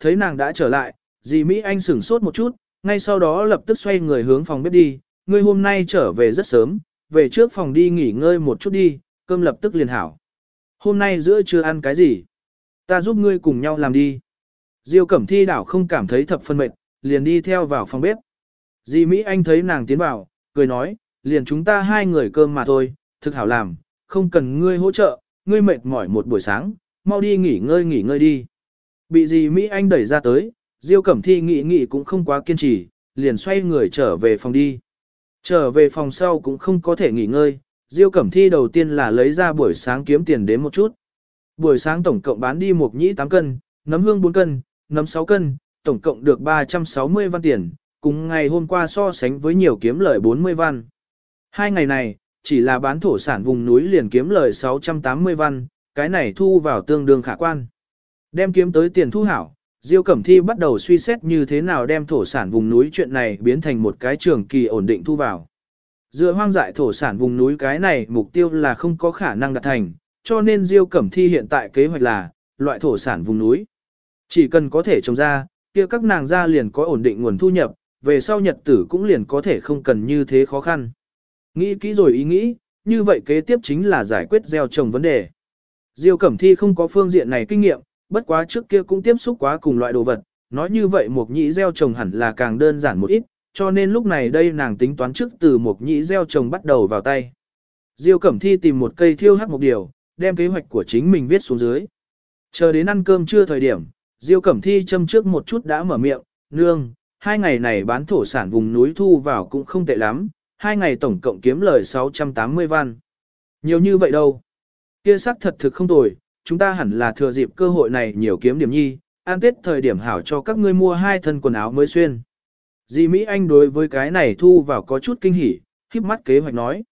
thấy nàng đã trở lại, dì Mỹ Anh sửng sốt một chút, ngay sau đó lập tức xoay người hướng phòng bếp đi, ngươi hôm nay trở về rất sớm, về trước phòng đi nghỉ ngơi một chút đi, cơm lập tức liền hảo. Hôm nay giữa trưa ăn cái gì? Ta giúp ngươi cùng nhau làm đi. Diêu Cẩm Thi đảo không cảm thấy thập phân mệt, liền đi theo vào phòng bếp. Dì Mỹ Anh thấy nàng tiến vào, cười nói, liền chúng ta hai người cơm mà thôi, thực hảo làm, không cần ngươi hỗ trợ, ngươi mệt mỏi một buổi sáng, mau đi nghỉ ngơi nghỉ ngơi đi. Bị gì Mỹ Anh đẩy ra tới, Diêu Cẩm Thi nghĩ nghĩ cũng không quá kiên trì, liền xoay người trở về phòng đi. Trở về phòng sau cũng không có thể nghỉ ngơi, Diêu Cẩm Thi đầu tiên là lấy ra buổi sáng kiếm tiền đến một chút. Buổi sáng tổng cộng bán đi một nhĩ 8 cân, nấm hương 4 cân, nấm 6 cân, tổng cộng được 360 văn tiền, cùng ngày hôm qua so sánh với nhiều kiếm lời 40 văn. Hai ngày này, chỉ là bán thổ sản vùng núi liền kiếm lời 680 văn, cái này thu vào tương đương khả quan. Đem kiếm tới tiền thu hảo, Diêu Cẩm Thi bắt đầu suy xét như thế nào đem thổ sản vùng núi chuyện này biến thành một cái trường kỳ ổn định thu vào. Dựa hoang dại thổ sản vùng núi cái này mục tiêu là không có khả năng đạt thành, cho nên Diêu Cẩm Thi hiện tại kế hoạch là loại thổ sản vùng núi. Chỉ cần có thể trồng ra, kia các nàng ra liền có ổn định nguồn thu nhập, về sau nhật tử cũng liền có thể không cần như thế khó khăn. Nghĩ kỹ rồi ý nghĩ, như vậy kế tiếp chính là giải quyết gieo trồng vấn đề. Diêu Cẩm Thi không có phương diện này kinh nghiệm, bất quá trước kia cũng tiếp xúc quá cùng loại đồ vật, nói như vậy một nhĩ gieo trồng hẳn là càng đơn giản một ít, cho nên lúc này đây nàng tính toán trước từ một nhĩ gieo trồng bắt đầu vào tay. Diêu Cẩm Thi tìm một cây thiêu hắc một điều, đem kế hoạch của chính mình viết xuống dưới. Chờ đến ăn cơm trưa thời điểm, Diêu Cẩm Thi châm trước một chút đã mở miệng, nương, hai ngày này bán thổ sản vùng núi thu vào cũng không tệ lắm, hai ngày tổng cộng kiếm lời 680 văn. Nhiều như vậy đâu. Kia sắc thật thực không tồi, chúng ta hẳn là thừa dịp cơ hội này nhiều kiếm điểm nhi, an tết thời điểm hảo cho các ngươi mua hai thân quần áo mới xuyên. di Mỹ Anh đối với cái này thu vào có chút kinh hỉ, khiếp mắt kế hoạch nói.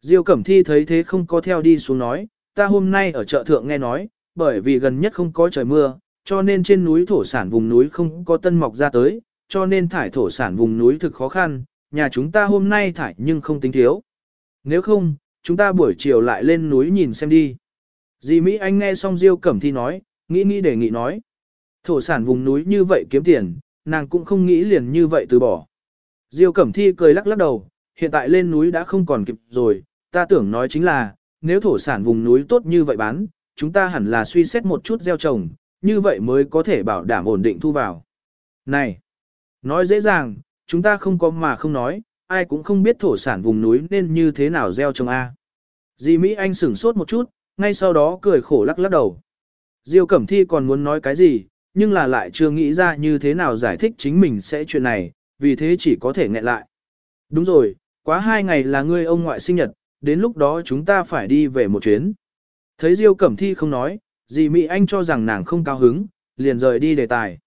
Diêu Cẩm Thi thấy thế không có theo đi xuống nói, ta hôm nay ở chợ thượng nghe nói, bởi vì gần nhất không có trời mưa, cho nên trên núi thổ sản vùng núi không có tân mọc ra tới, cho nên thải thổ sản vùng núi thực khó khăn, nhà chúng ta hôm nay thải nhưng không tính thiếu. Nếu không, chúng ta buổi chiều lại lên núi nhìn xem đi. Dì Mỹ Anh nghe xong Diêu Cẩm Thi nói, nghĩ nghĩ đề nghị nói. Thổ sản vùng núi như vậy kiếm tiền, nàng cũng không nghĩ liền như vậy từ bỏ. Diêu Cẩm Thi cười lắc lắc đầu, hiện tại lên núi đã không còn kịp rồi, ta tưởng nói chính là, nếu thổ sản vùng núi tốt như vậy bán, chúng ta hẳn là suy xét một chút gieo trồng, như vậy mới có thể bảo đảm ổn định thu vào. Này, nói dễ dàng, chúng ta không có mà không nói, ai cũng không biết thổ sản vùng núi nên như thế nào gieo trồng A. Dì Mỹ Anh sửng sốt một chút, ngay sau đó cười khổ lắc lắc đầu. Diêu Cẩm Thi còn muốn nói cái gì, nhưng là lại chưa nghĩ ra như thế nào giải thích chính mình sẽ chuyện này, vì thế chỉ có thể nghẹn lại. Đúng rồi, quá hai ngày là ngươi ông ngoại sinh nhật, đến lúc đó chúng ta phải đi về một chuyến. Thấy Diêu Cẩm Thi không nói, dì Mỹ Anh cho rằng nàng không cao hứng, liền rời đi đề tài.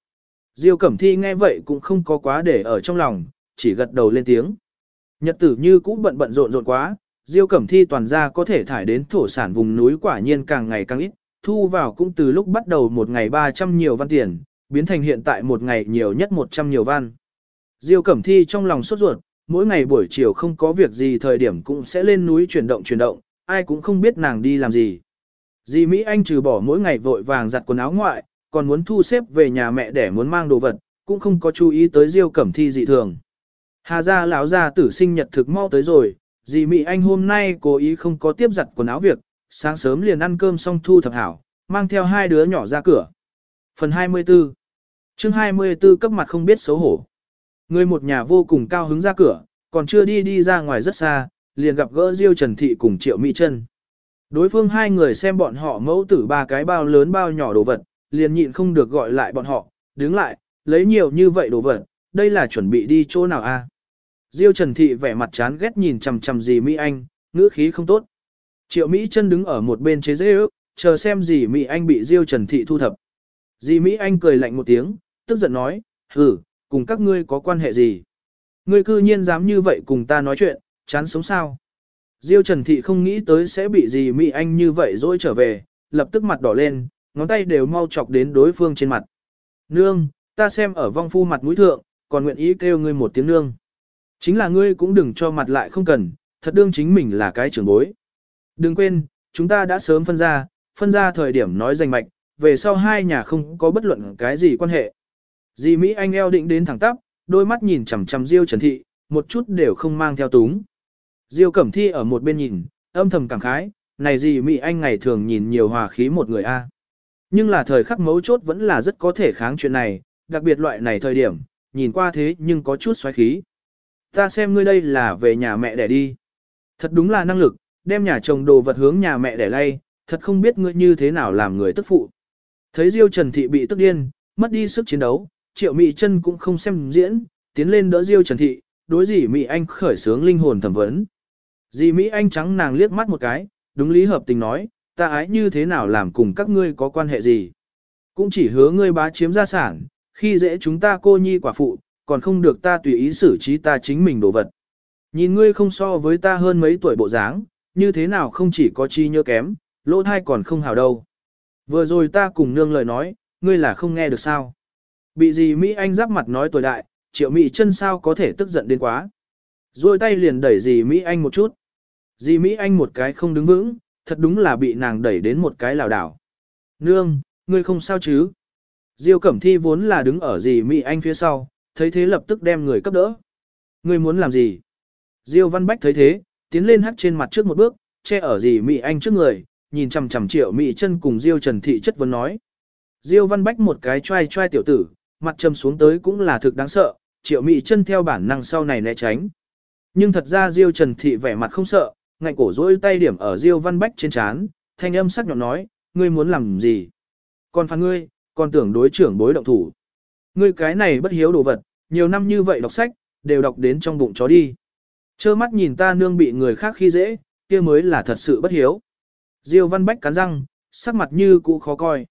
Diêu Cẩm Thi nghe vậy cũng không có quá để ở trong lòng, chỉ gật đầu lên tiếng. Nhật tử như cũ bận bận rộn rộn quá, Diêu Cẩm Thi toàn ra có thể thải đến thổ sản vùng núi quả nhiên càng ngày càng ít, thu vào cũng từ lúc bắt đầu một ngày 300 nhiều văn tiền, biến thành hiện tại một ngày nhiều nhất 100 nhiều văn. Diêu Cẩm Thi trong lòng sốt ruột, mỗi ngày buổi chiều không có việc gì thời điểm cũng sẽ lên núi chuyển động chuyển động, ai cũng không biết nàng đi làm gì. Dì Mỹ Anh trừ bỏ mỗi ngày vội vàng giặt quần áo ngoại, còn muốn thu xếp về nhà mẹ để muốn mang đồ vật, cũng không có chú ý tới Diêu Cẩm Thi dị thường. Hà gia lão gia tử sinh nhật thực mau tới rồi, dì Mỹ Anh hôm nay cố ý không có tiếp giặt quần áo việc, sáng sớm liền ăn cơm xong thu thập hảo, mang theo hai đứa nhỏ ra cửa. Phần 24 chương 24 cấp mặt không biết xấu hổ. Người một nhà vô cùng cao hứng ra cửa, còn chưa đi đi ra ngoài rất xa, liền gặp gỡ Diêu Trần Thị cùng Triệu Mỹ Trân. Đối phương hai người xem bọn họ mẫu tử ba cái bao lớn bao nhỏ đồ vật, liền nhịn không được gọi lại bọn họ, đứng lại, lấy nhiều như vậy đồ vật, đây là chuẩn bị đi chỗ nào a? Diêu Trần Thị vẻ mặt chán ghét nhìn chằm chằm dì Mỹ Anh, ngữ khí không tốt. Triệu Mỹ chân đứng ở một bên chế dễ ước, chờ xem dì Mỹ Anh bị Diêu Trần Thị thu thập. Dì Mỹ Anh cười lạnh một tiếng, tức giận nói, hử, cùng các ngươi có quan hệ gì? Ngươi cư nhiên dám như vậy cùng ta nói chuyện, chán sống sao? Diêu Trần Thị không nghĩ tới sẽ bị dì Mỹ Anh như vậy dỗi trở về, lập tức mặt đỏ lên, ngón tay đều mau chọc đến đối phương trên mặt. Nương, ta xem ở vong phu mặt mũi thượng, còn nguyện ý kêu ngươi một tiếng nương. Chính là ngươi cũng đừng cho mặt lại không cần, thật đương chính mình là cái trưởng bối. Đừng quên, chúng ta đã sớm phân ra, phân ra thời điểm nói danh mạch, về sau hai nhà không có bất luận cái gì quan hệ. Dì Mỹ Anh eo định đến thẳng tắp, đôi mắt nhìn chằm chằm Diêu Trần Thị, một chút đều không mang theo túng. Diêu Cẩm Thi ở một bên nhìn, âm thầm cảm khái, này dì Mỹ Anh ngày thường nhìn nhiều hòa khí một người a. À. Nhưng là thời khắc mấu chốt vẫn là rất có thể kháng chuyện này, đặc biệt loại này thời điểm, nhìn qua thế nhưng có chút xoáy khí. Ta xem ngươi đây là về nhà mẹ đẻ đi. Thật đúng là năng lực, đem nhà chồng đồ vật hướng nhà mẹ đẻ lay, thật không biết ngươi như thế nào làm người tức phụ. Thấy Diêu Trần Thị bị tức điên, mất đi sức chiến đấu, Triệu Mị chân cũng không xem diễn, tiến lên đỡ Diêu Trần Thị, đối dì Mỹ Anh khởi sướng linh hồn thẩm vấn. Dì Mỹ Anh trắng nàng liếc mắt một cái, đúng lý hợp tình nói, ta ái như thế nào làm cùng các ngươi có quan hệ gì. Cũng chỉ hứa ngươi bá chiếm gia sản, khi dễ chúng ta cô nhi quả phụ, còn không được ta tùy ý xử trí ta chính mình đồ vật. Nhìn ngươi không so với ta hơn mấy tuổi bộ dáng, như thế nào không chỉ có chi nhớ kém, lỗ thai còn không hào đâu. Vừa rồi ta cùng nương lời nói, ngươi là không nghe được sao. Bị gì Mỹ Anh giáp mặt nói tuổi đại, triệu Mỹ chân sao có thể tức giận đến quá. Rồi tay liền đẩy dì Mỹ Anh một chút. Dì Mỹ Anh một cái không đứng vững, thật đúng là bị nàng đẩy đến một cái lảo đảo. Nương, ngươi không sao chứ? Diêu Cẩm Thi vốn là đứng ở dì Mỹ Anh phía sau, thấy thế lập tức đem người cấp đỡ. Ngươi muốn làm gì? Diêu Văn Bách thấy thế, tiến lên hắt trên mặt trước một bước, che ở dì Mỹ Anh trước người, nhìn chằm chằm triệu Mỹ chân cùng Diêu Trần Thị chất vấn nói. Diêu Văn Bách một cái trai trai tiểu tử, mặt trầm xuống tới cũng là thực đáng sợ, triệu Mỹ chân theo bản năng sau này né tránh. Nhưng thật ra Diêu Trần Thị vẻ mặt không sợ, ngạnh cổ dỗi tay điểm ở Diêu Văn Bách trên chán, thanh âm sắc nhọn nói, ngươi muốn làm gì? Còn phản ngươi, còn tưởng đối trưởng bối động thủ. Ngươi cái này bất hiếu đồ vật, nhiều năm như vậy đọc sách, đều đọc đến trong bụng chó đi. Chơ mắt nhìn ta nương bị người khác khi dễ, kia mới là thật sự bất hiếu. Diêu Văn Bách cắn răng, sắc mặt như cũ khó coi.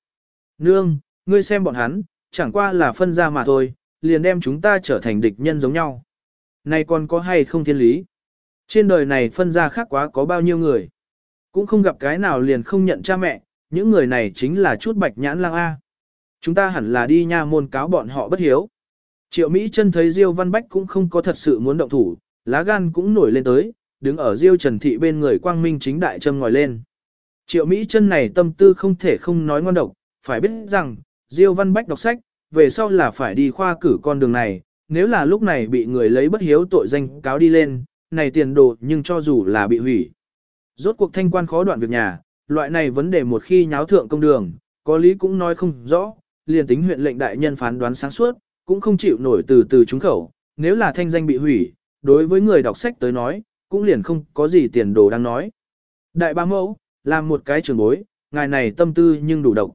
Nương, ngươi xem bọn hắn, chẳng qua là phân ra mà thôi, liền đem chúng ta trở thành địch nhân giống nhau. Này còn có hay không thiên lý? Trên đời này phân ra khác quá có bao nhiêu người. Cũng không gặp cái nào liền không nhận cha mẹ, những người này chính là chút bạch nhãn lang A. Chúng ta hẳn là đi nha môn cáo bọn họ bất hiếu. Triệu Mỹ chân thấy Diêu Văn Bách cũng không có thật sự muốn động thủ, lá gan cũng nổi lên tới, đứng ở Diêu Trần Thị bên người quang minh chính đại châm ngòi lên. Triệu Mỹ chân này tâm tư không thể không nói ngon độc, phải biết rằng, Diêu Văn Bách đọc sách, về sau là phải đi khoa cử con đường này, nếu là lúc này bị người lấy bất hiếu tội danh cáo đi lên, này tiền đồ nhưng cho dù là bị hủy. Rốt cuộc thanh quan khó đoạn việc nhà, loại này vấn đề một khi nháo thượng công đường, có lý cũng nói không rõ, liền tính huyện lệnh đại nhân phán đoán sáng suốt, cũng không chịu nổi từ từ trúng khẩu, nếu là thanh danh bị hủy, đối với người đọc sách tới nói, cũng liền không có gì tiền đồ đang nói. Đại ba mẫu, làm một cái trường bối, ngài này tâm tư nhưng đủ độc.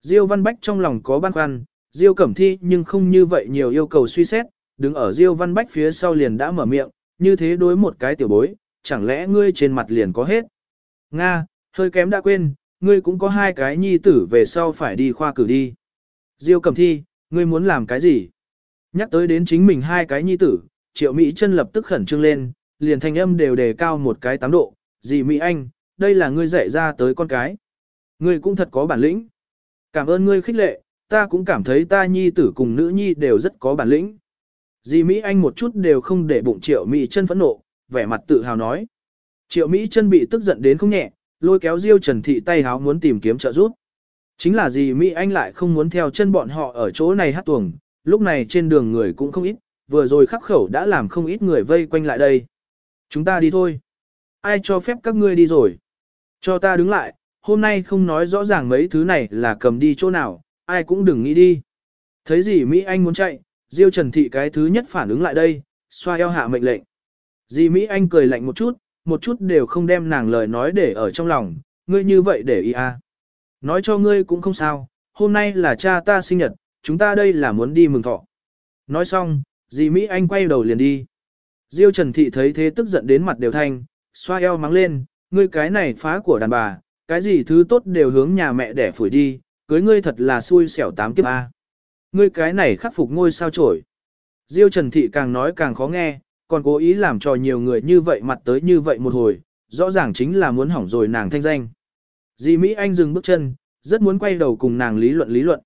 Diêu Văn Bách trong lòng có băn khoăn, Diêu Cẩm Thi nhưng không như vậy nhiều yêu cầu suy xét, đứng ở Diêu Văn Bách phía sau liền đã mở miệng, như thế đối một cái tiểu bối, chẳng lẽ ngươi trên mặt liền có hết. Nga, hơi kém đã quên, ngươi cũng có hai cái nhi tử về sau phải đi khoa cử đi. Diêu Cẩm Thi, ngươi muốn làm cái gì? Nhắc tới đến chính mình hai cái nhi tử, Triệu Mỹ chân lập tức khẩn trương lên, liền thanh âm đều đề cao một cái tám độ, "Dì Mỹ Anh, đây là ngươi dạy ra tới con cái. Ngươi cũng thật có bản lĩnh. Cảm ơn ngươi khích lệ, ta cũng cảm thấy ta nhi tử cùng nữ nhi đều rất có bản lĩnh. Dì Mỹ Anh một chút đều không để bụng Triệu Mỹ chân phẫn nộ, vẻ mặt tự hào nói. Triệu Mỹ chân bị tức giận đến không nhẹ, lôi kéo Diêu Trần Thị tay háo muốn tìm kiếm trợ giúp. Chính là gì Mỹ Anh lại không muốn theo chân bọn họ ở chỗ này hát tuồng, lúc này trên đường người cũng không ít, vừa rồi khắc khẩu đã làm không ít người vây quanh lại đây. Chúng ta đi thôi. Ai cho phép các ngươi đi rồi? Cho ta đứng lại, hôm nay không nói rõ ràng mấy thứ này là cầm đi chỗ nào, ai cũng đừng nghĩ đi. Thấy gì Mỹ Anh muốn chạy, Diêu Trần Thị cái thứ nhất phản ứng lại đây, xoa eo hạ mệnh lệnh. Dì Mỹ Anh cười lạnh một chút, một chút đều không đem nàng lời nói để ở trong lòng, ngươi như vậy để ý à. Nói cho ngươi cũng không sao, hôm nay là cha ta sinh nhật, chúng ta đây là muốn đi mừng thọ. Nói xong, dì Mỹ Anh quay đầu liền đi. Diêu Trần Thị thấy thế tức giận đến mặt đều thanh, xoa eo mắng lên, ngươi cái này phá của đàn bà, cái gì thứ tốt đều hướng nhà mẹ để phủi đi, cưới ngươi thật là xui xẻo tám kiếp A. Ngươi cái này khắc phục ngôi sao trổi. Diêu Trần Thị càng nói càng khó nghe, còn cố ý làm cho nhiều người như vậy mặt tới như vậy một hồi, rõ ràng chính là muốn hỏng rồi nàng thanh danh. Di Mỹ Anh dừng bước chân, rất muốn quay đầu cùng nàng lý luận lý luận.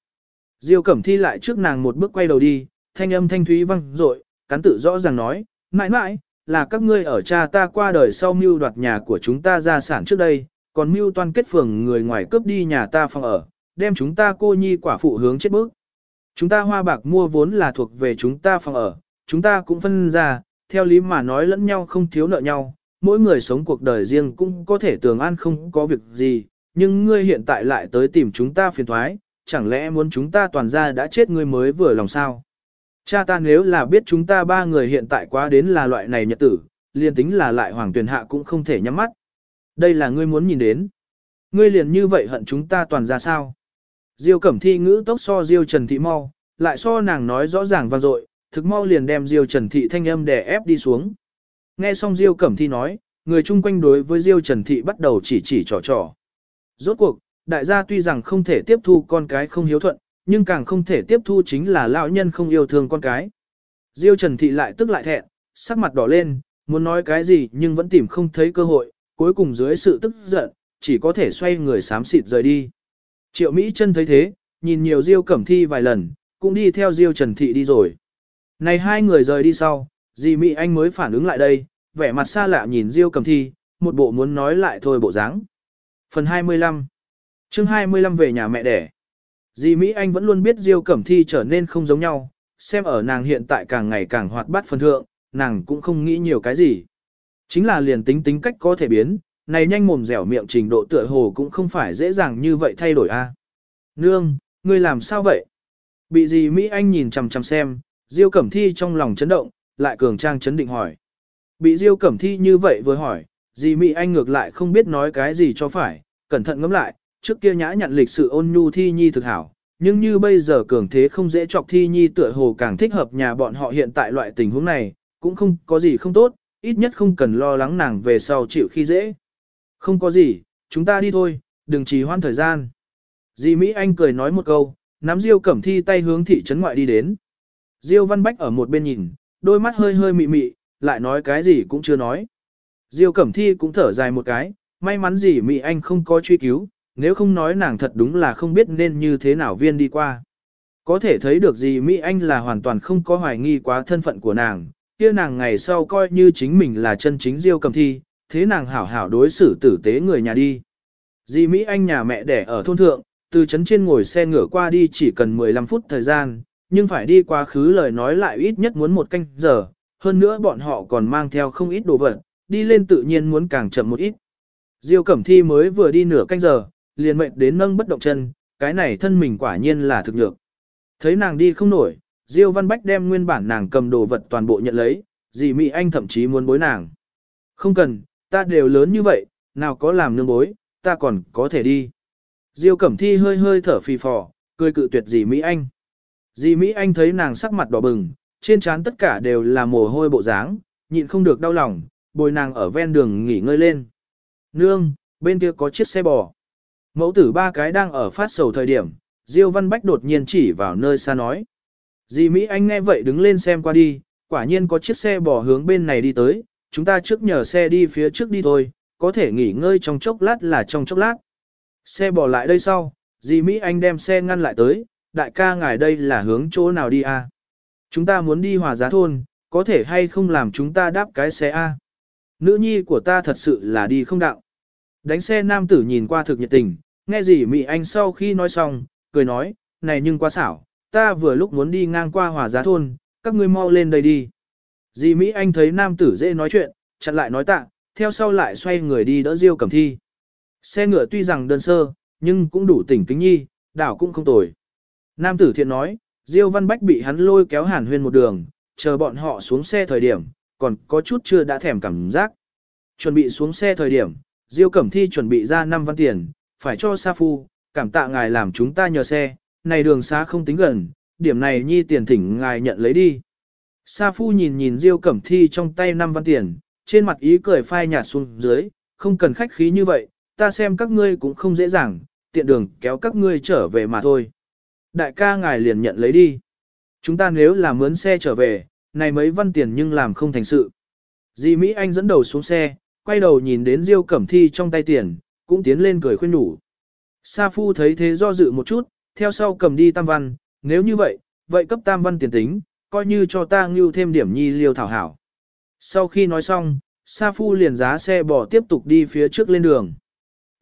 Diêu Cẩm Thi lại trước nàng một bước quay đầu đi, thanh âm thanh thúy vang dội, cắn tự rõ ràng nói, mãi mãi, là các ngươi ở cha ta qua đời sau mưu đoạt nhà của chúng ta gia sản trước đây, còn mưu toan kết phường người ngoài cướp đi nhà ta phòng ở, đem chúng ta cô nhi quả phụ hướng chết bước. Chúng ta hoa bạc mua vốn là thuộc về chúng ta phòng ở, chúng ta cũng phân ra, theo lý mà nói lẫn nhau không thiếu nợ nhau, mỗi người sống cuộc đời riêng cũng có thể tường an không có việc gì, nhưng ngươi hiện tại lại tới tìm chúng ta phiền thoái, chẳng lẽ muốn chúng ta toàn ra đã chết ngươi mới vừa lòng sao? Cha ta nếu là biết chúng ta ba người hiện tại quá đến là loại này nhật tử, liền tính là lại hoàng tuyển hạ cũng không thể nhắm mắt. Đây là ngươi muốn nhìn đến. Ngươi liền như vậy hận chúng ta toàn ra sao? Diêu Cẩm Thi ngữ tốc so Diêu Trần Thị mau, lại so nàng nói rõ ràng vang dội, thực mau liền đem Diêu Trần Thị thanh âm đè ép đi xuống. Nghe xong Diêu Cẩm Thi nói, người chung quanh đối với Diêu Trần Thị bắt đầu chỉ chỉ trò trò. Rốt cuộc, đại gia tuy rằng không thể tiếp thu con cái không hiếu thuận, nhưng càng không thể tiếp thu chính là lão nhân không yêu thương con cái. Diêu Trần Thị lại tức lại thẹn, sắc mặt đỏ lên, muốn nói cái gì nhưng vẫn tìm không thấy cơ hội, cuối cùng dưới sự tức giận, chỉ có thể xoay người xám xịt rời đi. Triệu Mỹ chân thấy thế, nhìn nhiều Diêu Cẩm Thi vài lần, cũng đi theo Diêu Trần Thị đi rồi. Này hai người rời đi sau, dì Mỹ Anh mới phản ứng lại đây, vẻ mặt xa lạ nhìn Diêu Cẩm Thi, một bộ muốn nói lại thôi bộ dáng. Phần 25 chương 25 về nhà mẹ đẻ. Dì Mỹ Anh vẫn luôn biết Diêu Cẩm Thi trở nên không giống nhau, xem ở nàng hiện tại càng ngày càng hoạt bát phần thượng, nàng cũng không nghĩ nhiều cái gì. Chính là liền tính tính cách có thể biến, này nhanh mồm dẻo miệng trình độ tựa hồ cũng không phải dễ dàng như vậy thay đổi a. Nương, ngươi làm sao vậy? Bị dì Mỹ Anh nhìn chằm chằm xem, Diêu Cẩm Thi trong lòng chấn động, lại cường trang chấn định hỏi. Bị Diêu Cẩm Thi như vậy vừa hỏi, dì Mỹ Anh ngược lại không biết nói cái gì cho phải, cẩn thận ngẫm lại, trước kia nhã nhận lịch sự ôn nhu Thi Nhi thực hảo, nhưng như bây giờ cường thế không dễ chọc Thi Nhi tựa hồ càng thích hợp nhà bọn họ hiện tại loại tình huống này, cũng không có gì không tốt, ít nhất không cần lo lắng nàng về sau chịu khi dễ. Không có gì, chúng ta đi thôi, đừng trì hoãn thời gian. Dì Mỹ Anh cười nói một câu, nắm Diêu Cẩm Thi tay hướng thị trấn ngoại đi đến. Diêu Văn Bách ở một bên nhìn, đôi mắt hơi hơi mị mị, lại nói cái gì cũng chưa nói. Diêu Cẩm Thi cũng thở dài một cái, may mắn gì Mỹ Anh không có truy cứu, nếu không nói nàng thật đúng là không biết nên như thế nào viên đi qua. Có thể thấy được gì Mỹ Anh là hoàn toàn không có hoài nghi quá thân phận của nàng, kia nàng ngày sau coi như chính mình là chân chính Diêu Cẩm Thi, thế nàng hảo hảo đối xử tử tế người nhà đi. Dì Mỹ Anh nhà mẹ đẻ ở thôn thượng, từ trấn trên ngồi xe ngựa qua đi chỉ cần 15 phút thời gian, nhưng phải đi quá khứ lời nói lại ít nhất muốn một canh giờ, hơn nữa bọn họ còn mang theo không ít đồ vật, đi lên tự nhiên muốn càng chậm một ít. Diêu Cẩm Thi mới vừa đi nửa canh giờ, liền mệnh đến nâng bất động chân, cái này thân mình quả nhiên là thực nhược. Thấy nàng đi không nổi, Diêu Văn Bách đem nguyên bản nàng cầm đồ vật toàn bộ nhận lấy, dì Mỹ Anh thậm chí muốn bối nàng. Không cần, ta đều lớn như vậy, nào có làm nương bối, ta còn có thể đi. Diêu Cẩm Thi hơi hơi thở phì phò, cười cự tuyệt dì Mỹ Anh. Dì Mỹ Anh thấy nàng sắc mặt đỏ bừng, trên trán tất cả đều là mồ hôi bộ dáng, nhịn không được đau lòng, bồi nàng ở ven đường nghỉ ngơi lên. Nương, bên kia có chiếc xe bò. Mẫu tử ba cái đang ở phát sầu thời điểm, Diêu Văn Bách đột nhiên chỉ vào nơi xa nói. Dì Mỹ Anh nghe vậy đứng lên xem qua đi, quả nhiên có chiếc xe bò hướng bên này đi tới, chúng ta trước nhờ xe đi phía trước đi thôi, có thể nghỉ ngơi trong chốc lát là trong chốc lát. Xe bỏ lại đây sau, dì Mỹ Anh đem xe ngăn lại tới, đại ca ngài đây là hướng chỗ nào đi à? Chúng ta muốn đi hòa giá thôn, có thể hay không làm chúng ta đáp cái xe A. Nữ nhi của ta thật sự là đi không đạo. Đánh xe nam tử nhìn qua thực nhiệt tình, nghe gì Mỹ Anh sau khi nói xong, cười nói, này nhưng quá xảo, ta vừa lúc muốn đi ngang qua hòa giá thôn, các ngươi mau lên đây đi. Dì Mỹ Anh thấy nam tử dễ nói chuyện, chặn lại nói tạ, theo sau lại xoay người đi đỡ Diêu Cẩm Thi. Xe ngựa tuy rằng đơn sơ, nhưng cũng đủ tỉnh kính nhi, đảo cũng không tồi. Nam tử thiện nói, Diêu Văn Bách bị hắn lôi kéo hàn huyên một đường, chờ bọn họ xuống xe thời điểm, còn có chút chưa đã thèm cảm giác. Chuẩn bị xuống xe thời điểm, Diêu Cẩm Thi chuẩn bị ra 5 văn tiền, phải cho Sa Phu, cảm tạ ngài làm chúng ta nhờ xe, này đường xa không tính gần, điểm này nhi tiền thỉnh ngài nhận lấy đi. Sa Phu nhìn nhìn Diêu Cẩm Thi trong tay 5 văn tiền, trên mặt ý cười phai nhạt xuống dưới, không cần khách khí như vậy, ta xem các ngươi cũng không dễ dàng, tiện đường kéo các ngươi trở về mà thôi. Đại ca ngài liền nhận lấy đi. Chúng ta nếu là mướn xe trở về, này mấy văn tiền nhưng làm không thành sự. Di Mỹ Anh dẫn đầu xuống xe, quay đầu nhìn đến Diêu Cẩm Thi trong tay tiền, cũng tiến lên cười khuyên nhủ. Sa Phu thấy thế do dự một chút, theo sau cầm đi tam văn, nếu như vậy, vậy cấp tam văn tiền tính, coi như cho ta ngưu thêm điểm nhi liêu thảo hảo. Sau khi nói xong, Sa Phu liền giá xe bỏ tiếp tục đi phía trước lên đường.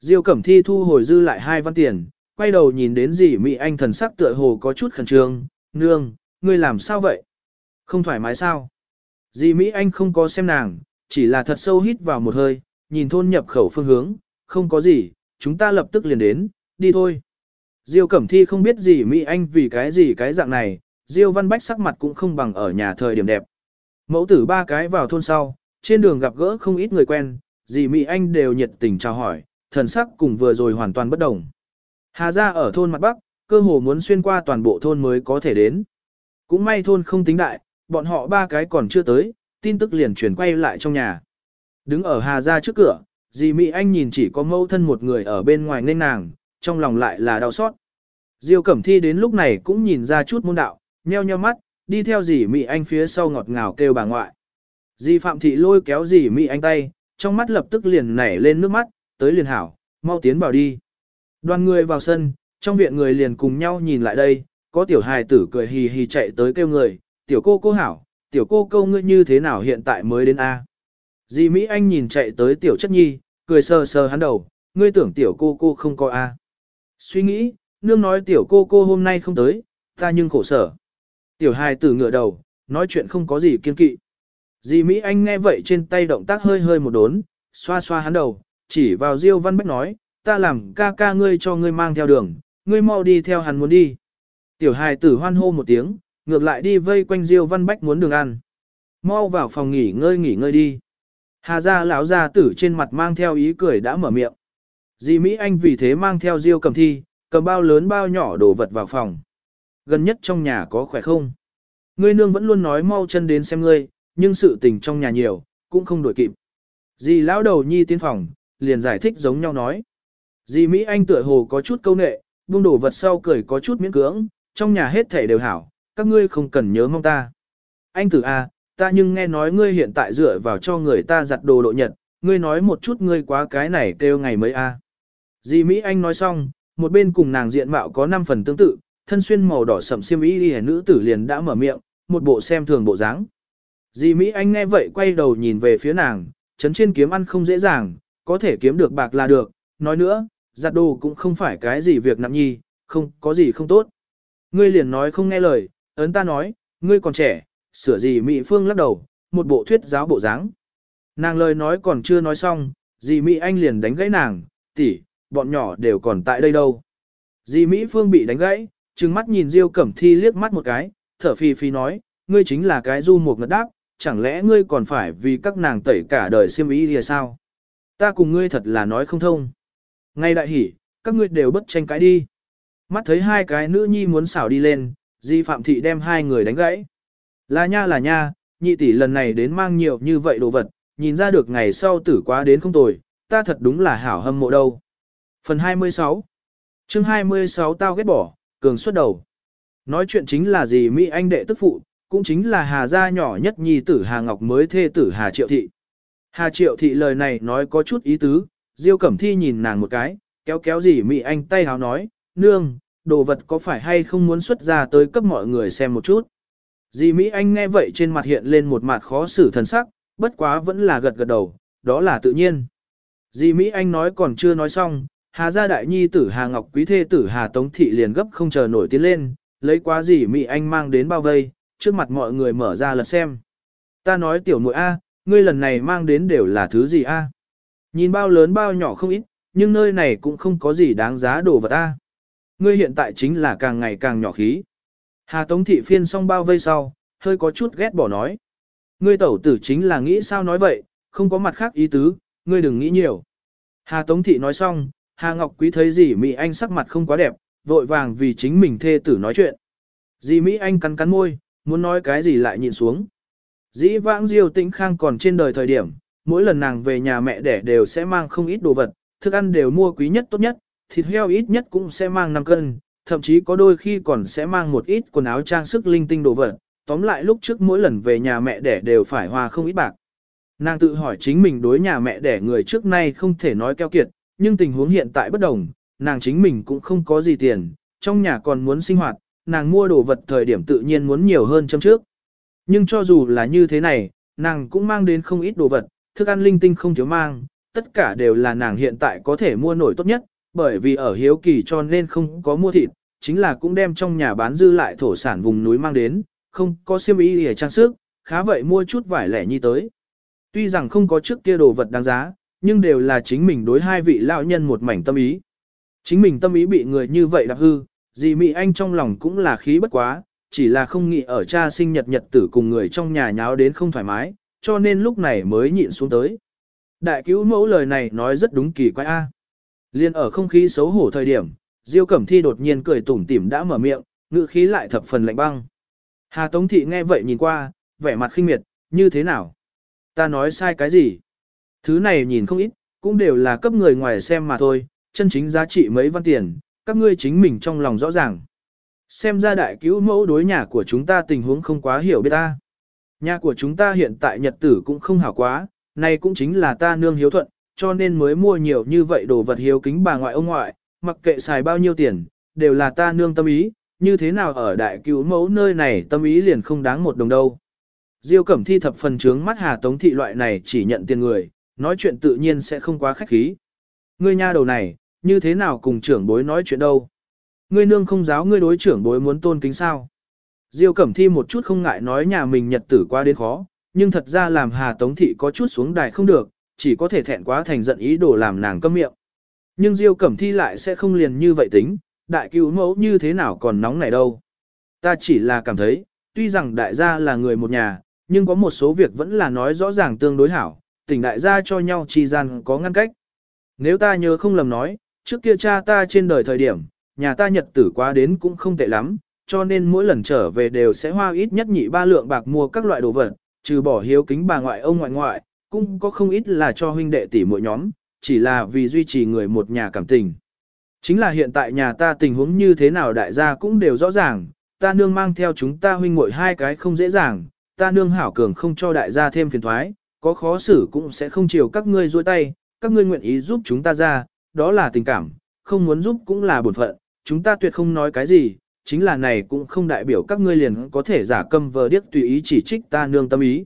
Diêu Cẩm Thi thu hồi dư lại hai văn tiền, quay đầu nhìn đến dì Mỹ Anh thần sắc tựa hồ có chút khẩn trương, nương, ngươi làm sao vậy? Không thoải mái sao? Dì Mỹ Anh không có xem nàng, chỉ là thật sâu hít vào một hơi, nhìn thôn nhập khẩu phương hướng, không có gì, chúng ta lập tức liền đến, đi thôi. Diêu Cẩm Thi không biết gì Mỹ Anh vì cái gì cái dạng này, Diêu Văn Bách sắc mặt cũng không bằng ở nhà thời điểm đẹp. Mẫu tử ba cái vào thôn sau, trên đường gặp gỡ không ít người quen, dì Mỹ Anh đều nhiệt tình chào hỏi, thần sắc cùng vừa rồi hoàn toàn bất đồng. Hà ra ở thôn mặt Bắc, cơ hồ muốn xuyên qua toàn bộ thôn mới có thể đến. Cũng may thôn không tính đại, bọn họ ba cái còn chưa tới, tin tức liền chuyển quay lại trong nhà. Đứng ở Hà Gia trước cửa, dì Mỹ Anh nhìn chỉ có mẫu thân một người ở bên ngoài nên nàng, trong lòng lại là đau xót. Diêu Cẩm Thi đến lúc này cũng nhìn ra chút môn đạo, nheo nheo mắt, đi theo dì Mỹ Anh phía sau ngọt ngào kêu bà ngoại. Dì Phạm Thị lôi kéo dì Mỹ Anh tay, trong mắt lập tức liền nảy lên nước mắt, tới liền hảo, mau tiến vào đi. Đoàn người vào sân, trong viện người liền cùng nhau nhìn lại đây, có tiểu hài tử cười hì hì chạy tới kêu người, tiểu cô cô hảo, tiểu cô câu ngươi như thế nào hiện tại mới đến A. Dì Mỹ Anh nhìn chạy tới tiểu chất nhi, cười sờ sờ hắn đầu, ngươi tưởng tiểu cô cô không có A. Suy nghĩ, nương nói tiểu cô cô hôm nay không tới, ta nhưng khổ sở. Tiểu hài tử ngựa đầu, nói chuyện không có gì kiên kỵ. Dì Mỹ Anh nghe vậy trên tay động tác hơi hơi một đốn, xoa xoa hắn đầu, chỉ vào Diêu Văn Bách nói, ta làm ca ca ngươi cho ngươi mang theo đường, ngươi mau đi theo hắn muốn đi. Tiểu hài tử hoan hô một tiếng, ngược lại đi vây quanh Diêu Văn Bách muốn đường ăn. Mau vào phòng nghỉ ngơi nghỉ ngơi đi. Hà gia lão gia tử trên mặt mang theo ý cười đã mở miệng. di Mỹ Anh vì thế mang theo Diêu cầm thi, cầm bao lớn bao nhỏ đồ vật vào phòng. Gần nhất trong nhà có khỏe không? Ngươi nương vẫn luôn nói mau chân đến xem ngươi, nhưng sự tình trong nhà nhiều, cũng không đổi kịp. di lão đầu nhi tiến phòng, liền giải thích giống nhau nói. di Mỹ Anh tựa hồ có chút câu nệ, buông đồ vật sau cười có chút miễn cưỡng, trong nhà hết thể đều hảo, các ngươi không cần nhớ mong ta. Anh tử A, ta nhưng nghe nói ngươi hiện tại dựa vào cho người ta giặt đồ độ nhật, ngươi nói một chút ngươi quá cái này kêu ngày mới A. Dì Mỹ Anh nói xong, một bên cùng nàng diện mạo có 5 phần tương tự, thân xuyên màu đỏ sậm xiêm y y nữ tử liền đã mở miệng, một bộ xem thường bộ dáng. Dì Mỹ Anh nghe vậy quay đầu nhìn về phía nàng, chấn trên kiếm ăn không dễ dàng, có thể kiếm được bạc là được, nói nữa, giặt đồ cũng không phải cái gì việc nặng nhi, không có gì không tốt. Ngươi liền nói không nghe lời, ấn ta nói, ngươi còn trẻ, sửa gì Mỹ Phương lắc đầu, một bộ thuyết giáo bộ dáng. Nàng lời nói còn chưa nói xong, dì Mỹ Anh liền đánh gãy nàng, tỷ, bọn nhỏ đều còn tại đây đâu. Dì Mỹ Phương bị đánh gãy, trừng mắt nhìn Diêu Cẩm Thi liếc mắt một cái, thở phì phì nói, ngươi chính là cái du một ngật đáp, chẳng lẽ ngươi còn phải vì các nàng tẩy cả đời siêm ý thì sao? Ta cùng ngươi thật là nói không thông. Ngay đại hỉ, các ngươi đều bất tranh cãi đi. Mắt thấy hai cái nữ nhi muốn xảo đi lên, Di Phạm Thị đem hai người đánh gãy. Là nha là nha, nhị tỷ lần này đến mang nhiều như vậy đồ vật, nhìn ra được ngày sau tử quá đến không tồi, ta thật đúng là hảo hâm mộ đâu. Phần 26 chương 26 tao ghét bỏ, cường xuất đầu. Nói chuyện chính là gì Mỹ Anh đệ tức phụ, cũng chính là Hà gia nhỏ nhất nhi tử Hà Ngọc mới thê tử Hà Triệu Thị. Hà Triệu Thị lời này nói có chút ý tứ, Diêu Cẩm Thi nhìn nàng một cái, kéo kéo gì Mỹ Anh tay háo nói, nương, đồ vật có phải hay không muốn xuất ra tới cấp mọi người xem một chút. Dì Mỹ Anh nghe vậy trên mặt hiện lên một mặt khó xử thần sắc, bất quá vẫn là gật gật đầu, đó là tự nhiên. Dì Mỹ Anh nói còn chưa nói xong, Hà gia đại nhi tử Hà Ngọc quý thê tử Hà Tống Thị liền gấp không chờ nổi tiến lên, lấy quá dì Mỹ Anh mang đến bao vây, trước mặt mọi người mở ra lật xem. Ta nói tiểu muội A, ngươi lần này mang đến đều là thứ gì A? Nhìn bao lớn bao nhỏ không ít, nhưng nơi này cũng không có gì đáng giá đồ vật A. Ngươi hiện tại chính là càng ngày càng nhỏ khí. Hà Tống Thị phiên xong bao vây sau, hơi có chút ghét bỏ nói. Ngươi tẩu tử chính là nghĩ sao nói vậy, không có mặt khác ý tứ, ngươi đừng nghĩ nhiều. Hà Tống Thị nói xong, Hà Ngọc Quý thấy gì Mỹ Anh sắc mặt không quá đẹp, vội vàng vì chính mình thê tử nói chuyện. Dì Mỹ Anh cắn cắn môi, muốn nói cái gì lại nhìn xuống. Dĩ vãng Diêu Tĩnh Khang còn trên đời thời điểm, mỗi lần nàng về nhà mẹ đẻ đều sẽ mang không ít đồ vật, thức ăn đều mua quý nhất tốt nhất, thịt heo ít nhất cũng sẽ mang 5 cân, thậm chí có đôi khi còn sẽ mang một ít quần áo trang sức linh tinh đồ vật. Tóm lại lúc trước mỗi lần về nhà mẹ đẻ đều phải hoa không ít bạc. Nàng tự hỏi chính mình đối nhà mẹ đẻ người trước nay không thể nói keo kiệt, nhưng tình huống hiện tại bất đồng, nàng chính mình cũng không có gì tiền, trong nhà còn muốn sinh hoạt, nàng mua đồ vật thời điểm tự nhiên muốn nhiều hơn châm trước. Nhưng cho dù là như thế này, nàng cũng mang đến không ít đồ vật, thức ăn linh tinh không thiếu mang, tất cả đều là nàng hiện tại có thể mua nổi tốt nhất, bởi vì ở hiếu kỳ cho nên không có mua thịt, chính là cũng đem trong nhà bán dư lại thổ sản vùng núi mang đến, không có xiêm y để trang sức, khá vậy mua chút vải lẻ nhi tới. Tuy rằng không có trước kia đồ vật đáng giá, nhưng đều là chính mình đối hai vị lão nhân một mảnh tâm ý. Chính mình tâm ý bị người như vậy đạp hư, dì Mỹ Anh trong lòng cũng là khí bất quá, chỉ là không nghĩ ở cha sinh nhật nhật tử cùng người trong nhà nháo đến không thoải mái, cho nên lúc này mới nhịn xuống tới. Đại cứu mẫu lời này nói rất đúng kỳ quái a. Liên ở không khí xấu hổ thời điểm, Diêu Cẩm Thi đột nhiên cười tủm tỉm đã mở miệng, ngữ khí lại thập phần lạnh băng. Hà Tống Thị nghe vậy nhìn qua, vẻ mặt khinh miệt, như thế nào? Ta nói sai cái gì? Thứ này nhìn không ít, cũng đều là cấp người ngoài xem mà thôi, chân chính giá trị mấy văn tiền, các ngươi chính mình trong lòng rõ ràng. Xem ra đại cứu mẫu đối nhà của chúng ta tình huống không quá hiểu biết ta. Nhà của chúng ta hiện tại nhật tử cũng không hảo quá, nay cũng chính là ta nương hiếu thuận, cho nên mới mua nhiều như vậy đồ vật hiếu kính bà ngoại ông ngoại, mặc kệ xài bao nhiêu tiền, đều là ta nương tâm ý, như thế nào ở đại cứu mẫu nơi này tâm ý liền không đáng một đồng đâu. Diêu Cẩm Thi thập phần trướng mắt Hà Tống Thị loại này chỉ nhận tiền người, nói chuyện tự nhiên sẽ không quá khách khí. Ngươi nha đầu này, như thế nào cùng trưởng bối nói chuyện đâu. Ngươi nương không giáo ngươi đối trưởng bối muốn tôn kính sao. Diêu Cẩm Thi một chút không ngại nói nhà mình nhật tử qua đến khó, nhưng thật ra làm Hà Tống Thị có chút xuống đài không được, chỉ có thể thẹn quá thành giận ý đồ làm nàng câm miệng. Nhưng Diêu Cẩm Thi lại sẽ không liền như vậy tính, đại cứu mẫu như thế nào còn nóng này đâu. Ta chỉ là cảm thấy, tuy rằng đại gia là người một nhà, nhưng có một số việc vẫn là nói rõ ràng tương đối hảo, tỉnh đại gia cho nhau chi gian có ngăn cách. Nếu ta nhớ không lầm nói, trước kia cha ta trên đời thời điểm, nhà ta nhật tử quá đến cũng không tệ lắm, cho nên mỗi lần trở về đều sẽ hoa ít nhất nhị ba lượng bạc mua các loại đồ vật, trừ bỏ hiếu kính bà ngoại ông ngoại ngoại, cũng có không ít là cho huynh đệ tỷ mỗi nhóm, chỉ là vì duy trì người một nhà cảm tình. Chính là hiện tại nhà ta tình huống như thế nào đại gia cũng đều rõ ràng, ta nương mang theo chúng ta huynh muội hai cái không dễ dàng, ta nương hảo cường không cho đại gia thêm phiền thoái, có khó xử cũng sẽ không chiều các ngươi dôi tay, các ngươi nguyện ý giúp chúng ta ra, đó là tình cảm, không muốn giúp cũng là bổn phận, chúng ta tuyệt không nói cái gì, chính là này cũng không đại biểu các ngươi liền có thể giả câm vờ điếc tùy ý chỉ trích ta nương tâm ý.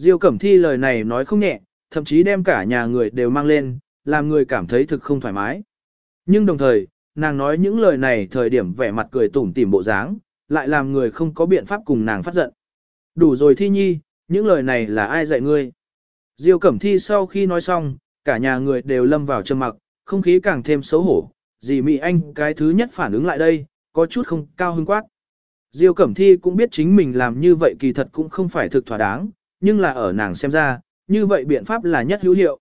Diêu Cẩm Thi lời này nói không nhẹ, thậm chí đem cả nhà người đều mang lên, làm người cảm thấy thực không thoải mái. Nhưng đồng thời, nàng nói những lời này thời điểm vẻ mặt cười tủm tỉm bộ dáng, lại làm người không có biện pháp cùng nàng phát giận. Đủ rồi Thi Nhi, những lời này là ai dạy ngươi? Diêu Cẩm Thi sau khi nói xong, cả nhà người đều lâm vào trầm mặc, không khí càng thêm xấu hổ. Dì Mỹ Anh cái thứ nhất phản ứng lại đây, có chút không cao hứng quát. Diêu Cẩm Thi cũng biết chính mình làm như vậy kỳ thật cũng không phải thực thỏa đáng, nhưng là ở nàng xem ra, như vậy biện pháp là nhất hữu hiệu.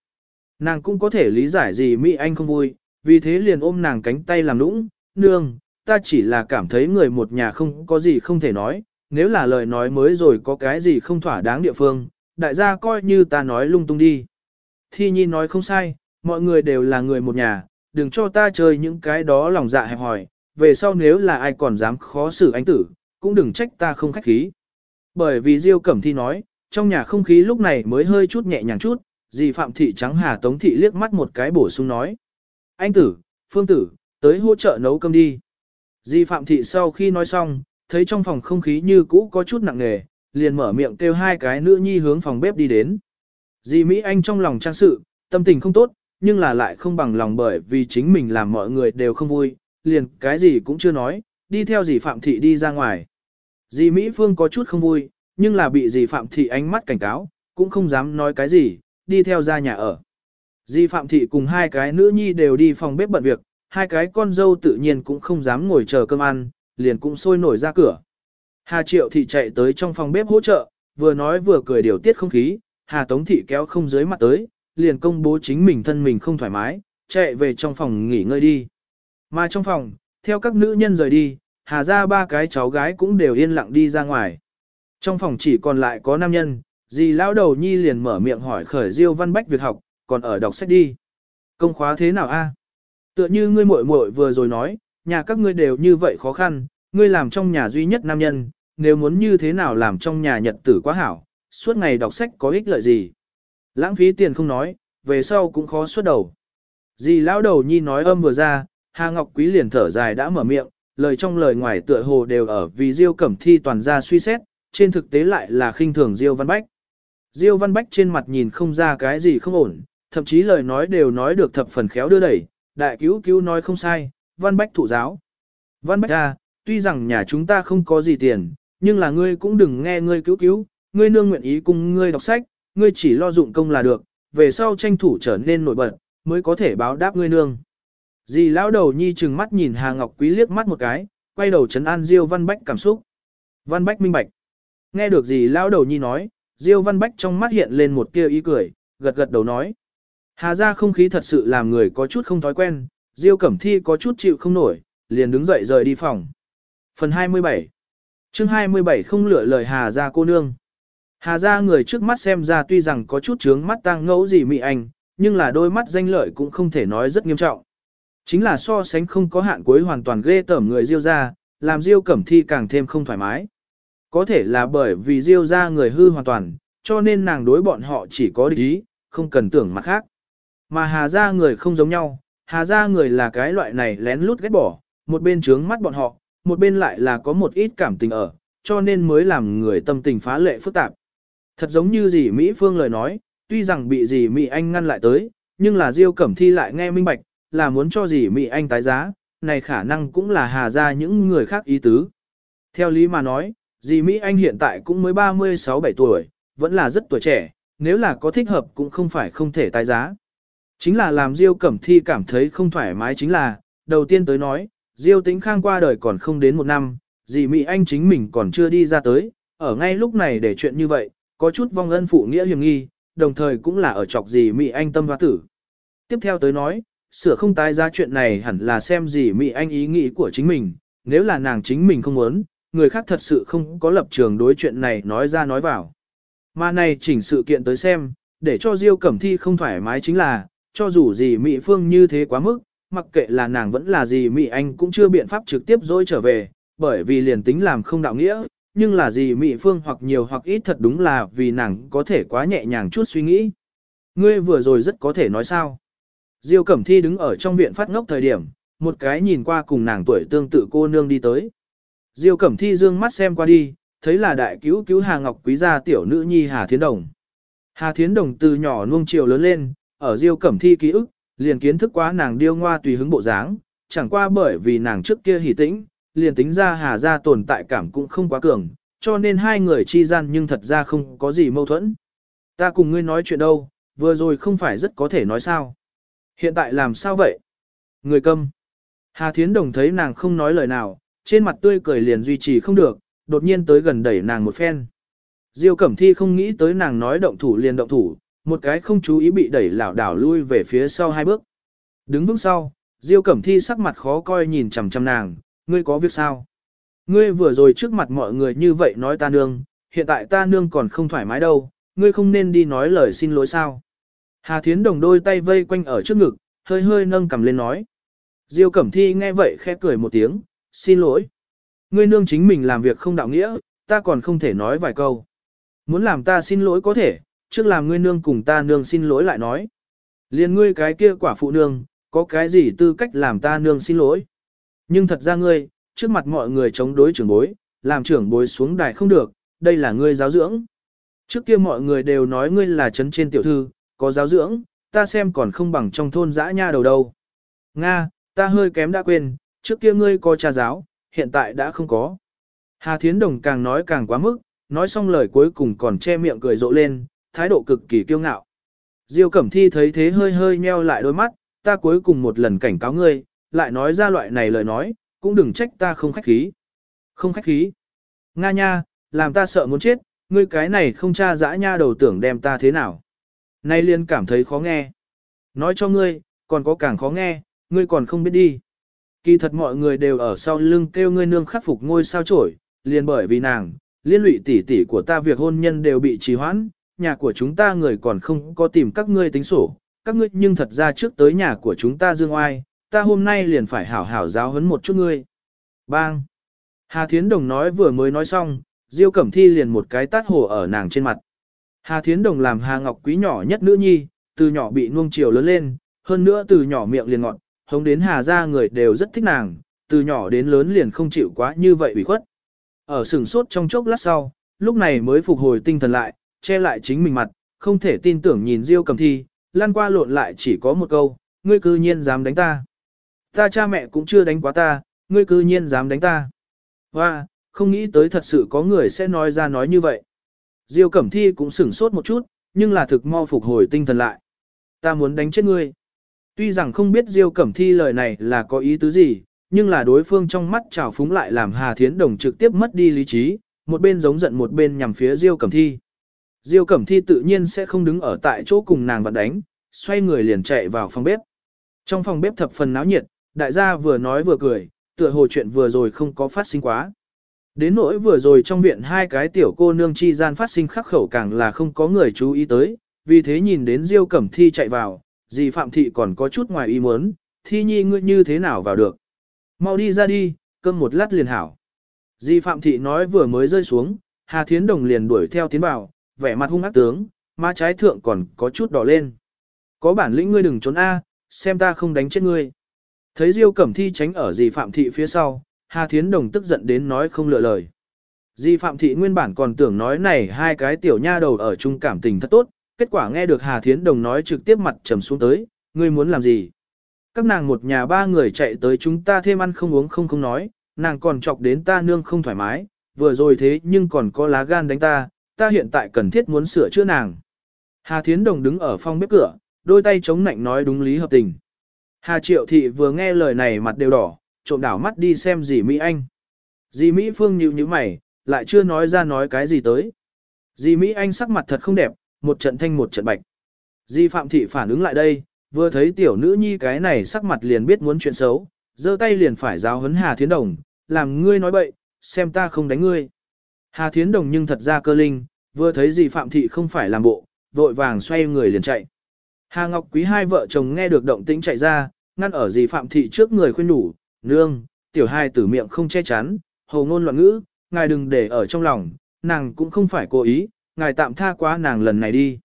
Nàng cũng có thể lý giải gì Mỹ Anh không vui, vì thế liền ôm nàng cánh tay làm nũng, nương, ta chỉ là cảm thấy người một nhà không có gì không thể nói, nếu là lời nói mới rồi có cái gì không thỏa đáng địa phương, đại gia coi như ta nói lung tung đi. Thi Nhi nói không sai, mọi người đều là người một nhà, đừng cho ta chơi những cái đó lòng dạ hẹp hỏi về sau nếu là ai còn dám khó xử anh tử, cũng đừng trách ta không khách khí. Bởi vì Diêu Cẩm Thi nói, trong nhà không khí lúc này mới hơi chút nhẹ nhàng chút, dì Phạm Thị Trắng Hà Tống Thị liếc mắt một cái bổ sung nói. Anh tử, Phương tử, tới hỗ trợ nấu cơm đi. Dì Phạm Thị sau khi nói xong, thấy trong phòng không khí như cũ có chút nặng nề, liền mở miệng kêu hai cái nữ nhi hướng phòng bếp đi đến. Dì Mỹ Anh trong lòng trang sự, tâm tình không tốt, nhưng là lại không bằng lòng bởi vì chính mình làm mọi người đều không vui, liền cái gì cũng chưa nói, đi theo dì Phạm Thị đi ra ngoài. Dì Mỹ Phương có chút không vui, nhưng là bị dì Phạm Thị ánh mắt cảnh cáo, cũng không dám nói cái gì, đi theo ra nhà ở. Dì Phạm Thị cùng hai cái nữ nhi đều đi phòng bếp bận việc, hai cái con dâu tự nhiên cũng không dám ngồi chờ cơm ăn, liền cũng sôi nổi ra cửa. Hà Triệu Thị chạy tới trong phòng bếp hỗ trợ, vừa nói vừa cười điều tiết không khí, Hà Tống Thị kéo không dưới mặt tới, liền công bố chính mình thân mình không thoải mái, chạy về trong phòng nghỉ ngơi đi. Mà trong phòng, theo các nữ nhân rời đi, Hà ra ba cái cháu gái cũng đều yên lặng đi ra ngoài. Trong phòng chỉ còn lại có nam nhân, dì lão đầu nhi liền mở miệng hỏi khởi Diêu Văn Bách việc học, còn ở đọc sách đi. Công khóa thế nào a? Tựa như ngươi muội muội vừa rồi nói, nhà các ngươi đều như vậy khó khăn, ngươi làm trong nhà duy nhất nam nhân, nếu muốn như thế nào làm trong nhà nhật tử quá hảo, suốt ngày đọc sách có ích lợi gì. Lãng phí tiền không nói, về sau cũng khó xuất đầu. Dì lão đầu nhi nói âm vừa ra, Hà Ngọc Quý liền thở dài đã mở miệng, lời trong lời ngoài tựa hồ đều ở vì Diêu Cẩm Thi toàn ra suy xét, trên thực tế lại là khinh thường Diêu Văn Bách. Diêu Văn Bách trên mặt nhìn không ra cái gì không ổn, thậm chí lời nói đều nói được thập phần khéo đưa đẩy, đại cứu cứu nói không sai, văn bách thụ giáo. Văn bách à, tuy rằng nhà chúng ta không có gì tiền, nhưng là ngươi cũng đừng nghe ngươi cứu cứu, ngươi nương nguyện ý cùng ngươi đọc sách, ngươi chỉ lo dụng công là được, về sau tranh thủ trở nên nổi bật, mới có thể báo đáp ngươi nương. Dì lão đầu nhi chừng mắt nhìn Hà Ngọc Quý liếc mắt một cái, quay đầu chấn an Diêu Văn Bách cảm xúc. Văn Bách minh bạch. Nghe được gì lão đầu nhi nói, Diêu Văn Bách trong mắt hiện lên một tia ý cười, gật gật đầu nói. Hà ra không khí thật sự làm người có chút không thói quen, Diêu Cẩm Thi có chút chịu không nổi, liền đứng dậy rời đi phòng. Phần 27 chương 27 không lựa lời Hà ra cô nương. Hà ra người trước mắt xem ra tuy rằng có chút trướng mắt tăng ngẫu gì mị anh, nhưng là đôi mắt danh lợi cũng không thể nói rất nghiêm trọng. Chính là so sánh không có hạn cuối hoàn toàn ghê tởm người Diêu ra, làm Diêu Cẩm Thi càng thêm không thoải mái. Có thể là bởi vì Diêu ra người hư hoàn toàn, cho nên nàng đối bọn họ chỉ có địch ý, không cần tưởng mặt khác. Mà Hà ra người không giống nhau, Hà ra người là cái loại này lén lút ghét bỏ, một bên trướng mắt bọn họ, một bên lại là có một ít cảm tình ở, cho nên mới làm người tâm tình phá lệ phức tạp. Thật giống như dì Mỹ Phương lời nói, tuy rằng bị dì Mỹ Anh ngăn lại tới, nhưng là Diêu Cẩm Thi lại nghe minh bạch, là muốn cho dì Mỹ Anh tái giá, này khả năng cũng là hà ra những người khác ý tứ. Theo lý mà nói, dì Mỹ Anh hiện tại cũng mới 36-7 tuổi, vẫn là rất tuổi trẻ, nếu là có thích hợp cũng không phải không thể tái giá. Chính là làm Diêu Cẩm Thi cảm thấy không thoải mái chính là, đầu tiên tới nói, Diêu Tĩnh Khang qua đời còn không đến một năm, dì Mỹ Anh chính mình còn chưa đi ra tới, ở ngay lúc này để chuyện như vậy, có chút vong ân phụ nghĩa hiểm nghi, đồng thời cũng là ở chọc dì Mỹ Anh tâm hoa tử. Tiếp theo tới nói, sửa không tái ra chuyện này hẳn là xem dì Mỹ Anh ý nghĩ của chính mình, nếu là nàng chính mình không muốn, người khác thật sự không có lập trường đối chuyện này nói ra nói vào. Mà này chỉnh sự kiện tới xem, để cho Diêu Cẩm Thi không thoải mái chính là, cho dù gì Mỹ Phương như thế quá mức, mặc kệ là nàng vẫn là gì Mỹ Anh cũng chưa biện pháp trực tiếp dối trở về, bởi vì liền tính làm không đạo nghĩa, nhưng là gì Mỹ Phương hoặc nhiều hoặc ít thật đúng là vì nàng có thể quá nhẹ nhàng chút suy nghĩ. Ngươi vừa rồi rất có thể nói sao. Diêu Cẩm Thi đứng ở trong viện phát ngốc thời điểm, một cái nhìn qua cùng nàng tuổi tương tự cô nương đi tới. Diêu Cẩm Thi dương mắt xem qua đi, thấy là đại cứu cứu Hà Ngọc Quý gia tiểu nữ nhi Hà Thiến Đồng. Hà Thiến Đồng từ nhỏ nuông chiều lớn lên, ở Diêu Cẩm Thi ký ức, liền kiến thức quá nàng điêu ngoa tùy hứng bộ dáng, chẳng qua bởi vì nàng trước kia hỉ tĩnh, liền tính ra Hà gia tồn tại cảm cũng không quá cường, cho nên hai người chi gian nhưng thật ra không có gì mâu thuẫn. Ta cùng ngươi nói chuyện đâu, vừa rồi không phải rất có thể nói sao. Hiện tại làm sao vậy? Người câm. Hà Thiến Đồng thấy nàng không nói lời nào, trên mặt tươi cười liền duy trì không được, đột nhiên tới gần đẩy nàng một phen. Diêu Cẩm Thi không nghĩ tới nàng nói động thủ liền động thủ, một cái không chú ý bị đẩy lảo đảo lui về phía sau hai bước. Đứng vững sau, Diêu Cẩm Thi sắc mặt khó coi nhìn chằm chằm nàng, ngươi có việc sao? Ngươi vừa rồi trước mặt mọi người như vậy nói ta nương, hiện tại ta nương còn không thoải mái đâu, ngươi không nên đi nói lời xin lỗi sao? Hà Thiến Đồng đôi tay vây quanh ở trước ngực, hơi hơi nâng cầm lên nói. Diêu Cẩm Thi nghe vậy khẽ cười một tiếng, xin lỗi. Ngươi nương chính mình làm việc không đạo nghĩa, ta còn không thể nói vài câu. Muốn làm ta xin lỗi có thể, trước làm ngươi nương cùng ta nương xin lỗi lại nói. Liên ngươi cái kia quả phụ nương, có cái gì tư cách làm ta nương xin lỗi. Nhưng thật ra ngươi, trước mặt mọi người chống đối trưởng bối, làm trưởng bối xuống đài không được, đây là ngươi giáo dưỡng. Trước kia mọi người đều nói ngươi là chấn trên tiểu thư, có giáo dưỡng, ta xem còn không bằng trong thôn dã nha đầu đâu. Nga, ta hơi kém đã quên, trước kia ngươi có cha giáo, hiện tại đã không có. Hà Thiến Đồng càng nói càng quá mức, nói xong lời cuối cùng còn che miệng cười rộ lên, thái độ cực kỳ kiêu ngạo. Diêu Cẩm Thi thấy thế hơi hơi nheo lại đôi mắt, ta cuối cùng một lần cảnh cáo ngươi, lại nói ra loại này lời nói, cũng đừng trách ta không khách khí. Không khách khí. Nga nha, làm ta sợ muốn chết, ngươi cái này không tra dã nha đầu tưởng đem ta thế nào. Nay liên cảm thấy khó nghe. Nói cho ngươi, còn có càng khó nghe, ngươi còn không biết đi. Kỳ thật mọi người đều ở sau lưng kêu ngươi nương khắc phục ngôi sao chổi, liền bởi vì nàng, liên lụy tỷ tỷ của ta việc hôn nhân đều bị trì hoãn, nhà của chúng ta người còn không có tìm các ngươi tính sổ, các ngươi nhưng thật ra trước tới nhà của chúng ta dương oai, ta hôm nay liền phải hảo hảo giáo huấn một chút ngươi. Bang! Hà Thiến Đồng nói vừa mới nói xong, Diêu Cẩm Thi liền một cái tát hồ ở nàng trên mặt. Hà Thiến Đồng làm Hà Ngọc Quý nhỏ nhất nữ nhi, từ nhỏ bị nuông chiều lớn lên, hơn nữa từ nhỏ miệng liền ngọn, hống đến Hà gia người đều rất thích nàng, từ nhỏ đến lớn liền không chịu quá như vậy ủy khuất. Ở sừng sốt trong chốc lát sau, lúc này mới phục hồi tinh thần lại, che lại chính mình mặt, không thể tin tưởng nhìn Diêu Cầm Thi, lan qua lộn lại chỉ có một câu, ngươi cư nhiên dám đánh ta. Ta cha mẹ cũng chưa đánh quá ta, ngươi cư nhiên dám đánh ta. Và, không nghĩ tới thật sự có người sẽ nói ra nói như vậy. Diêu Cẩm Thi cũng sửng sốt một chút, nhưng là thực mau phục hồi tinh thần lại. Ta muốn đánh chết ngươi. Tuy rằng không biết Diêu Cẩm Thi lời này là có ý tứ gì, nhưng là đối phương trong mắt trào phúng lại làm Hà Thiến Đồng trực tiếp mất đi lý trí, một bên giống giận một bên nhằm phía Diêu Cẩm Thi. Diêu Cẩm Thi tự nhiên sẽ không đứng ở tại chỗ cùng nàng vặn đánh, xoay người liền chạy vào phòng bếp. Trong phòng bếp thập phần náo nhiệt, đại gia vừa nói vừa cười, tựa hồ chuyện vừa rồi không có phát sinh quá. Đến nỗi vừa rồi trong viện hai cái tiểu cô nương chi gian phát sinh khắc khẩu càng là không có người chú ý tới, vì thế nhìn đến Diêu Cẩm Thi chạy vào, dì Phạm Thị còn có chút ngoài ý muốn, Thi Nhi ngươi như thế nào vào được. Mau đi ra đi, cơm một lát liền hảo. Dì Phạm Thị nói vừa mới rơi xuống, Hà Thiến Đồng liền đuổi theo tiến vào, vẻ mặt hung ác tướng, má trái thượng còn có chút đỏ lên. Có bản lĩnh ngươi đừng trốn A, xem ta không đánh chết ngươi. Thấy Diêu Cẩm Thi tránh ở dì Phạm Thị phía sau, Hà Thiến Đồng tức giận đến nói không lựa lời. Di Phạm Thị nguyên bản còn tưởng nói này hai cái tiểu nha đầu ở chung cảm tình thật tốt, kết quả nghe được Hà Thiến Đồng nói trực tiếp mặt trầm xuống tới, ngươi muốn làm gì? Các nàng một nhà ba người chạy tới chúng ta thêm ăn không uống không không nói, nàng còn chọc đến ta nương không thoải mái, vừa rồi thế nhưng còn có lá gan đánh ta, ta hiện tại cần thiết muốn sửa chữa nàng. Hà Thiến Đồng đứng ở phòng bếp cửa, đôi tay chống nạnh nói đúng lý hợp tình. Hà Triệu Thị vừa nghe lời này mặt đều đỏ, trộm đảo mắt đi xem dì Mỹ Anh. Dì Mỹ Phương nhíu nhíu mày, lại chưa nói ra nói cái gì tới. Dì Mỹ Anh sắc mặt thật không đẹp, một trận thanh một trận bạch. Di Phạm Thị phản ứng lại đây, vừa thấy tiểu nữ nhi cái này sắc mặt liền biết muốn chuyện xấu, giơ tay liền phải giáo huấn Hà Thiến Đồng, làm ngươi nói bậy, xem ta không đánh ngươi. Hà Thiến Đồng nhưng thật ra cơ linh, vừa thấy Di Phạm Thị không phải làm bộ, vội vàng xoay người liền chạy. Hà Ngọc Quý hai vợ chồng nghe được động tĩnh chạy ra, ngăn ở Di Phạm Thị trước người khuyên nhủ, nương, tiểu hai tử miệng không che chắn, hầu ngôn loạn ngữ, ngài đừng để ở trong lòng, nàng cũng không phải cố ý, ngài tạm tha quá nàng lần này đi.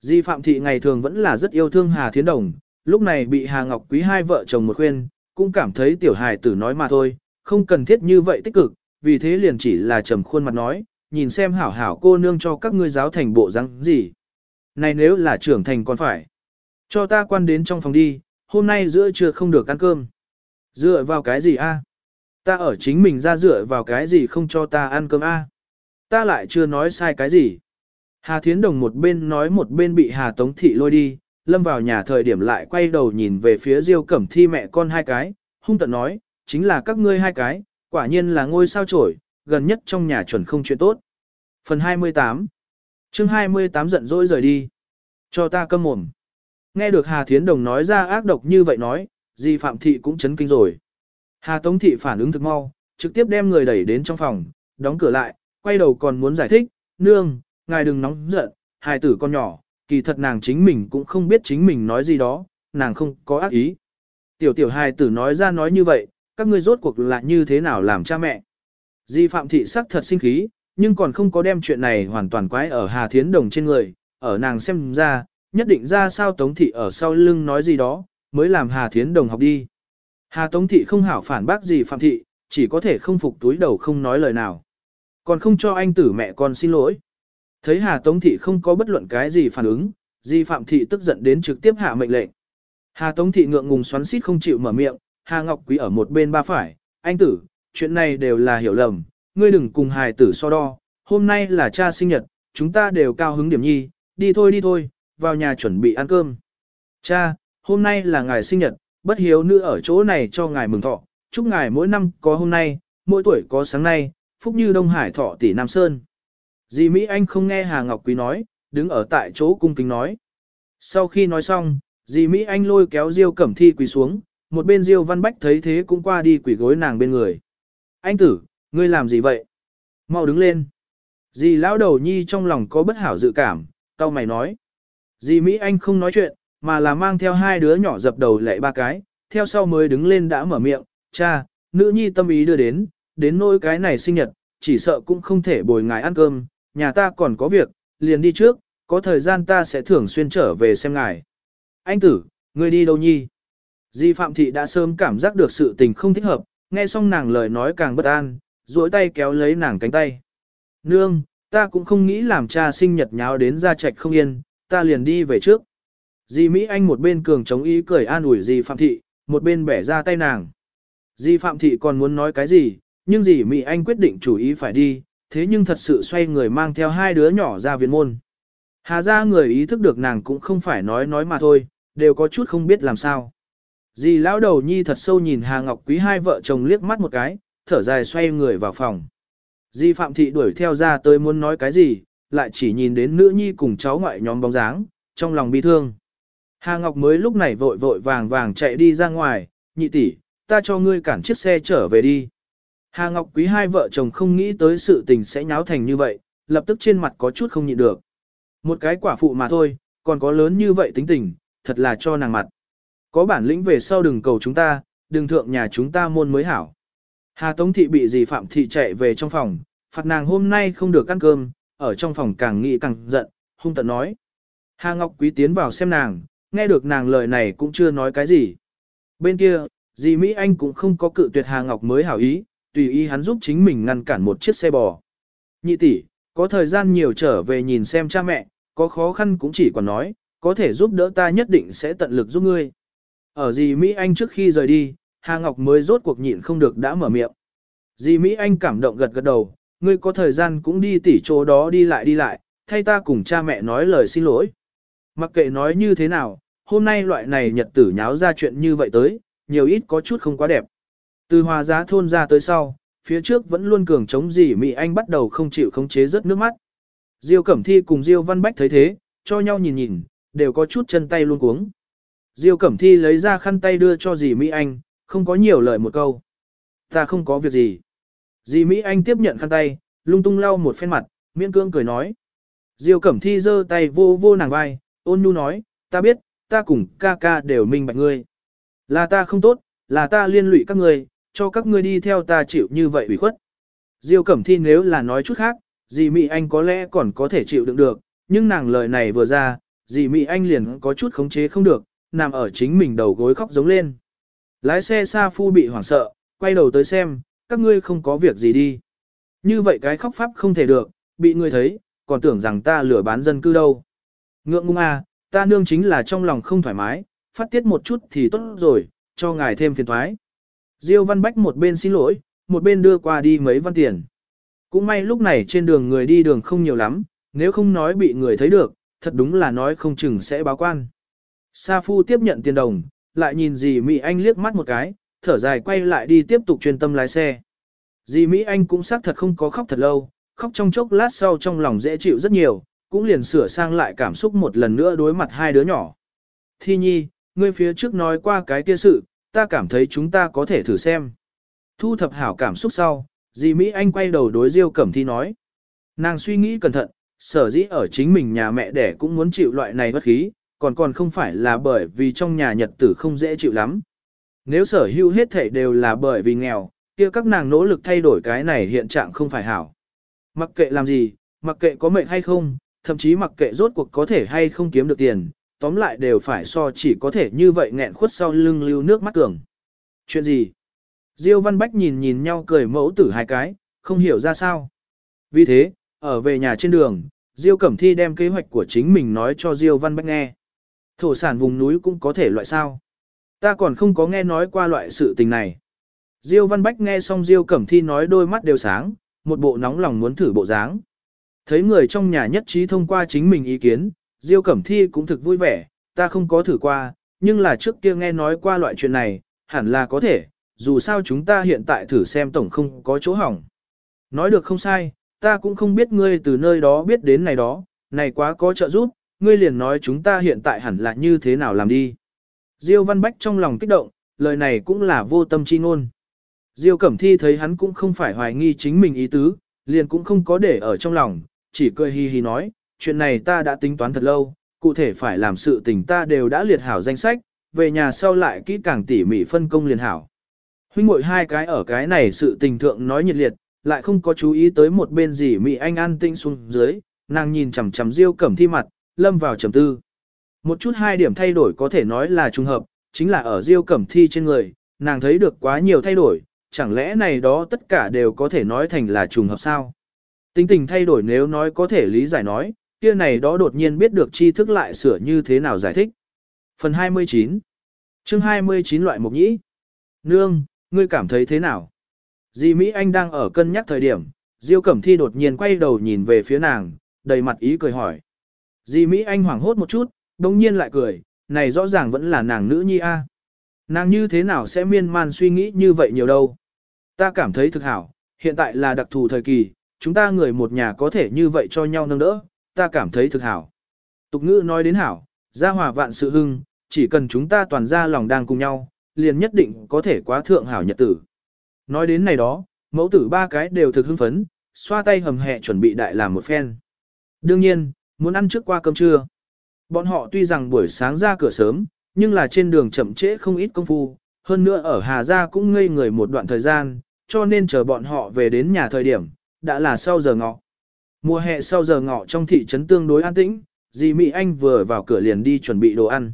Di Phạm Thị ngày thường vẫn là rất yêu thương Hà Thiến Đồng, lúc này bị Hà Ngọc Quý hai vợ chồng một khuyên, cũng cảm thấy tiểu hài tử nói mà thôi, không cần thiết như vậy tích cực, vì thế liền chỉ là trầm khuôn mặt nói, nhìn xem hảo hảo cô nương cho các ngươi giáo thành bộ răng gì. Này nếu là trưởng thành còn phải, cho ta quan đến trong phòng đi, hôm nay giữa trưa không được ăn cơm. Dựa vào cái gì a? Ta ở chính mình ra dựa vào cái gì không cho ta ăn cơm a? Ta lại chưa nói sai cái gì. Hà Thiến Đồng một bên nói một bên bị Hà Tống Thị lôi đi, lâm vào nhà thời điểm lại quay đầu nhìn về phía Diêu Cẩm Thi mẹ con hai cái, hung tận nói, chính là các ngươi hai cái, quả nhiên là ngôi sao trổi, gần nhất trong nhà chuẩn không chuyện tốt. Phần 28 chương 28 giận dỗi rời đi. Cho ta câm mồm. Nghe được Hà Thiến Đồng nói ra ác độc như vậy nói, Di Phạm Thị cũng chấn kinh rồi. Hà Tống Thị phản ứng thực mau, trực tiếp đem người đẩy đến trong phòng, đóng cửa lại, quay đầu còn muốn giải thích, nương, ngài đừng nóng giận, hài tử con nhỏ, kỳ thật nàng chính mình cũng không biết chính mình nói gì đó, nàng không có ác ý. Tiểu tiểu hài tử nói ra nói như vậy, các ngươi rốt cuộc là như thế nào làm cha mẹ. Di Phạm Thị sắc thật sinh khí, nhưng còn không có đem chuyện này hoàn toàn quái ở Hà Thiến Đồng trên người, ở nàng xem ra, nhất định ra sao Tống Thị ở sau lưng nói gì đó, mới làm Hà Thiến Đồng học đi. Hà Tống Thị không hảo phản bác gì Phạm Thị, chỉ có thể không phục túi đầu không nói lời nào. Còn không cho anh tử mẹ con xin lỗi. Thấy Hà Tống Thị không có bất luận cái gì phản ứng, Di Phạm Thị tức giận đến trực tiếp hạ mệnh lệnh. Hà Tống Thị ngượng ngùng xoắn xít không chịu mở miệng, Hà Ngọc Quý ở một bên ba phải, anh tử, chuyện này đều là hiểu lầm, ngươi đừng cùng hài tử so đo, hôm nay là cha sinh nhật, chúng ta đều cao hứng điểm nhi, đi thôi đi thôi, vào nhà chuẩn bị ăn cơm. Cha, hôm nay là ngài sinh nhật, bất hiếu nữ ở chỗ này cho ngài mừng thọ, chúc ngài mỗi năm có hôm nay, mỗi tuổi có sáng nay, phúc như Đông Hải thọ tỷ Nam Sơn. Dì Mỹ Anh không nghe Hà Ngọc Quý nói, đứng ở tại chỗ cung kính nói. Sau khi nói xong, dì Mỹ Anh lôi kéo Diêu Cẩm Thi quỳ xuống, một bên Diêu Văn Bách thấy thế cũng qua đi quỳ gối nàng bên người. Anh tử, ngươi làm gì vậy? Mau đứng lên. Dì lão đầu nhi trong lòng có bất hảo dự cảm, tao mày nói. Dì Mỹ Anh không nói chuyện, mà là mang theo hai đứa nhỏ dập đầu lệ ba cái, theo sau mới đứng lên đã mở miệng, cha, nữ nhi tâm ý đưa đến, đến nỗi cái này sinh nhật, chỉ sợ cũng không thể bồi ngài ăn cơm, nhà ta còn có việc, liền đi trước, có thời gian ta sẽ thường xuyên trở về xem ngài. Anh tử, ngươi đi đâu nhi? Di Phạm Thị đã sớm cảm giác được sự tình không thích hợp, nghe xong nàng lời nói càng bất an, duỗi tay kéo lấy nàng cánh tay. Nương, ta cũng không nghĩ làm cha sinh nhật nháo đến ra trạch không yên, ta liền đi về trước. Di Mỹ Anh một bên cường chống ý cười an ủi di Phạm Thị, một bên bẻ ra tay nàng. Di Phạm Thị còn muốn nói cái gì, nhưng dì Mỹ Anh quyết định chủ ý phải đi, thế nhưng thật sự xoay người mang theo hai đứa nhỏ ra viện môn. Hà ra người ý thức được nàng cũng không phải nói nói mà thôi, đều có chút không biết làm sao. Dì lão đầu nhi thật sâu nhìn Hà Ngọc Quý hai vợ chồng liếc mắt một cái, thở dài xoay người vào phòng. Di Phạm Thị đuổi theo ra tới muốn nói cái gì, lại chỉ nhìn đến nữ nhi cùng cháu ngoại nhóm bóng dáng, trong lòng bi thương. Hà Ngọc mới lúc này vội vội vàng vàng chạy đi ra ngoài, nhị tỷ, ta cho ngươi cản chiếc xe trở về đi. Hà Ngọc Quý hai vợ chồng không nghĩ tới sự tình sẽ nháo thành như vậy, lập tức trên mặt có chút không nhịn được. Một cái quả phụ mà thôi, còn có lớn như vậy tính tình, thật là cho nàng mặt. Có bản lĩnh về sau đừng cầu chúng ta, đừng thượng nhà chúng ta môn mới hảo. Hà Tống Thị bị dì Phạm Thị chạy về trong phòng, phạt nàng hôm nay không được ăn cơm, ở trong phòng càng nghĩ càng giận, hung tận nói. Hà Ngọc Quý tiến vào xem nàng, nghe được nàng lời này cũng chưa nói cái gì. Bên kia, dì Mỹ Anh cũng không có cự tuyệt Hà Ngọc mới hảo ý, tùy ý hắn giúp chính mình ngăn cản một chiếc xe bò. Nhị tỷ, có thời gian nhiều trở về nhìn xem cha mẹ, có khó khăn cũng chỉ còn nói, có thể giúp đỡ ta nhất định sẽ tận lực giúp ngươi. Ở dì Mỹ Anh trước khi rời đi, Hà Ngọc mới rốt cuộc nhịn không được đã mở miệng. Dì Mỹ Anh cảm động gật gật đầu, ngươi có thời gian cũng đi tỉ chỗ đó đi lại đi lại, thay ta cùng cha mẹ nói lời xin lỗi. Mặc kệ nói như thế nào, hôm nay loại này nhật tử nháo ra chuyện như vậy tới, nhiều ít có chút không quá đẹp. Từ hòa giá thôn ra tới sau, phía trước vẫn luôn cường chống gì Mỹ Anh bắt đầu không chịu khống chế rớt nước mắt. Diêu Cẩm Thi cùng Diêu Văn Bách thấy thế, cho nhau nhìn nhìn, đều có chút chân tay luôn cuống. Diêu Cẩm Thi lấy ra khăn tay đưa cho dì Mỹ Anh, không có nhiều lời một câu. Ta không có việc gì. Dì Mỹ Anh tiếp nhận khăn tay, lung tung lau một phen mặt, miễn cương cười nói. Diêu Cẩm Thi giơ tay vô vô nàng vai, ôn nhu nói, ta biết, ta cùng ca ca đều minh bạch ngươi. Là ta không tốt, là ta liên lụy các ngươi, cho các ngươi đi theo ta chịu như vậy ủy khuất. Diêu Cẩm Thi nếu là nói chút khác, dì Mỹ Anh có lẽ còn có thể chịu đựng được, nhưng nàng lời này vừa ra, dì Mỹ Anh liền có chút khống chế không được, nằm ở chính mình đầu gối khóc giống lên. Lái xe xa phu bị hoảng sợ, quay đầu tới xem, các ngươi không có việc gì đi. Như vậy cái khóc pháp không thể được, bị người thấy, còn tưởng rằng ta lừa bán dân cư đâu. Ngượng ngung à, ta nương chính là trong lòng không thoải mái, phát tiết một chút thì tốt rồi, cho ngài thêm phiền thoái. Diêu Văn Bách một bên xin lỗi, một bên đưa qua đi mấy văn tiền. Cũng may lúc này trên đường người đi đường không nhiều lắm, nếu không nói bị người thấy được, thật đúng là nói không chừng sẽ báo quan. Sa Phu tiếp nhận tiền đồng, lại nhìn dì Mỹ Anh liếc mắt một cái, thở dài quay lại đi tiếp tục chuyên tâm lái xe. Dì Mỹ Anh cũng xác thật không có khóc thật lâu, khóc trong chốc lát sau trong lòng dễ chịu rất nhiều, cũng liền sửa sang lại cảm xúc một lần nữa đối mặt hai đứa nhỏ. Thi nhi, ngươi phía trước nói qua cái kia sự, ta cảm thấy chúng ta có thể thử xem. Thu thập hảo cảm xúc sau, dì Mỹ Anh quay đầu đối Diêu Cẩm Thi nói. Nàng suy nghĩ cẩn thận, sở dĩ ở chính mình nhà mẹ đẻ cũng muốn chịu loại này bất khí, còn còn không phải là bởi vì trong nhà nhật tử không dễ chịu lắm. Nếu sở hữu hết thảy đều là bởi vì nghèo, kia các nàng nỗ lực thay đổi cái này hiện trạng không phải hảo. Mặc kệ làm gì, mặc kệ có mệnh hay không, thậm chí mặc kệ rốt cuộc có thể hay không kiếm được tiền, tóm lại đều phải so chỉ có thể như vậy nghẹn khuất sau lưng lưu nước mắt cường. Chuyện gì? Diêu Văn Bách nhìn nhìn nhau cười mẫu tử hai cái, không hiểu ra sao. Vì thế, ở về nhà trên đường, Diêu Cẩm Thi đem kế hoạch của chính mình nói cho Diêu Văn Bách nghe. Thổ sản vùng núi cũng có thể loại sao. Ta còn không có nghe nói qua loại sự tình này. Diêu Văn Bách nghe xong Diêu Cẩm Thi nói đôi mắt đều sáng, một bộ nóng lòng muốn thử bộ dáng. Thấy người trong nhà nhất trí thông qua chính mình ý kiến, Diêu Cẩm Thi cũng thực vui vẻ, ta không có thử qua, nhưng là trước kia nghe nói qua loại chuyện này, hẳn là có thể, dù sao chúng ta hiện tại thử xem tổng không có chỗ hỏng. Nói được không sai, ta cũng không biết ngươi từ nơi đó biết đến này đó, này quá có trợ giúp, ngươi liền nói chúng ta hiện tại hẳn là như thế nào làm đi. Diêu Văn Bách trong lòng kích động, lời này cũng là vô tâm chi ngôn. Diêu Cẩm Thi thấy hắn cũng không phải hoài nghi chính mình ý tứ, liền cũng không có để ở trong lòng, chỉ cười hi hi nói, chuyện này ta đã tính toán thật lâu, cụ thể phải làm sự tình ta đều đã liệt hảo danh sách, về nhà sau lại kỹ càng tỉ mỉ phân công liền hảo. Huynh muội hai cái ở cái này sự tình thượng nói nhiệt liệt, lại không có chú ý tới một bên gì Mỹ Anh an tinh xuống dưới, nàng nhìn chằm chằm Diêu Cẩm Thi mặt, lâm vào trầm tư. Một chút hai điểm thay đổi có thể nói là trùng hợp, chính là ở Diêu Cẩm Thi trên người, nàng thấy được quá nhiều thay đổi, chẳng lẽ này đó tất cả đều có thể nói thành là trùng hợp sao? Tính tình thay đổi nếu nói có thể lý giải nói, kia này đó đột nhiên biết được tri thức lại sửa như thế nào giải thích. Phần 29 chương 29 loại mục nhĩ Nương, ngươi cảm thấy thế nào? Dì Mỹ Anh đang ở cân nhắc thời điểm, Diêu Cẩm Thi đột nhiên quay đầu nhìn về phía nàng, đầy mặt ý cười hỏi. Dì Mỹ Anh hoảng hốt một chút, đồng nhiên lại cười, này rõ ràng vẫn là nàng nữ nhi a. Nàng như thế nào sẽ miên man suy nghĩ như vậy nhiều đâu. Ta cảm thấy thực hảo, hiện tại là đặc thù thời kỳ, chúng ta người một nhà có thể như vậy cho nhau nâng đỡ, ta cảm thấy thực hảo. Tục ngữ nói đến hảo, gia hòa vạn sự hưng, chỉ cần chúng ta toàn ra lòng đang cùng nhau, liền nhất định có thể quá thượng hảo nhật tử. Nói đến này đó, mẫu tử ba cái đều thực hưng phấn, xoa tay hầm hẹ chuẩn bị đại làm một phen. Đương nhiên, muốn ăn trước qua cơm trưa. Bọn họ tuy rằng buổi sáng ra cửa sớm, nhưng là trên đường chậm trễ không ít công phu, hơn nữa ở Hà Gia cũng ngây người một đoạn thời gian, cho nên chờ bọn họ về đến nhà thời điểm, đã là sau giờ ngọ. Mùa hè sau giờ ngọ trong thị trấn tương đối an tĩnh, dì Mỹ Anh vừa vào cửa liền đi chuẩn bị đồ ăn.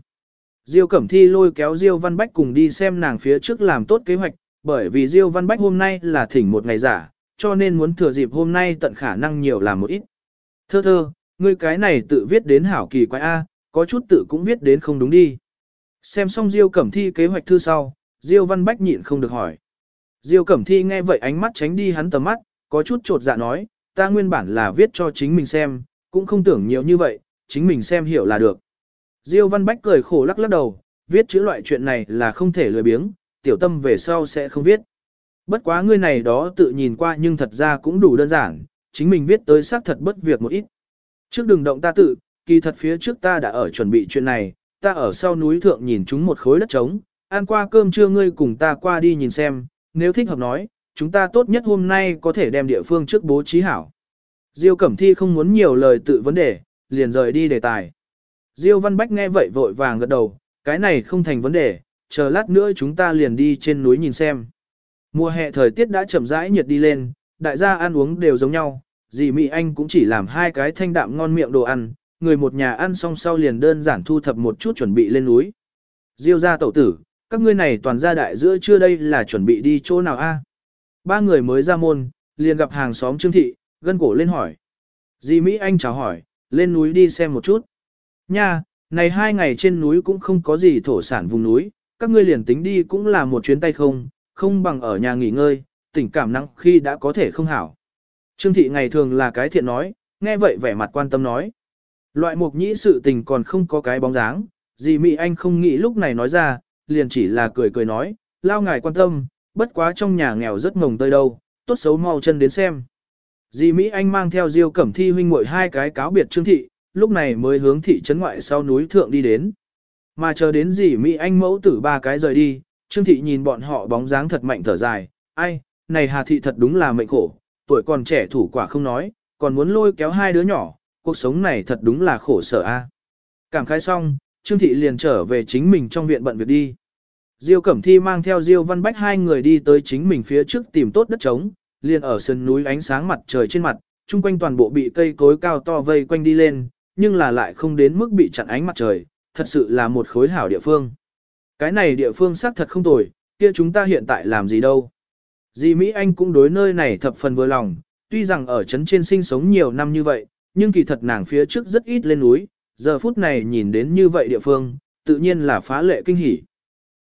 Diêu Cẩm Thi lôi kéo Diêu Văn Bách cùng đi xem nàng phía trước làm tốt kế hoạch, bởi vì Diêu Văn Bách hôm nay là thỉnh một ngày giả, cho nên muốn thừa dịp hôm nay tận khả năng nhiều làm một ít. Thơ thơ, ngươi cái này tự viết đến hảo kỳ quái A, có chút tự cũng viết đến không đúng đi. Xem xong Diêu Cẩm Thi kế hoạch thư sau, Diêu Văn Bách nhịn không được hỏi. Diêu Cẩm Thi nghe vậy ánh mắt tránh đi hắn tầm mắt, có chút trột dạ nói, ta nguyên bản là viết cho chính mình xem, cũng không tưởng nhiều như vậy, chính mình xem hiểu là được. Diêu Văn Bách cười khổ lắc lắc đầu, viết chữ loại chuyện này là không thể lười biếng, tiểu tâm về sau sẽ không viết. Bất quá ngươi này đó tự nhìn qua nhưng thật ra cũng đủ đơn giản, chính mình viết tới xác thật bất việc một ít. Trước đừng động ta tự, kỳ thật phía trước ta đã ở chuẩn bị chuyện này, ta ở sau núi thượng nhìn chúng một khối đất trống, ăn qua cơm trưa ngươi cùng ta qua đi nhìn xem, nếu thích hợp nói, chúng ta tốt nhất hôm nay có thể đem địa phương trước bố trí hảo. Diêu Cẩm Thi không muốn nhiều lời tự vấn đề, liền rời đi đề tài. Diêu Văn Bách nghe vậy vội vàng gật đầu, cái này không thành vấn đề, chờ lát nữa chúng ta liền đi trên núi nhìn xem. Mùa hè thời tiết đã chậm rãi nhiệt đi lên, đại gia ăn uống đều giống nhau, dì Mỹ Anh cũng chỉ làm hai cái thanh đạm ngon miệng đồ ăn, người một nhà ăn xong sau liền đơn giản thu thập một chút chuẩn bị lên núi. Diêu ra tẩu tử, các ngươi này toàn gia đại giữa chưa đây là chuẩn bị đi chỗ nào a? Ba người mới ra môn, liền gặp hàng xóm Trương Thị, gân cổ lên hỏi. Dì Mỹ Anh chào hỏi, lên núi đi xem một chút. Nha, này hai ngày trên núi cũng không có gì thổ sản vùng núi, các ngươi liền tính đi cũng là một chuyến tay không, không bằng ở nhà nghỉ ngơi, tình cảm năng khi đã có thể không hảo. Trương Thị ngày thường là cái thiện nói, nghe vậy vẻ mặt quan tâm nói. Loại mục nhĩ sự tình còn không có cái bóng dáng, dì Mỹ Anh không nghĩ lúc này nói ra, liền chỉ là cười cười nói, lao ngài quan tâm, bất quá trong nhà nghèo rất mồng tơi đâu, tốt xấu mau chân đến xem. Dì Mỹ Anh mang theo Diêu Cẩm Thi huynh muội hai cái cáo biệt Trương Thị, lúc này mới hướng thị trấn ngoại sau núi thượng đi đến. Mà chờ đến dì Mỹ Anh mẫu tử ba cái rời đi, Trương Thị nhìn bọn họ bóng dáng thật mạnh thở dài, ai, này Hà Thị thật đúng là mệnh khổ, tuổi còn trẻ thủ quả không nói, còn muốn lôi kéo hai đứa nhỏ, cuộc sống này thật đúng là khổ sở a. Cảm khái xong, Trương Thị liền trở về chính mình trong viện bận việc đi. Diêu Cẩm Thi mang theo Diêu Văn Bách hai người đi tới chính mình phía trước tìm tốt đất trống, liền ở sân núi ánh sáng mặt trời trên mặt, chung quanh toàn bộ bị cây cối cao to vây quanh đi lên, nhưng là lại không đến mức bị chặn ánh mặt trời, thật sự là một khối hảo địa phương. Cái này địa phương xác thật không tồi, kia chúng ta hiện tại làm gì đâu. Dì Mỹ Anh cũng đối nơi này thập phần vừa lòng, tuy rằng ở trấn trên sinh sống nhiều năm như vậy, nhưng kỳ thật nàng phía trước rất ít lên núi, giờ phút này nhìn đến như vậy địa phương, tự nhiên là phá lệ kinh hỉ.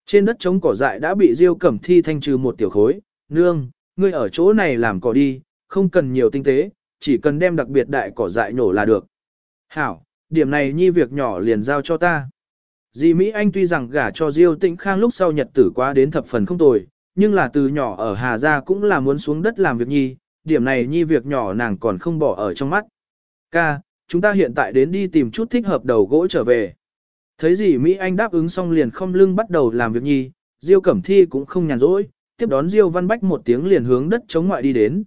Trên đất trống cỏ dại đã bị Diêu Cẩm Thi thanh trừ một tiểu khối, nương, ngươi ở chỗ này làm cỏ đi, không cần nhiều tinh tế, chỉ cần đem đặc biệt đại cỏ dại nổ là được. Hảo, điểm này nhi việc nhỏ liền giao cho ta. Dì Mỹ Anh tuy rằng gả cho Diêu Tĩnh Khang lúc sau nhật tử quá đến thập phần không tồi, nhưng là từ nhỏ ở Hà Gia cũng là muốn xuống đất làm việc nhi, điểm này nhi việc nhỏ nàng còn không bỏ ở trong mắt. Ca, chúng ta hiện tại đến đi tìm chút thích hợp đầu gỗ trở về. Thấy gì Mỹ Anh đáp ứng xong liền không lưng bắt đầu làm việc nhi, Diêu Cẩm Thi cũng không nhàn rỗi, tiếp đón Diêu Văn Bách một tiếng liền hướng đất chống ngoại đi đến.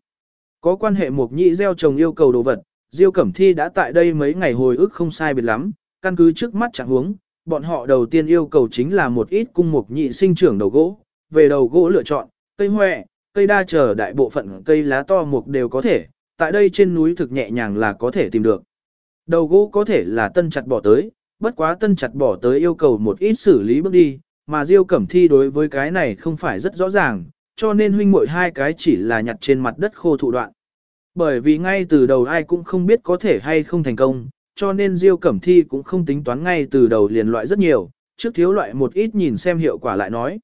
Có quan hệ mục nhị gieo trồng yêu cầu đồ vật, Diêu Cẩm Thi đã tại đây mấy ngày hồi ức không sai biệt lắm, căn cứ trước mắt chẳng huống, bọn họ đầu tiên yêu cầu chính là một ít cung mục nhị sinh trưởng đầu gỗ, về đầu gỗ lựa chọn, cây hoè, cây đa chờ đại bộ phận cây lá to mục đều có thể, tại đây trên núi thực nhẹ nhàng là có thể tìm được. Đầu gỗ có thể là tân chặt bỏ tới, bất quá tân chặt bỏ tới yêu cầu một ít xử lý bước đi, mà Diêu Cẩm Thi đối với cái này không phải rất rõ ràng, cho nên huynh muội hai cái chỉ là nhặt trên mặt đất khô thụ đoạn. Bởi vì ngay từ đầu ai cũng không biết có thể hay không thành công, cho nên Diêu Cẩm Thi cũng không tính toán ngay từ đầu liền loại rất nhiều, trước thiếu loại một ít nhìn xem hiệu quả lại nói.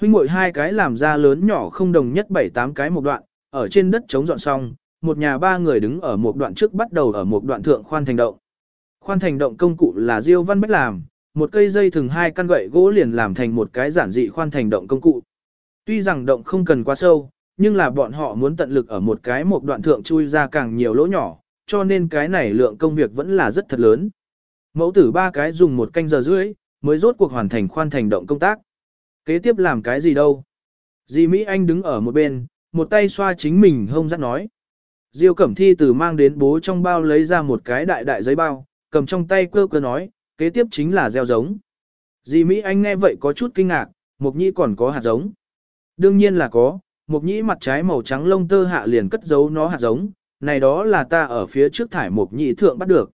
Huynh muội hai cái làm ra lớn nhỏ không đồng nhất bảy tám cái một đoạn, ở trên đất chống dọn xong, một nhà ba người đứng ở một đoạn trước bắt đầu ở một đoạn thượng khoan thành động. Khoan thành động công cụ là Diêu Văn Bách làm, một cây dây thừng hai căn gậy gỗ liền làm thành một cái giản dị khoan thành động công cụ. Tuy rằng động không cần quá sâu, nhưng là bọn họ muốn tận lực ở một cái một đoạn thượng chui ra càng nhiều lỗ nhỏ, cho nên cái này lượng công việc vẫn là rất thật lớn. Mẫu tử ba cái dùng một canh giờ rưỡi, mới rốt cuộc hoàn thành khoan thành động công tác. Kế tiếp làm cái gì đâu? Di Mỹ Anh đứng ở một bên, một tay xoa chính mình hông rắc nói. Diêu Cẩm Thi từ mang đến bố trong bao lấy ra một cái đại đại giấy bao, cầm trong tay cơ cơ nói, kế tiếp chính là gieo giống. Dì Mỹ Anh nghe vậy có chút kinh ngạc, Mục Nhĩ còn có hạt giống. Đương nhiên là có, Mục Nhĩ mặt trái màu trắng lông tơ hạ liền cất giấu nó hạt giống, này đó là ta ở phía trước thải Mục Nhĩ thượng bắt được.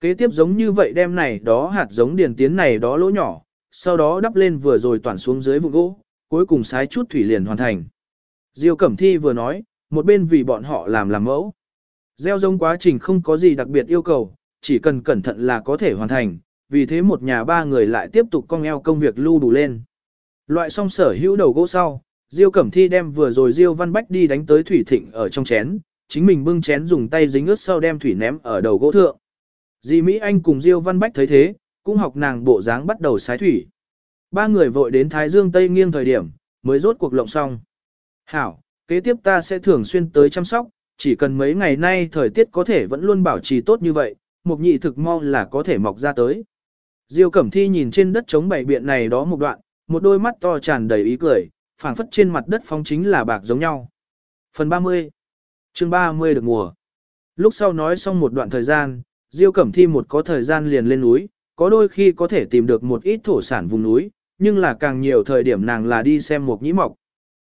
Kế tiếp giống như vậy đem này đó hạt giống điền tiến này đó lỗ nhỏ, sau đó đắp lên vừa rồi toàn xuống dưới vụ gỗ, cuối cùng sái chút thủy liền hoàn thành. Diêu Cẩm Thi vừa nói, một bên vì bọn họ làm làm mẫu. Gieo giống quá trình không có gì đặc biệt yêu cầu, chỉ cần cẩn thận là có thể hoàn thành, vì thế một nhà ba người lại tiếp tục cong eo công việc lưu đủ lên. Loại xong sở hữu đầu gỗ sau, Diêu Cẩm Thi đem vừa rồi Diêu Văn Bách đi đánh tới thủy thịnh ở trong chén, chính mình bưng chén dùng tay dính ướt sau đem thủy ném ở đầu gỗ thượng. Di Mỹ Anh cùng Diêu Văn Bách thấy thế, cũng học nàng bộ dáng bắt đầu sái thủy. Ba người vội đến Thái Dương Tây nghiêng thời điểm, mới rốt cuộc lộng xong. Hảo, kế tiếp ta sẽ thường xuyên tới chăm sóc, chỉ cần mấy ngày nay thời tiết có thể vẫn luôn bảo trì tốt như vậy, mục nhị thực mau là có thể mọc ra tới. Diêu Cẩm Thi nhìn trên đất trống bảy biện này đó một đoạn, một đôi mắt to tràn đầy ý cười, phảng phất trên mặt đất phong chính là bạc giống nhau. Phần 30 chương 30 được mùa. Lúc sau nói xong một đoạn thời gian, Diêu Cẩm Thi một có thời gian liền lên núi, có đôi khi có thể tìm được một ít thổ sản vùng núi, nhưng là càng nhiều thời điểm nàng là đi xem một nhĩ mọc.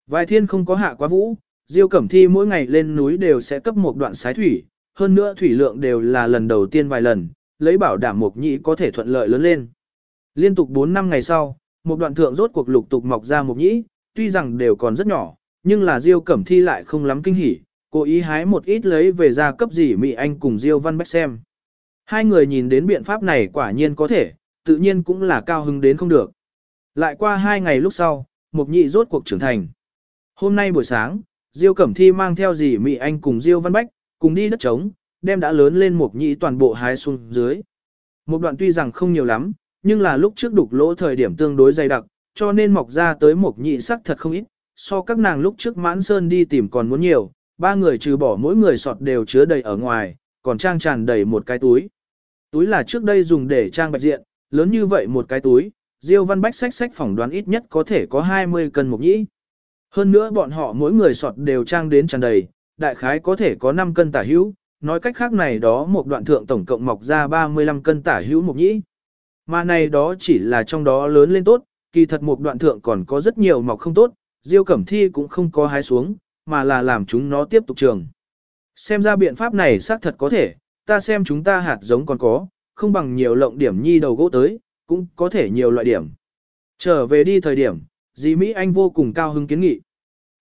Vài thiên không có hạ quá vũ, Diêu Cẩm Thi mỗi ngày lên núi đều sẽ cấp một đoạn sái thủy, hơn nữa thủy lượng đều là lần đầu tiên vài lần, lấy bảo đảm mục nhĩ có thể thuận lợi lớn lên. Liên tục 4 năm ngày sau, một đoạn thượng rốt cuộc lục tục mọc ra mục nhĩ, tuy rằng đều còn rất nhỏ, nhưng là Diêu Cẩm Thi lại không lắm kinh hỉ, cố ý hái một ít lấy về ra cấp gì Mỹ Anh cùng Diêu Văn Bách xem. Hai người nhìn đến biện pháp này quả nhiên có thể, tự nhiên cũng là cao hứng đến không được. Lại qua hai ngày lúc sau, Mục Nhị rốt cuộc trưởng thành. Hôm nay buổi sáng, Diêu Cẩm Thi mang theo dì Mỹ Anh cùng Diêu Văn Bách, cùng đi đất trống, đem đã lớn lên Mục Nhị toàn bộ hái xuống dưới. Một đoạn tuy rằng không nhiều lắm, nhưng là lúc trước đục lỗ thời điểm tương đối dày đặc, cho nên mọc ra tới Mục Nhị sắc thật không ít, so các nàng lúc trước mãn sơn đi tìm còn muốn nhiều, ba người trừ bỏ mỗi người sọt đều chứa đầy ở ngoài, còn trang tràn đầy một cái túi. Túi là trước đây dùng để trang bạch diện, lớn như vậy một cái túi, Diêu Văn Bách sách sách phỏng đoán ít nhất có thể có 20 cân một nhĩ. Hơn nữa bọn họ mỗi người sọt đều trang đến tràn đầy, đại khái có thể có 5 cân tả hữu, nói cách khác này đó một đoạn thượng tổng cộng mọc ra 35 cân tả hữu một nhĩ. Mà này đó chỉ là trong đó lớn lên tốt, kỳ thật một đoạn thượng còn có rất nhiều mọc không tốt, Diêu Cẩm Thi cũng không có hái xuống, mà là làm chúng nó tiếp tục trường. Xem ra biện pháp này xác thật có thể, ta xem chúng ta hạt giống còn có, không bằng nhiều lộng điểm nhi đầu gỗ tới, cũng có thể nhiều loại điểm. Trở về đi thời điểm, dì Mỹ Anh vô cùng cao hứng kiến nghị.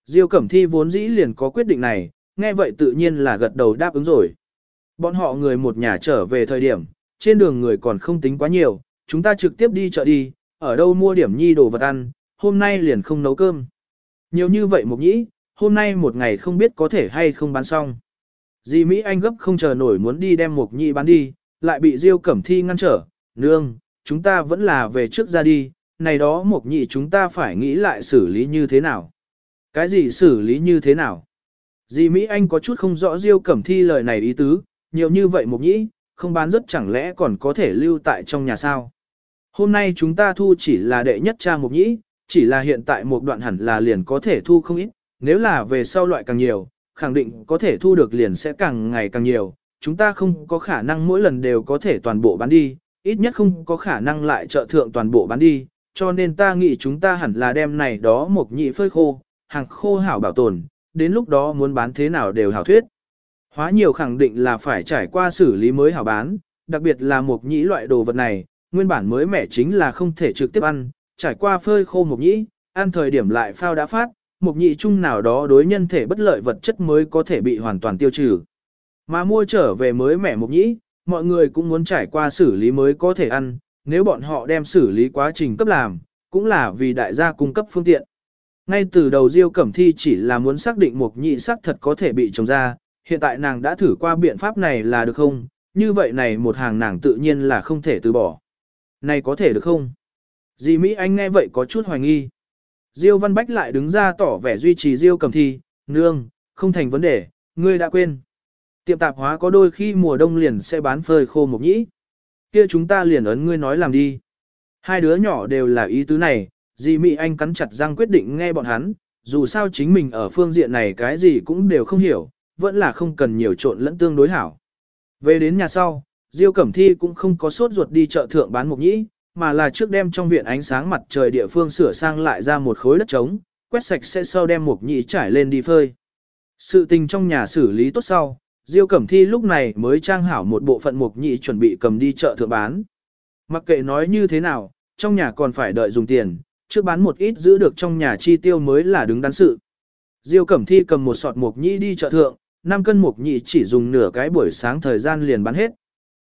Diêu Cẩm Thi vốn dĩ liền có quyết định này, nghe vậy tự nhiên là gật đầu đáp ứng rồi. Bọn họ người một nhà trở về thời điểm, trên đường người còn không tính quá nhiều, chúng ta trực tiếp đi chợ đi, ở đâu mua điểm nhi đồ vật ăn, hôm nay liền không nấu cơm. Nhiều như vậy một nhĩ, hôm nay một ngày không biết có thể hay không bán xong. Dì Mỹ Anh gấp không chờ nổi muốn đi đem một nhị bán đi, lại bị Diêu Cẩm Thi ngăn trở, nương, chúng ta vẫn là về trước ra đi, này đó một nhị chúng ta phải nghĩ lại xử lý như thế nào. Cái gì xử lý như thế nào? Dì Mỹ Anh có chút không rõ Diêu Cẩm Thi lời này ý tứ, nhiều như vậy mục nhĩ, không bán rất chẳng lẽ còn có thể lưu tại trong nhà sao. Hôm nay chúng ta thu chỉ là đệ nhất cha mục nhĩ, chỉ là hiện tại một đoạn hẳn là liền có thể thu không ít, nếu là về sau loại càng nhiều, khẳng định có thể thu được liền sẽ càng ngày càng nhiều, chúng ta không có khả năng mỗi lần đều có thể toàn bộ bán đi, ít nhất không có khả năng lại trợ thượng toàn bộ bán đi, cho nên ta nghĩ chúng ta hẳn là đem này đó mục nhị phơi khô, hàng khô hảo bảo tồn, đến lúc đó muốn bán thế nào đều hảo thuyết. Hóa nhiều khẳng định là phải trải qua xử lý mới hảo bán, đặc biệt là mộc nhĩ loại đồ vật này, nguyên bản mới mẻ chính là không thể trực tiếp ăn, trải qua phơi khô mộc nhĩ, ăn thời điểm lại phao đã phát, mộc nhĩ chung nào đó đối nhân thể bất lợi vật chất mới có thể bị hoàn toàn tiêu trừ. Mà mua trở về mới mẻ mộc nhĩ, mọi người cũng muốn trải qua xử lý mới có thể ăn, nếu bọn họ đem xử lý quá trình cấp làm, cũng là vì đại gia cung cấp phương tiện. Ngay từ đầu Diêu Cẩm Thi chỉ là muốn xác định một nhị sắc thật có thể bị trồng ra, hiện tại nàng đã thử qua biện pháp này là được không, như vậy này một hàng nàng tự nhiên là không thể từ bỏ. Này có thể được không? Dì Mỹ Anh nghe vậy có chút hoài nghi. Diêu Văn Bách lại đứng ra tỏ vẻ duy trì Diêu Cẩm Thi, nương, không thành vấn đề, ngươi đã quên. Tiệm tạp hóa có đôi khi mùa đông liền sẽ bán phơi khô một nhĩ. Kia chúng ta liền ấn ngươi nói làm đi. Hai đứa nhỏ đều là ý tứ này, dì Mỹ Anh cắn chặt răng quyết định nghe bọn hắn, dù sao chính mình ở phương diện này cái gì cũng đều không hiểu, vẫn là không cần nhiều trộn lẫn tương đối hảo. Về đến nhà sau, Diêu Cẩm Thi cũng không có sốt ruột đi chợ thượng bán mục nhĩ, mà là trước đem trong viện ánh sáng mặt trời địa phương sửa sang lại ra một khối đất trống, quét sạch sẽ sau đem mục nhĩ trải lên đi phơi. Sự tình trong nhà xử lý tốt sau, Diêu Cẩm Thi lúc này mới trang hảo một bộ phận mục nhĩ chuẩn bị cầm đi chợ thượng bán. Mặc kệ nói như thế nào, trong nhà còn phải đợi dùng tiền, trước bán một ít giữ được trong nhà chi tiêu mới là đứng đắn sự. Diêu Cẩm Thi cầm một sọt mộc nhĩ đi chợ thượng, 5 cân mộc nhĩ chỉ dùng nửa cái buổi sáng thời gian liền bán hết.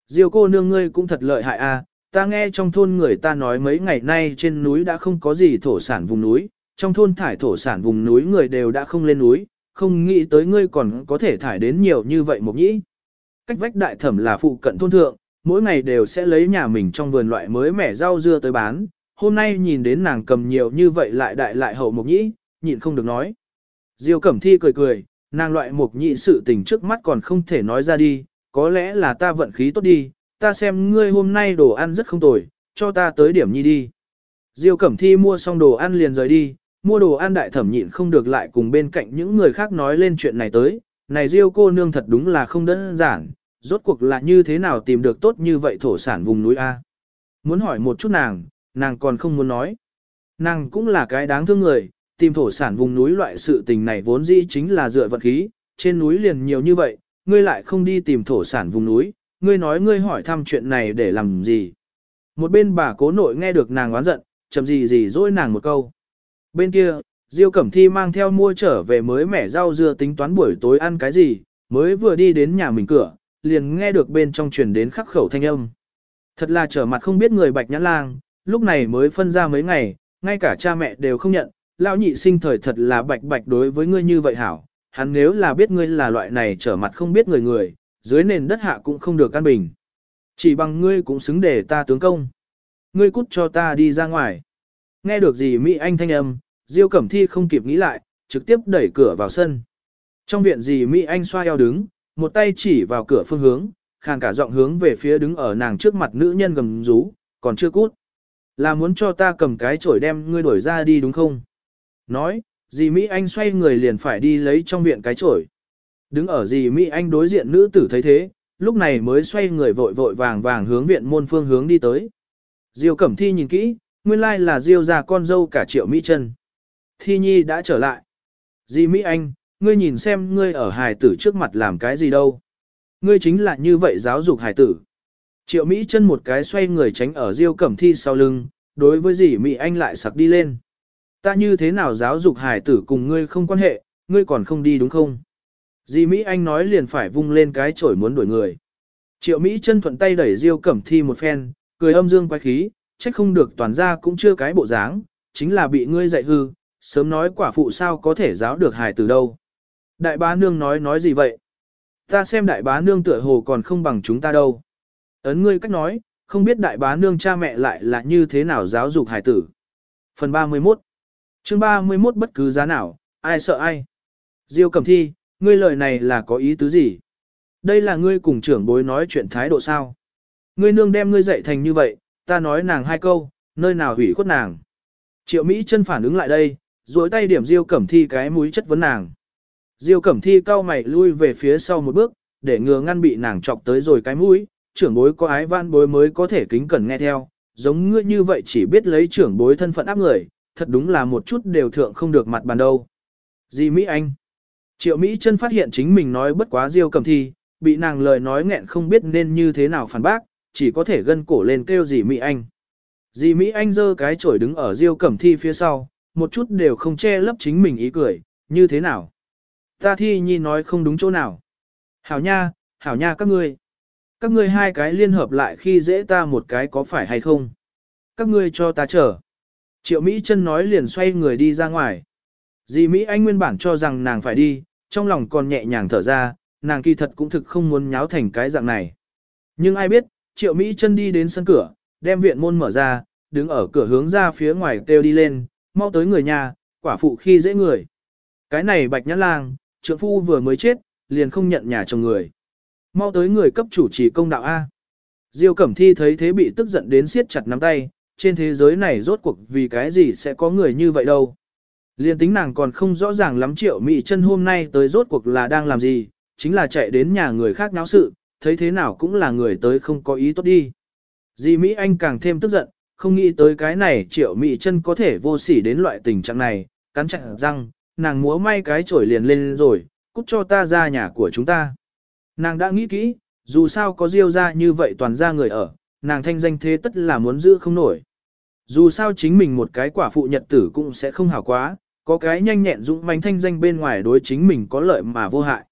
Diêu cô nương ngươi cũng thật lợi hại a, à, ta nghe trong thôn người ta nói mấy ngày nay trên núi đã không có gì thổ sản vùng núi, trong thôn thải thổ sản vùng núi người đều đã không lên núi, không nghĩ tới ngươi còn có thể thải đến nhiều như vậy mộc nhĩ. Cách vách đại thẩm là phụ cận thôn thượng, mỗi ngày đều sẽ lấy nhà mình trong vườn loại mới mẻ rau dưa tới bán, hôm nay nhìn đến nàng cầm nhiều như vậy lại đại lại hậu mộc nhĩ, nhịn không được nói. Diêu Cẩm Thi cười cười, nàng loại mộc nhĩ sự tình trước mắt còn không thể nói ra đi, có lẽ là ta vận khí tốt đi, ta xem ngươi hôm nay đồ ăn rất không tồi, cho ta tới điểm nhi đi. Diêu Cẩm Thi mua xong đồ ăn liền rời đi, mua đồ ăn đại thẩm nhịn không được lại cùng bên cạnh những người khác nói lên chuyện này tới, này Diêu cô nương thật đúng là không đơn giản, rốt cuộc là như thế nào tìm được tốt như vậy thổ sản vùng núi A. Muốn hỏi một chút nàng, nàng còn không muốn nói. Nàng cũng là cái đáng thương người, tìm thổ sản vùng núi loại sự tình này vốn dĩ chính là dựa vật khí, trên núi liền nhiều như vậy, ngươi lại không đi tìm thổ sản vùng núi, ngươi nói ngươi hỏi thăm chuyện này để làm gì. Một bên bà cố nội nghe được nàng oán giận, chậm gì gì dỗi nàng một câu. Bên kia, Diêu Cẩm Thi mang theo mua trở về mới mẻ rau dưa tính toán buổi tối ăn cái gì, mới vừa đi đến nhà mình cửa, liền nghe được bên trong truyền đến khắc khẩu thanh âm. Thật là trở mặt không biết người bạch nhãn lang, lúc này mới phân ra mấy ngày, ngay cả cha mẹ đều không nhận, lão nhị sinh thời thật là bạch bạch đối với ngươi như vậy hảo, hắn nếu là biết ngươi là loại này trở mặt không biết người người, dưới nền đất hạ cũng không được căn bình. Chỉ bằng ngươi cũng xứng để ta tướng công. Ngươi cút cho ta đi ra ngoài. Nghe được gì Mỹ Anh thanh âm, Diêu Cẩm Thi không kịp nghĩ lại, trực tiếp đẩy cửa vào sân. Trong viện gì Mỹ Anh xoa eo đứng, một tay chỉ vào cửa phương hướng, khàn cả giọng hướng về phía đứng ở nàng trước mặt nữ nhân gầm rú, còn chưa cút. Là muốn cho ta cầm cái chổi đem ngươi đuổi ra đi đúng không? Nói, dì Mỹ Anh xoay người liền phải đi lấy trong viện cái chổi. Đứng ở dì Mỹ Anh đối diện nữ tử thấy thế, lúc này mới xoay người vội vội vàng vàng hướng viện môn phương hướng đi tới. Diêu Cẩm Thi nhìn kỹ, nguyên lai là Diêu già con dâu cả triệu Mỹ chân. Thi Nhi đã trở lại. Dì Mỹ Anh, ngươi nhìn xem ngươi ở hài tử trước mặt làm cái gì đâu. Ngươi chính là như vậy giáo dục hài tử. Triệu Mỹ chân một cái xoay người tránh ở Diêu Cẩm Thi sau lưng, đối với dì Mỹ Anh lại sặc đi lên. Ta như thế nào giáo dục Hải tử cùng ngươi không quan hệ, ngươi còn không đi đúng không? Dì Mỹ Anh nói liền phải vung lên cái chổi muốn đuổi người. Triệu Mỹ chân thuận tay đẩy Diêu Cẩm Thi một phen, cười âm dương quái khí, trách không được toàn ra cũng chưa cái bộ dáng, chính là bị ngươi dạy hư, sớm nói quả phụ sao có thể giáo được hài tử đâu. Đại bá nương nói nói gì vậy? Ta xem đại bá nương tựa hồ còn không bằng chúng ta đâu. Ấn ngươi cách nói, không biết đại bá nương cha mẹ lại là như thế nào giáo dục hải tử. Phần 31 chương 31 bất cứ giá nào, ai sợ ai. Diêu cầm thi, ngươi lời này là có ý tứ gì? Đây là ngươi cùng trưởng bối nói chuyện thái độ sao? Ngươi nương đem ngươi dạy thành như vậy, ta nói nàng hai câu, nơi nào hủy khuất nàng. Triệu Mỹ chân phản ứng lại đây, duỗi tay điểm Diêu Cẩm Thi cái mũi chất vấn nàng. Diêu Cẩm Thi cau mày lui về phía sau một bước, để ngừa ngăn bị nàng chọc tới rồi cái mũi, trưởng bối có ái van bối mới có thể kính cẩn nghe theo, giống ngươi như vậy chỉ biết lấy trưởng bối thân phận áp người, thật đúng là một chút đều thượng không được mặt bàn đâu. Di Mỹ Anh Triệu Mỹ chân phát hiện chính mình nói bất quá Diêu Cẩm Thi, bị nàng lời nói nghẹn không biết nên như thế nào phản bác, chỉ có thể gân cổ lên kêu Di Mỹ Anh. Di Mỹ Anh giơ cái chổi đứng ở Diêu Cẩm Thi phía sau, một chút đều không che lấp chính mình ý cười, như thế nào? Ta thi nhi nói không đúng chỗ nào. Hảo nha, hảo nha các ngươi. Các ngươi hai cái liên hợp lại khi dễ ta một cái có phải hay không? Các ngươi cho ta chờ. Triệu Mỹ chân nói liền xoay người đi ra ngoài. Dì Mỹ Anh nguyên bản cho rằng nàng phải đi, trong lòng còn nhẹ nhàng thở ra, nàng kỳ thật cũng thực không muốn nháo thành cái dạng này. Nhưng ai biết, Triệu Mỹ chân đi đến sân cửa, đem viện môn mở ra, đứng ở cửa hướng ra phía ngoài kêu đi lên, mau tới người nhà, quả phụ khi dễ người. Cái này bạch nhã lang, trượng phu vừa mới chết, liền không nhận nhà chồng người. Mau tới người cấp chủ trì công đạo A. Diêu Cẩm Thi thấy thế bị tức giận đến siết chặt nắm tay, trên thế giới này rốt cuộc vì cái gì sẽ có người như vậy đâu. Liên tính nàng còn không rõ ràng lắm triệu Mỹ chân hôm nay tới rốt cuộc là đang làm gì, chính là chạy đến nhà người khác náo sự, thấy thế nào cũng là người tới không có ý tốt đi. di Mỹ Anh càng thêm tức giận, không nghĩ tới cái này triệu Mỹ chân có thể vô sỉ đến loại tình trạng này, cắn chặt răng, nàng múa may cái chổi liền lên rồi, cút cho ta ra nhà của chúng ta. Nàng đã nghĩ kỹ, dù sao có diêu ra như vậy toàn ra người ở, nàng thanh danh thế tất là muốn giữ không nổi. Dù sao chính mình một cái quả phụ nhật tử cũng sẽ không hảo quá, có cái nhanh nhẹn dũng manh thanh danh bên ngoài đối chính mình có lợi mà vô hại.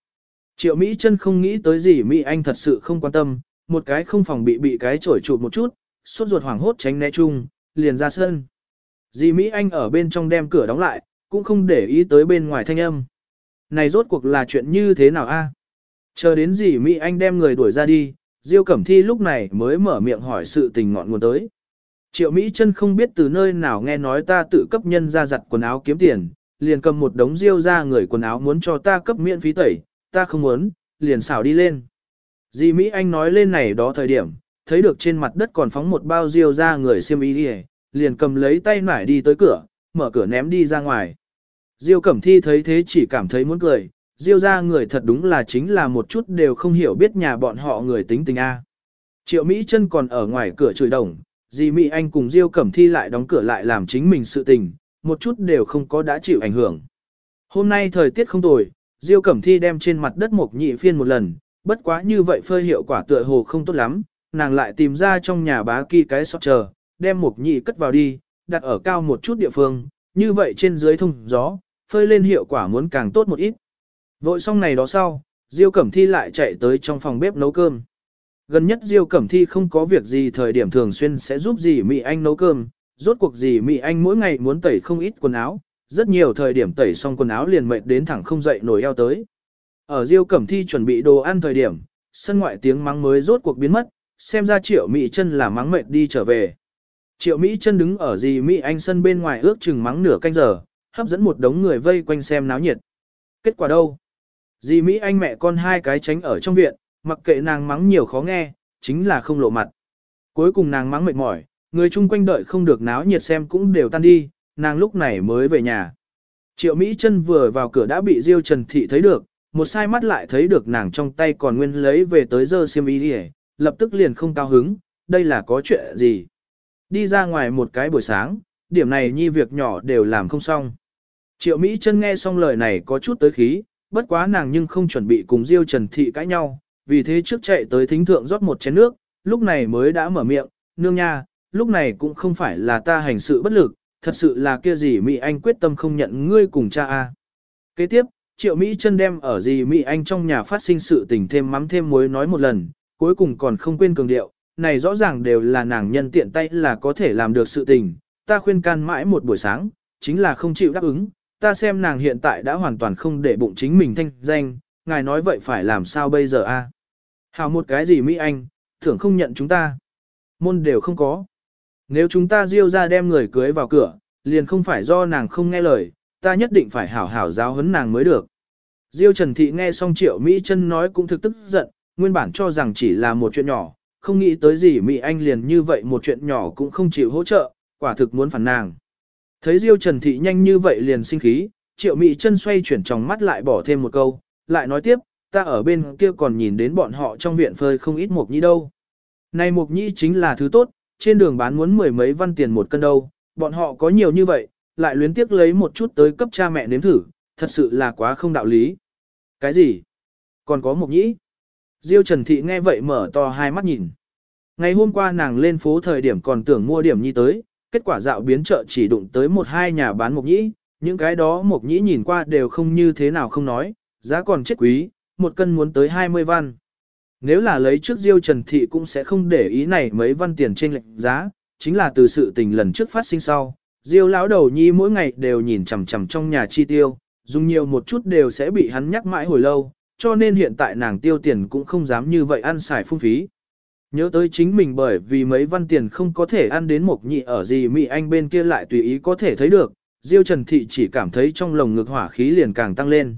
Triệu Mỹ chân không nghĩ tới gì Mỹ Anh thật sự không quan tâm, một cái không phòng bị bị cái trổi chụp một chút, sốt ruột hoảng hốt tránh né chung, liền ra sân. Dì Mỹ Anh ở bên trong đem cửa đóng lại, cũng không để ý tới bên ngoài thanh âm. Này rốt cuộc là chuyện như thế nào a? Chờ đến gì Mỹ Anh đem người đuổi ra đi, Diêu Cẩm Thi lúc này mới mở miệng hỏi sự tình ngọn nguồn tới. Triệu Mỹ chân không biết từ nơi nào nghe nói ta tự cấp nhân ra giặt quần áo kiếm tiền, liền cầm một đống diêu ra người quần áo muốn cho ta cấp miễn phí tẩy, ta không muốn, liền xảo đi lên. Dì Mỹ Anh nói lên này đó thời điểm, thấy được trên mặt đất còn phóng một bao diêu ra người xiêm y đi liền cầm lấy tay nải đi tới cửa, mở cửa ném đi ra ngoài. Diêu Cẩm Thi thấy thế chỉ cảm thấy muốn cười, Diêu ra người thật đúng là chính là một chút đều không hiểu biết nhà bọn họ người tính tình A. Triệu Mỹ chân còn ở ngoài cửa chửi đồng, dì Mỹ Anh cùng Diêu Cẩm Thi lại đóng cửa lại làm chính mình sự tình, một chút đều không có đã chịu ảnh hưởng. Hôm nay thời tiết không tồi, Diêu Cẩm Thi đem trên mặt đất một nhị phiên một lần, bất quá như vậy phơi hiệu quả tựa hồ không tốt lắm, nàng lại tìm ra trong nhà bá kỳ cái sọt chờ, đem một nhị cất vào đi, đặt ở cao một chút địa phương, như vậy trên dưới thông gió, phơi lên hiệu quả muốn càng tốt một ít. Vội xong này đó sau, Diêu Cẩm Thi lại chạy tới trong phòng bếp nấu cơm. Gần nhất Diêu Cẩm Thi không có việc gì thời điểm thường xuyên sẽ giúp dì Mỹ Anh nấu cơm, rốt cuộc dì Mỹ Anh mỗi ngày muốn tẩy không ít quần áo, rất nhiều thời điểm tẩy xong quần áo liền mệt đến thẳng không dậy nổi eo tới. Ở Diêu Cẩm Thi chuẩn bị đồ ăn thời điểm, sân ngoại tiếng mắng mới rốt cuộc biến mất, xem ra Triệu Mỹ chân là mắng mệt đi trở về. Triệu Mỹ chân đứng ở dì Mỹ Anh sân bên ngoài ước chừng mắng nửa canh giờ, hấp dẫn một đống người vây quanh xem náo nhiệt. Kết quả đâu? Dì Mỹ Anh mẹ con hai cái tránh ở trong viện, mặc kệ nàng mắng nhiều khó nghe, chính là không lộ mặt. Cuối cùng nàng mắng mệt mỏi, người chung quanh đợi không được náo nhiệt xem cũng đều tan đi, nàng lúc này mới về nhà. Triệu Mỹ chân vừa vào cửa đã bị Diêu Trần Thị thấy được, một sai mắt lại thấy được nàng trong tay còn nguyên lấy về tới giờ xiêm y đi lập tức liền không cao hứng, đây là có chuyện gì. Đi ra ngoài một cái buổi sáng, điểm này nhi việc nhỏ đều làm không xong. Triệu Mỹ chân nghe xong lời này có chút tới khí, bất quá nàng nhưng không chuẩn bị cùng Diêu Trần Thị cãi nhau, vì thế trước chạy tới thính thượng rót một chén nước, lúc này mới đã mở miệng, nương nha, lúc này cũng không phải là ta hành sự bất lực, thật sự là kia gì Mỹ Anh quyết tâm không nhận ngươi cùng cha a. Kế tiếp, Triệu Mỹ chân đem ở gì Mỹ Anh trong nhà phát sinh sự tình thêm mắm thêm muối nói một lần, cuối cùng còn không quên cường điệu, này rõ ràng đều là nàng nhân tiện tay là có thể làm được sự tình, ta khuyên can mãi một buổi sáng, chính là không chịu đáp ứng, ta xem nàng hiện tại đã hoàn toàn không để bụng chính mình thanh danh, ngài nói vậy phải làm sao bây giờ a? Hào một cái gì Mỹ Anh, thưởng không nhận chúng ta. Môn đều không có. Nếu chúng ta diêu ra đem người cưới vào cửa, liền không phải do nàng không nghe lời, ta nhất định phải hảo hảo giáo huấn nàng mới được. Diêu Trần Thị nghe xong triệu Mỹ chân nói cũng thực tức giận, nguyên bản cho rằng chỉ là một chuyện nhỏ, không nghĩ tới gì Mỹ Anh liền như vậy một chuyện nhỏ cũng không chịu hỗ trợ, quả thực muốn phản nàng. Thấy Diêu Trần Thị nhanh như vậy liền sinh khí, triệu Mị chân xoay chuyển trong mắt lại bỏ thêm một câu, lại nói tiếp, ta ở bên kia còn nhìn đến bọn họ trong viện phơi không ít mộc nhĩ đâu. Này mộc nhĩ chính là thứ tốt, trên đường bán muốn mười mấy văn tiền một cân đâu, bọn họ có nhiều như vậy, lại luyến tiếc lấy một chút tới cấp cha mẹ nếm thử, thật sự là quá không đạo lý. Cái gì? Còn có mộc nhĩ? Diêu Trần Thị nghe vậy mở to hai mắt nhìn. Ngày hôm qua nàng lên phố thời điểm còn tưởng mua điểm nhi tới, kết quả dạo biến chợ chỉ đụng tới một hai nhà bán mộc nhĩ, những cái đó mộc nhĩ nhìn qua đều không như thế nào không nói, giá còn chết quý, một cân muốn tới 20 văn. Nếu là lấy trước Diêu Trần Thị cũng sẽ không để ý này mấy văn tiền trên lệnh giá, chính là từ sự tình lần trước phát sinh sau. Diêu lão đầu nhi mỗi ngày đều nhìn chằm chằm trong nhà chi tiêu, dùng nhiều một chút đều sẽ bị hắn nhắc mãi hồi lâu, cho nên hiện tại nàng tiêu tiền cũng không dám như vậy ăn xài phung phí. Nhớ tới chính mình bởi vì mấy văn tiền không có thể ăn đến một nhị ở gì Mỹ Anh bên kia lại tùy ý có thể thấy được, Diêu Trần Thị chỉ cảm thấy trong lồng ngực hỏa khí liền càng tăng lên.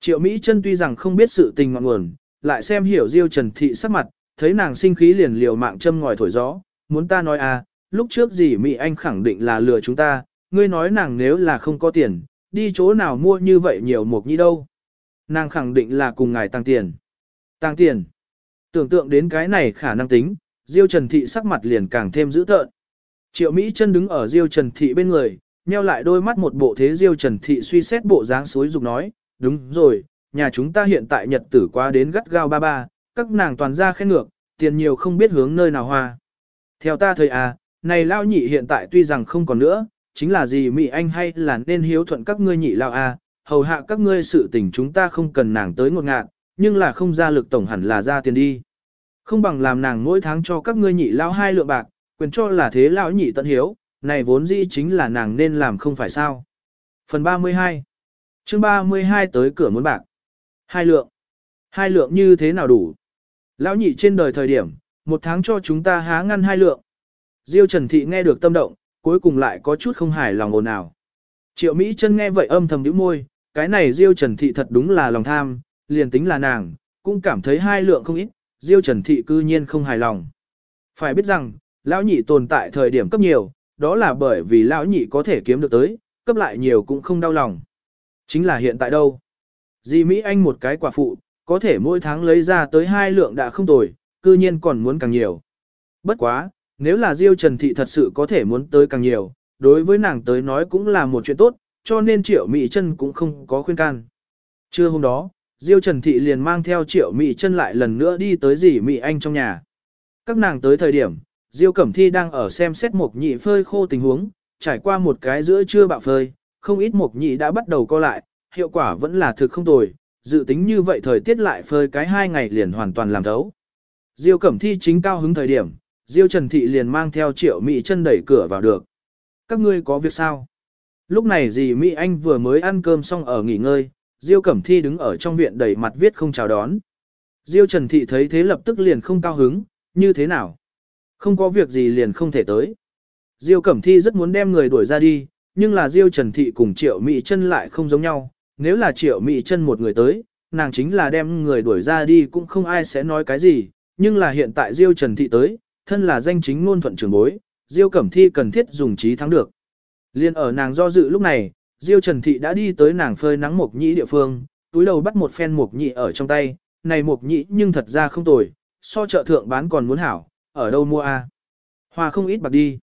Triệu Mỹ chân tuy rằng không biết sự tình ngọn nguồn, lại xem hiểu Diêu Trần Thị sắc mặt, thấy nàng sinh khí liền liều mạng châm ngòi thổi gió, muốn ta nói à, lúc trước gì Mỹ Anh khẳng định là lừa chúng ta, ngươi nói nàng nếu là không có tiền, đi chỗ nào mua như vậy nhiều một nhị đâu. Nàng khẳng định là cùng ngài tăng tiền. Tăng tiền. Tưởng tượng đến cái này khả năng tính, Diêu Trần Thị sắc mặt liền càng thêm dữ tợn. Triệu Mỹ chân đứng ở Diêu Trần Thị bên người, nheo lại đôi mắt một bộ thế Diêu Trần Thị suy xét bộ dáng suối dục nói, đúng rồi, nhà chúng ta hiện tại nhật tử quá đến gắt gao ba ba, các nàng toàn ra khen ngược, tiền nhiều không biết hướng nơi nào hoa. Theo ta thời à, này lao nhị hiện tại tuy rằng không còn nữa, chính là gì Mỹ Anh hay là nên hiếu thuận các ngươi nhị lao à, hầu hạ các ngươi sự tình chúng ta không cần nàng tới ngột ngạt, nhưng là không ra lực tổng hẳn là ra tiền đi. Không bằng làm nàng mỗi tháng cho các ngươi nhị lao hai lượng bạc, quyền cho là thế lão nhị tận hiếu, này vốn dĩ chính là nàng nên làm không phải sao. Phần 32 chương 32 tới cửa muốn bạc. Hai lượng. Hai lượng như thế nào đủ? Lão nhị trên đời thời điểm, một tháng cho chúng ta há ngăn hai lượng. Diêu Trần Thị nghe được tâm động, cuối cùng lại có chút không hài lòng ồn ào. Triệu Mỹ chân nghe vậy âm thầm nhíu môi, cái này Diêu Trần Thị thật đúng là lòng tham, liền tính là nàng, cũng cảm thấy hai lượng không ít, Diêu Trần Thị cư nhiên không hài lòng. Phải biết rằng, lão nhị tồn tại thời điểm cấp nhiều, đó là bởi vì lão nhị có thể kiếm được tới, cấp lại nhiều cũng không đau lòng. Chính là hiện tại đâu? Di Mỹ Anh một cái quả phụ, có thể mỗi tháng lấy ra tới hai lượng đã không tồi, cư nhiên còn muốn càng nhiều. Bất quá, nếu là Diêu Trần Thị thật sự có thể muốn tới càng nhiều, đối với nàng tới nói cũng là một chuyện tốt, cho nên Triệu Mỹ Trân cũng không có khuyên can. Trưa hôm đó, Diêu Trần Thị liền mang theo Triệu Mỹ chân lại lần nữa đi tới dì Mỹ Anh trong nhà. Các nàng tới thời điểm, Diêu Cẩm Thi đang ở xem xét Mộc nhị phơi khô tình huống, trải qua một cái giữa trưa bạo phơi, không ít Mộc nhị đã bắt đầu co lại, hiệu quả vẫn là thực không tồi, dự tính như vậy thời tiết lại phơi cái hai ngày liền hoàn toàn làm thấu. Diêu Cẩm Thi chính cao hứng thời điểm, Diêu Trần Thị liền mang theo Triệu Mỹ chân đẩy cửa vào được. Các ngươi có việc sao? Lúc này dì Mỹ Anh vừa mới ăn cơm xong ở nghỉ ngơi, Diêu Cẩm Thi đứng ở trong viện đầy mặt viết không chào đón. Diêu Trần Thị thấy thế lập tức liền không cao hứng, như thế nào? Không có việc gì liền không thể tới. Diêu Cẩm Thi rất muốn đem người đuổi ra đi, nhưng là Diêu Trần Thị cùng Triệu Mỹ Chân lại không giống nhau. Nếu là Triệu Mỹ Chân một người tới, nàng chính là đem người đuổi ra đi cũng không ai sẽ nói cái gì. Nhưng là hiện tại Diêu Trần Thị tới, thân là danh chính ngôn thuận trường bối, Diêu Cẩm Thi cần thiết dùng trí thắng được. Liên ở nàng do dự lúc này, Diêu Trần Thị đã đi tới nàng phơi nắng mộc nhĩ địa phương, túi đầu bắt một phen mộc nhĩ ở trong tay, này mộc nhĩ nhưng thật ra không tồi, so chợ thượng bán còn muốn hảo, ở đâu mua a? Hoa không ít bạc đi.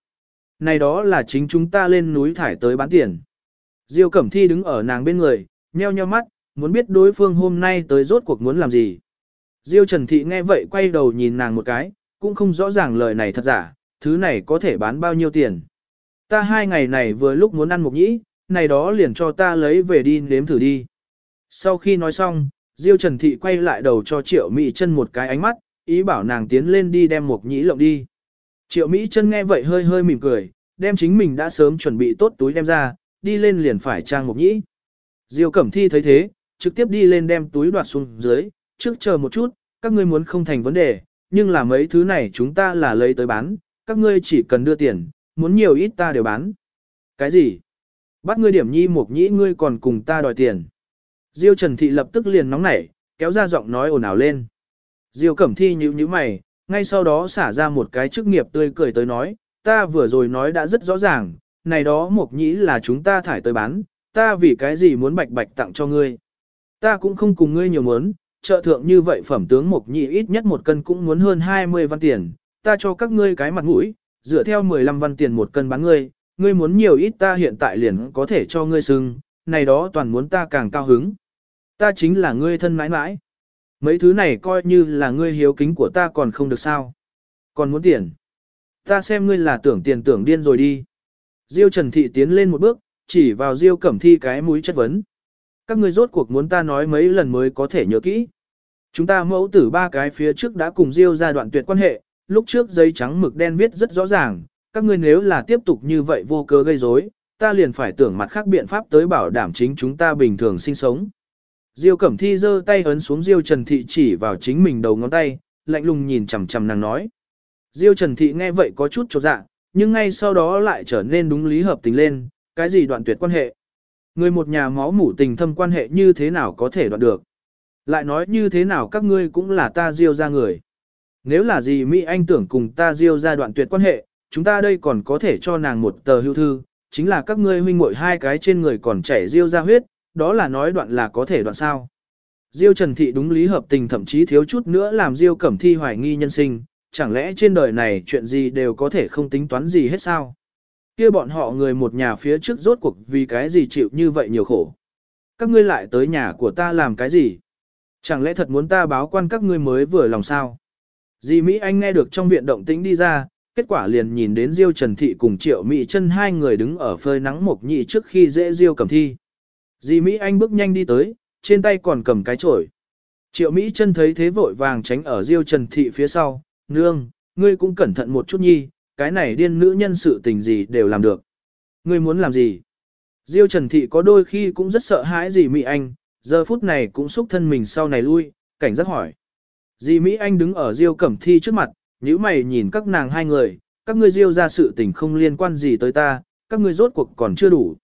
Này đó là chính chúng ta lên núi thải tới bán tiền. Diêu Cẩm Thi đứng ở nàng bên người, nheo nheo mắt, muốn biết đối phương hôm nay tới rốt cuộc muốn làm gì. Diêu Trần Thị nghe vậy quay đầu nhìn nàng một cái, cũng không rõ ràng lời này thật giả, thứ này có thể bán bao nhiêu tiền. Ta hai ngày này vừa lúc muốn ăn mộc nhĩ, này đó liền cho ta lấy về đi nếm thử đi. Sau khi nói xong, Diêu Trần Thị quay lại đầu cho Triệu Mỹ chân một cái ánh mắt, ý bảo nàng tiến lên đi đem một nhĩ lộng đi. Triệu Mỹ chân nghe vậy hơi hơi mỉm cười, đem chính mình đã sớm chuẩn bị tốt túi đem ra, đi lên liền phải trang một nhĩ. Diêu Cẩm Thi thấy thế, trực tiếp đi lên đem túi đoạt xuống dưới, trước chờ một chút, các ngươi muốn không thành vấn đề, nhưng là mấy thứ này chúng ta là lấy tới bán, các ngươi chỉ cần đưa tiền, muốn nhiều ít ta đều bán. Cái gì? Bắt ngươi điểm nhi mục nhĩ ngươi còn cùng ta đòi tiền. Diêu Trần Thị lập tức liền nóng nảy, kéo ra giọng nói ồn ào lên. Diêu Cẩm Thi nhíu nhíu mày, ngay sau đó xả ra một cái chức nghiệp tươi cười tới nói, ta vừa rồi nói đã rất rõ ràng, này đó mục nhĩ là chúng ta thải tới bán, ta vì cái gì muốn bạch bạch tặng cho ngươi. Ta cũng không cùng ngươi nhiều muốn, trợ thượng như vậy phẩm tướng mục nhĩ ít nhất một cân cũng muốn hơn 20 văn tiền, ta cho các ngươi cái mặt mũi, dựa theo 15 văn tiền một cân bán ngươi, ngươi muốn nhiều ít ta hiện tại liền có thể cho ngươi sưng, này đó toàn muốn ta càng cao hứng. Ta chính là ngươi thân mãi mãi. Mấy thứ này coi như là ngươi hiếu kính của ta còn không được sao. Còn muốn tiền. Ta xem ngươi là tưởng tiền tưởng điên rồi đi. Diêu Trần Thị tiến lên một bước, chỉ vào Diêu Cẩm Thi cái mũi chất vấn. Các ngươi rốt cuộc muốn ta nói mấy lần mới có thể nhớ kỹ. Chúng ta mẫu tử ba cái phía trước đã cùng Diêu ra đoạn tuyệt quan hệ, lúc trước giấy trắng mực đen viết rất rõ ràng, các ngươi nếu là tiếp tục như vậy vô cớ gây rối, ta liền phải tưởng mặt khác biện pháp tới bảo đảm chính chúng ta bình thường sinh sống. Diêu Cẩm Thi giơ tay ấn xuống Diêu Trần Thị chỉ vào chính mình đầu ngón tay, lạnh lùng nhìn chằm chằm nàng nói. Diêu Trần Thị nghe vậy có chút chột dạ, nhưng ngay sau đó lại trở nên đúng lý hợp tình lên, cái gì đoạn tuyệt quan hệ. Người một nhà máu mủ tình thâm quan hệ như thế nào có thể đoạn được. Lại nói như thế nào các ngươi cũng là ta Diêu ra người. Nếu là gì Mỹ Anh tưởng cùng ta Diêu ra đoạn tuyệt quan hệ, chúng ta đây còn có thể cho nàng một tờ hưu thư, chính là các ngươi huynh muội hai cái trên người còn chảy Diêu ra huyết, đó là nói đoạn là có thể đoạn sao. Diêu Trần Thị đúng lý hợp tình thậm chí thiếu chút nữa làm Diêu Cẩm Thi hoài nghi nhân sinh, chẳng lẽ trên đời này chuyện gì đều có thể không tính toán gì hết sao? Kia bọn họ người một nhà phía trước rốt cuộc vì cái gì chịu như vậy nhiều khổ. Các ngươi lại tới nhà của ta làm cái gì? Chẳng lẽ thật muốn ta báo quan các ngươi mới vừa lòng sao? Dì Mỹ Anh nghe được trong viện động tĩnh đi ra, kết quả liền nhìn đến Diêu Trần Thị cùng Triệu Mỹ chân hai người đứng ở phơi nắng mộc nhị trước khi dễ Diêu cầm thi. Dì Mỹ Anh bước nhanh đi tới, trên tay còn cầm cái chổi. Triệu Mỹ chân thấy thế vội vàng tránh ở Diêu Trần Thị phía sau, nương, ngươi cũng cẩn thận một chút nhi, cái này điên nữ nhân sự tình gì đều làm được. Ngươi muốn làm gì? Diêu Trần Thị có đôi khi cũng rất sợ hãi dì Mỹ Anh, giờ phút này cũng xúc thân mình sau này lui, cảnh giác hỏi. Dì Mỹ Anh đứng ở Diêu Cẩm Thi trước mặt, nếu mày nhìn các nàng hai người, các ngươi Diêu ra sự tình không liên quan gì tới ta, các ngươi rốt cuộc còn chưa đủ.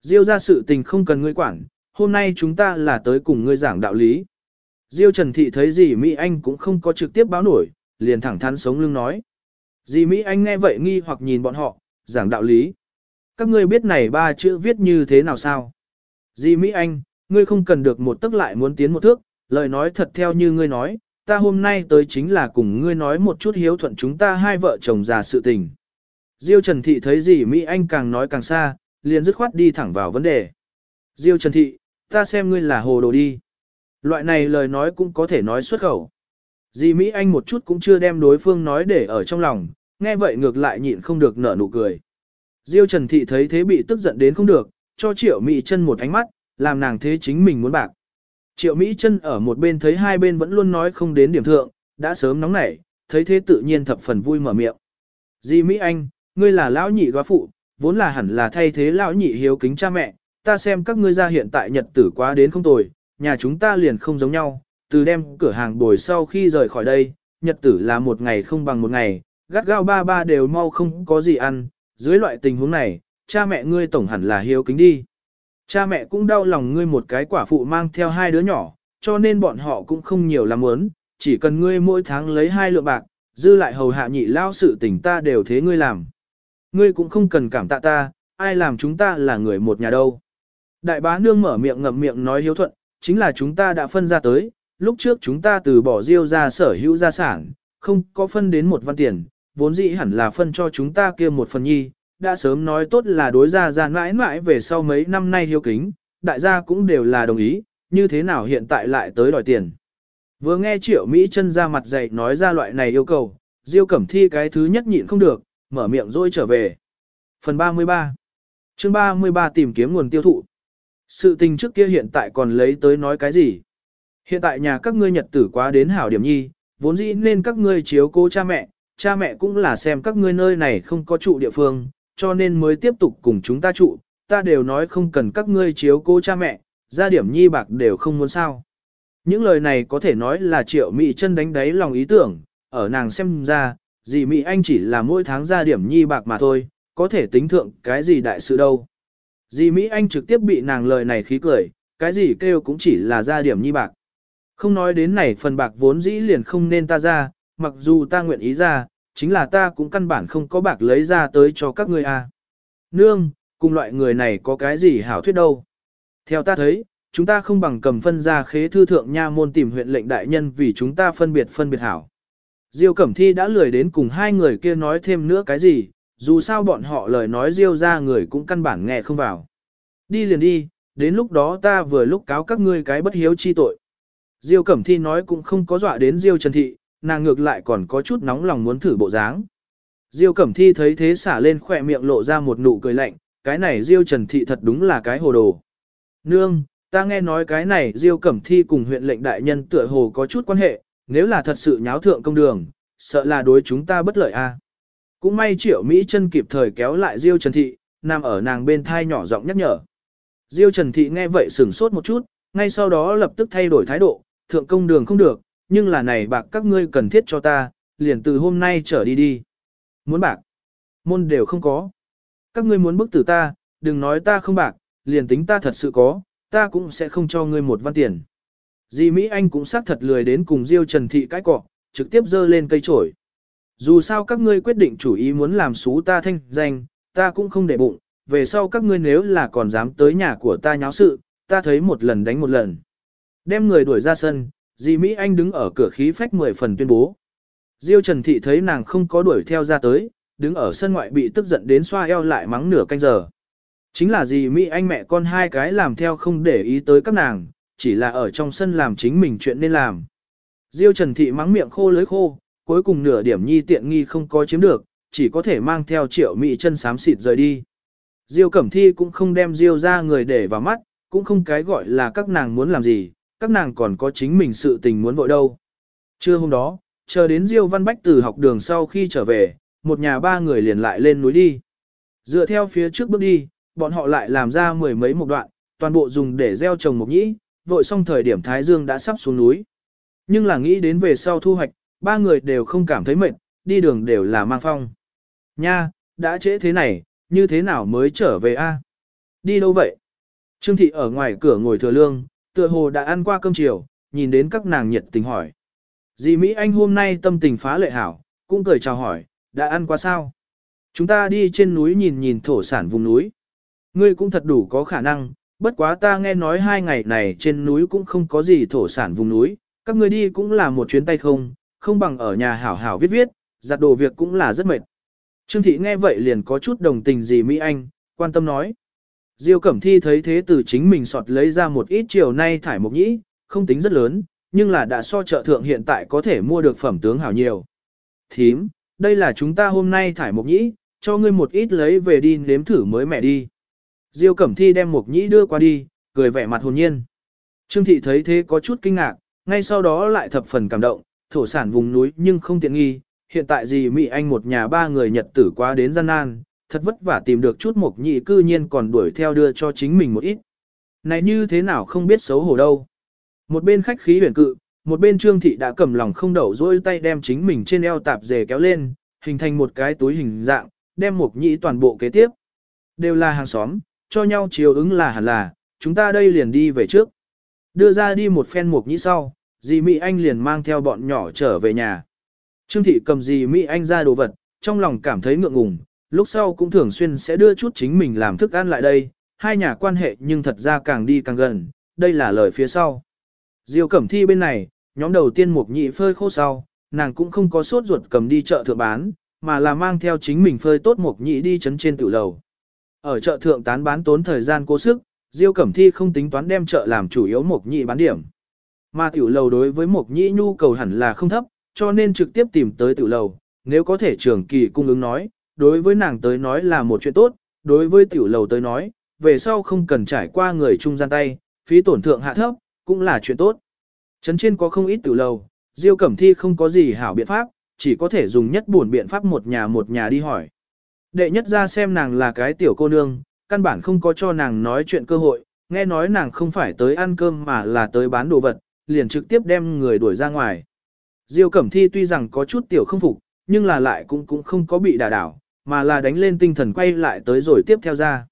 Diêu ra sự tình không cần ngươi quản, hôm nay chúng ta là tới cùng ngươi giảng đạo lý. Diêu Trần Thị thấy gì Mỹ Anh cũng không có trực tiếp báo nổi, liền thẳng thắn sống lưng nói. Dì Mỹ Anh nghe vậy nghi hoặc nhìn bọn họ, giảng đạo lý. Các ngươi biết này ba chữ viết như thế nào sao? Dì Mỹ Anh, ngươi không cần được một tức lại muốn tiến một thước, lời nói thật theo như ngươi nói, ta hôm nay tới chính là cùng ngươi nói một chút hiếu thuận chúng ta hai vợ chồng già sự tình. Diêu Trần Thị thấy gì Mỹ Anh càng nói càng xa, liền dứt khoát đi thẳng vào vấn đề. Diêu Trần Thị, ta xem ngươi là hồ đồ đi. Loại này lời nói cũng có thể nói xuất khẩu. Dì Mỹ Anh một chút cũng chưa đem đối phương nói để ở trong lòng, nghe vậy ngược lại nhịn không được nở nụ cười. Diêu Trần Thị thấy thế bị tức giận đến không được, cho Triệu Mỹ chân một ánh mắt, làm nàng thế chính mình muốn bạc. Triệu Mỹ chân ở một bên thấy hai bên vẫn luôn nói không đến điểm thượng, đã sớm nóng nảy, thấy thế tự nhiên thập phần vui mở miệng. Di Mỹ Anh, ngươi là lão nhị góa phụ, vốn là hẳn là thay thế lão nhị hiếu kính cha mẹ, ta xem các ngươi ra hiện tại nhật tử quá đến không tồi, nhà chúng ta liền không giống nhau, từ đem cửa hàng bồi sau khi rời khỏi đây, nhật tử là một ngày không bằng một ngày, gắt gao ba ba đều mau không có gì ăn, dưới loại tình huống này, cha mẹ ngươi tổng hẳn là hiếu kính đi. Cha mẹ cũng đau lòng ngươi một cái quả phụ mang theo hai đứa nhỏ, cho nên bọn họ cũng không nhiều làm muốn, chỉ cần ngươi mỗi tháng lấy hai lượng bạc, dư lại hầu hạ nhị lao sự tình ta đều thế ngươi làm. Ngươi cũng không cần cảm tạ ta, ai làm chúng ta là người một nhà đâu. Đại bá nương mở miệng ngậm miệng nói hiếu thuận, chính là chúng ta đã phân ra tới, lúc trước chúng ta từ bỏ riêu ra sở hữu gia sản, không có phân đến một văn tiền, vốn dĩ hẳn là phân cho chúng ta kia một phần nhi, đã sớm nói tốt là đối gia ra mãi mãi về sau mấy năm nay hiếu kính, đại gia cũng đều là đồng ý, như thế nào hiện tại lại tới đòi tiền. Vừa nghe triệu Mỹ chân ra mặt dày nói ra loại này yêu cầu, Diêu Cẩm Thi cái thứ nhất nhịn không được, mở miệng rồi trở về. Phần 33 chương 33 tìm kiếm nguồn tiêu thụ. Sự tình trước kia hiện tại còn lấy tới nói cái gì? Hiện tại nhà các ngươi nhật tử quá đến hảo điểm nhi, vốn dĩ nên các ngươi chiếu cố cha mẹ, cha mẹ cũng là xem các ngươi nơi này không có trụ địa phương, cho nên mới tiếp tục cùng chúng ta trụ, ta đều nói không cần các ngươi chiếu cố cha mẹ, gia điểm nhi bạc đều không muốn sao. Những lời này có thể nói là triệu Mỹ chân đánh đáy lòng ý tưởng, ở nàng xem ra, dì Mỹ Anh chỉ là mỗi tháng gia điểm nhi bạc mà thôi, có thể tính thượng cái gì đại sự đâu. Dì Mỹ Anh trực tiếp bị nàng lời này khí cười, cái gì kêu cũng chỉ là gia điểm nhi bạc. Không nói đến này phần bạc vốn dĩ liền không nên ta ra, mặc dù ta nguyện ý ra, chính là ta cũng căn bản không có bạc lấy ra tới cho các ngươi à. Nương, cùng loại người này có cái gì hảo thuyết đâu. Theo ta thấy, chúng ta không bằng cầm phân ra khế thư thượng nha môn tìm huyện lệnh đại nhân vì chúng ta phân biệt phân biệt hảo. Diêu Cẩm Thi đã lười đến cùng hai người kia nói thêm nữa cái gì, dù sao bọn họ lời nói Diêu ra người cũng căn bản nghe không vào. Đi liền đi, đến lúc đó ta vừa lúc cáo các ngươi cái bất hiếu chi tội. Diêu Cẩm Thi nói cũng không có dọa đến Diêu Trần Thị, nàng ngược lại còn có chút nóng lòng muốn thử bộ dáng. Diêu Cẩm Thi thấy thế xả lên khỏe miệng lộ ra một nụ cười lạnh, cái này Diêu Trần Thị thật đúng là cái hồ đồ. Nương, ta nghe nói cái này Diêu Cẩm Thi cùng huyện lệnh đại nhân tựa hồ có chút quan hệ, nếu là thật sự nháo thượng công đường, sợ là đối chúng ta bất lợi a. Cũng may Triệu Mỹ chân kịp thời kéo lại Diêu Trần Thị, nằm ở nàng bên thai nhỏ giọng nhắc nhở. Diêu Trần Thị nghe vậy sửng sốt một chút, ngay sau đó lập tức thay đổi thái độ, thượng công đường không được, nhưng là này bạc các ngươi cần thiết cho ta, liền từ hôm nay trở đi đi. Muốn bạc? Môn đều không có. Các ngươi muốn bức tử ta, đừng nói ta không bạc, liền tính ta thật sự có, ta cũng sẽ không cho ngươi một văn tiền. Di Mỹ Anh cũng xác thật lười đến cùng Diêu Trần Thị cái cọ, trực tiếp dơ lên cây trổi. Dù sao các ngươi quyết định chủ ý muốn làm xú ta thanh danh, ta cũng không để bụng, về sau các ngươi nếu là còn dám tới nhà của ta nháo sự, ta thấy một lần đánh một lần. Đem người đuổi ra sân, Di Mỹ Anh đứng ở cửa khí phách mười phần tuyên bố. Diêu Trần Thị thấy nàng không có đuổi theo ra tới, đứng ở sân ngoại bị tức giận đến xoa eo lại mắng nửa canh giờ. Chính là gì Mỹ Anh mẹ con hai cái làm theo không để ý tới các nàng, chỉ là ở trong sân làm chính mình chuyện nên làm. Diêu Trần Thị mắng miệng khô lưới khô, cuối cùng nửa điểm nhi tiện nghi không có chiếm được, chỉ có thể mang theo triệu Mỹ chân xám xịt rời đi. Diêu Cẩm Thi cũng không đem Diêu ra người để vào mắt, cũng không cái gọi là các nàng muốn làm gì, các nàng còn có chính mình sự tình muốn vội đâu. Trưa hôm đó, chờ đến Diêu Văn Bách từ học đường sau khi trở về, một nhà ba người liền lại lên núi đi. Dựa theo phía trước bước đi, bọn họ lại làm ra mười mấy một đoạn, toàn bộ dùng để gieo trồng mộc nhĩ, vội xong thời điểm Thái Dương đã sắp xuống núi. Nhưng là nghĩ đến về sau thu hoạch, ba người đều không cảm thấy mệt, đi đường đều là mang phong. Nha, đã trễ thế này, như thế nào mới trở về a? Đi đâu vậy? Trương thị ở ngoài cửa ngồi thừa lương, tựa hồ đã ăn qua cơm chiều, nhìn đến các nàng nhiệt tình hỏi. Dì Mỹ Anh hôm nay tâm tình phá lệ hảo, cũng cười chào hỏi, đã ăn qua sao? Chúng ta đi trên núi nhìn nhìn thổ sản vùng núi. Ngươi cũng thật đủ có khả năng, bất quá ta nghe nói hai ngày này trên núi cũng không có gì thổ sản vùng núi, các ngươi đi cũng là một chuyến tay không, không bằng ở nhà hảo hảo viết viết, giặt đồ việc cũng là rất mệt. Trương Thị nghe vậy liền có chút đồng tình gì Mỹ Anh, quan tâm nói. Diêu Cẩm Thi thấy thế từ chính mình sọt lấy ra một ít chiều nay thải mộc nhĩ, không tính rất lớn, nhưng là đã so chợ thượng hiện tại có thể mua được phẩm tướng hảo nhiều. Thím, đây là chúng ta hôm nay thải mộc nhĩ, cho ngươi một ít lấy về đi nếm thử mới mẹ đi. Diêu Cẩm Thi đem mộc nhĩ đưa qua đi, cười vẻ mặt hồn nhiên. Trương Thị thấy thế có chút kinh ngạc, ngay sau đó lại thập phần cảm động, thổ sản vùng núi nhưng không tiện nghi, hiện tại gì Mỹ Anh một nhà ba người nhật tử quá đến gian nan, thật vất vả tìm được chút mộc nhị cư nhiên còn đuổi theo đưa cho chính mình một ít. Này như thế nào không biết xấu hổ đâu. Một bên khách khí huyền cự, một bên trương thị đã cầm lòng không đậu dỗi tay đem chính mình trên eo tạp dề kéo lên, hình thành một cái túi hình dạng, đem mộc nhị toàn bộ kế tiếp. Đều là hàng xóm, cho nhau chiều ứng là hẳn là, chúng ta đây liền đi về trước. Đưa ra đi một phen mộc nhị sau, dì Mỹ Anh liền mang theo bọn nhỏ trở về nhà. Trương thị cầm dì Mỹ Anh ra đồ vật, trong lòng cảm thấy ngượng ngùng, lúc sau cũng thường xuyên sẽ đưa chút chính mình làm thức ăn lại đây, hai nhà quan hệ nhưng thật ra càng đi càng gần, đây là lời phía sau. Diêu Cẩm Thi bên này, nhóm đầu tiên mục nhị phơi khô sau, nàng cũng không có sốt ruột cầm đi chợ thượng bán, mà là mang theo chính mình phơi tốt mục nhị đi chấn trên tự lầu. Ở chợ thượng tán bán tốn thời gian cố sức, Diêu Cẩm Thi không tính toán đem chợ làm chủ yếu mục nhị bán điểm. Mà tiểu lầu đối với mục nhị nhu cầu hẳn là không thấp, cho nên trực tiếp tìm tới tiểu lầu, nếu có thể trưởng kỳ cung ứng nói, đối với nàng tới nói là một chuyện tốt, đối với tiểu lầu tới nói, về sau không cần trải qua người trung gian tay, phí tổn thượng hạ thấp, cũng là chuyện tốt. Trấn trên có không ít tiểu lầu, Diêu Cẩm Thi không có gì hảo biện pháp, chỉ có thể dùng nhất buồn biện pháp một nhà một nhà đi hỏi. Đệ nhất ra xem nàng là cái tiểu cô nương, căn bản không có cho nàng nói chuyện cơ hội, nghe nói nàng không phải tới ăn cơm mà là tới bán đồ vật, liền trực tiếp đem người đuổi ra ngoài. Diêu Cẩm Thi tuy rằng có chút tiểu không phục, nhưng là lại cũng cũng không có bị đả đảo, mà là đánh lên tinh thần quay lại tới rồi tiếp theo ra.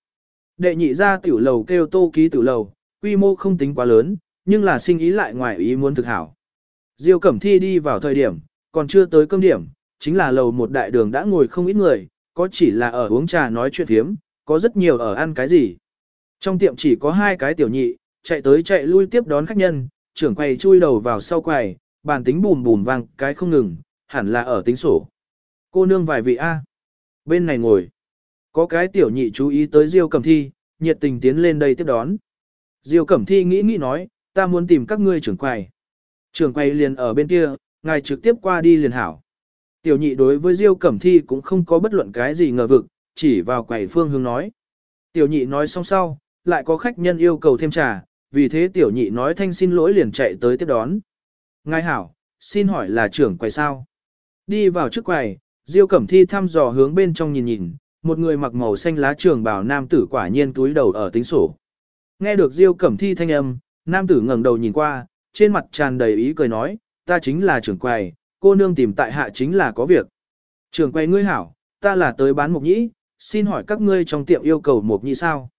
Đệ nhị ra tiểu lầu kêu tô ký tiểu lầu, quy mô không tính quá lớn, nhưng là sinh ý lại ngoài ý muốn thực hảo. Diêu Cẩm Thi đi vào thời điểm, còn chưa tới cơm điểm, chính là lầu một đại đường đã ngồi không ít người, có chỉ là ở uống trà nói chuyện thiếm, có rất nhiều ở ăn cái gì. Trong tiệm chỉ có hai cái tiểu nhị, chạy tới chạy lui tiếp đón khách nhân, trưởng quầy chui đầu vào sau quầy, bàn tính bùm bùm vang cái không ngừng, hẳn là ở tính sổ. Cô nương vài vị A. Bên này ngồi. Có cái tiểu nhị chú ý tới Diêu Cẩm Thi, nhiệt tình tiến lên đây tiếp đón. Diêu Cẩm Thi nghĩ nghĩ nói, ta muốn tìm các ngươi trưởng quầy. Trưởng quầy liền ở bên kia, ngài trực tiếp qua đi liền hảo. Tiểu nhị đối với Diêu Cẩm Thi cũng không có bất luận cái gì ngờ vực, chỉ vào quầy phương hướng nói. Tiểu nhị nói xong sau, lại có khách nhân yêu cầu thêm trà, vì thế tiểu nhị nói thanh xin lỗi liền chạy tới tiếp đón. Ngài hảo, xin hỏi là trưởng quầy sao? Đi vào trước quầy, Diêu Cẩm Thi thăm dò hướng bên trong nhìn nhìn, một người mặc màu xanh lá trường bào nam tử quả nhiên túi đầu ở tính sổ. Nghe được Diêu Cẩm Thi thanh âm, nam tử ngẩng đầu nhìn qua, trên mặt tràn đầy ý cười nói, ta chính là trưởng quầy, cô nương tìm tại hạ chính là có việc. Trưởng quầy ngươi hảo, ta là tới bán mộc nhĩ, xin hỏi các ngươi trong tiệm yêu cầu mộc nhĩ sao?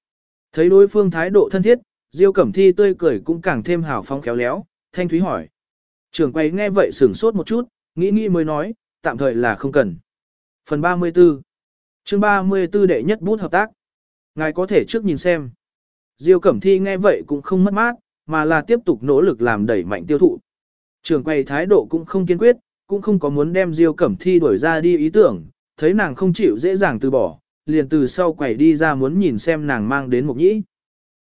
Thấy đối phương thái độ thân thiết, Diêu Cẩm Thi tươi cười cũng càng thêm hào phóng khéo léo, thanh thúy hỏi. Trưởng quầy nghe vậy sửng sốt một chút, nghĩ nghĩ mới nói, tạm thời là không cần. Phần 34 chương 34 đệ nhất bút hợp tác. Ngài có thể trước nhìn xem. Diêu Cẩm Thi nghe vậy cũng không mất mát, mà là tiếp tục nỗ lực làm đẩy mạnh tiêu thụ. Trường quay thái độ cũng không kiên quyết, cũng không có muốn đem Diêu Cẩm Thi đuổi ra đi ý tưởng, thấy nàng không chịu dễ dàng từ bỏ, liền từ sau quầy đi ra muốn nhìn xem nàng mang đến một nhĩ.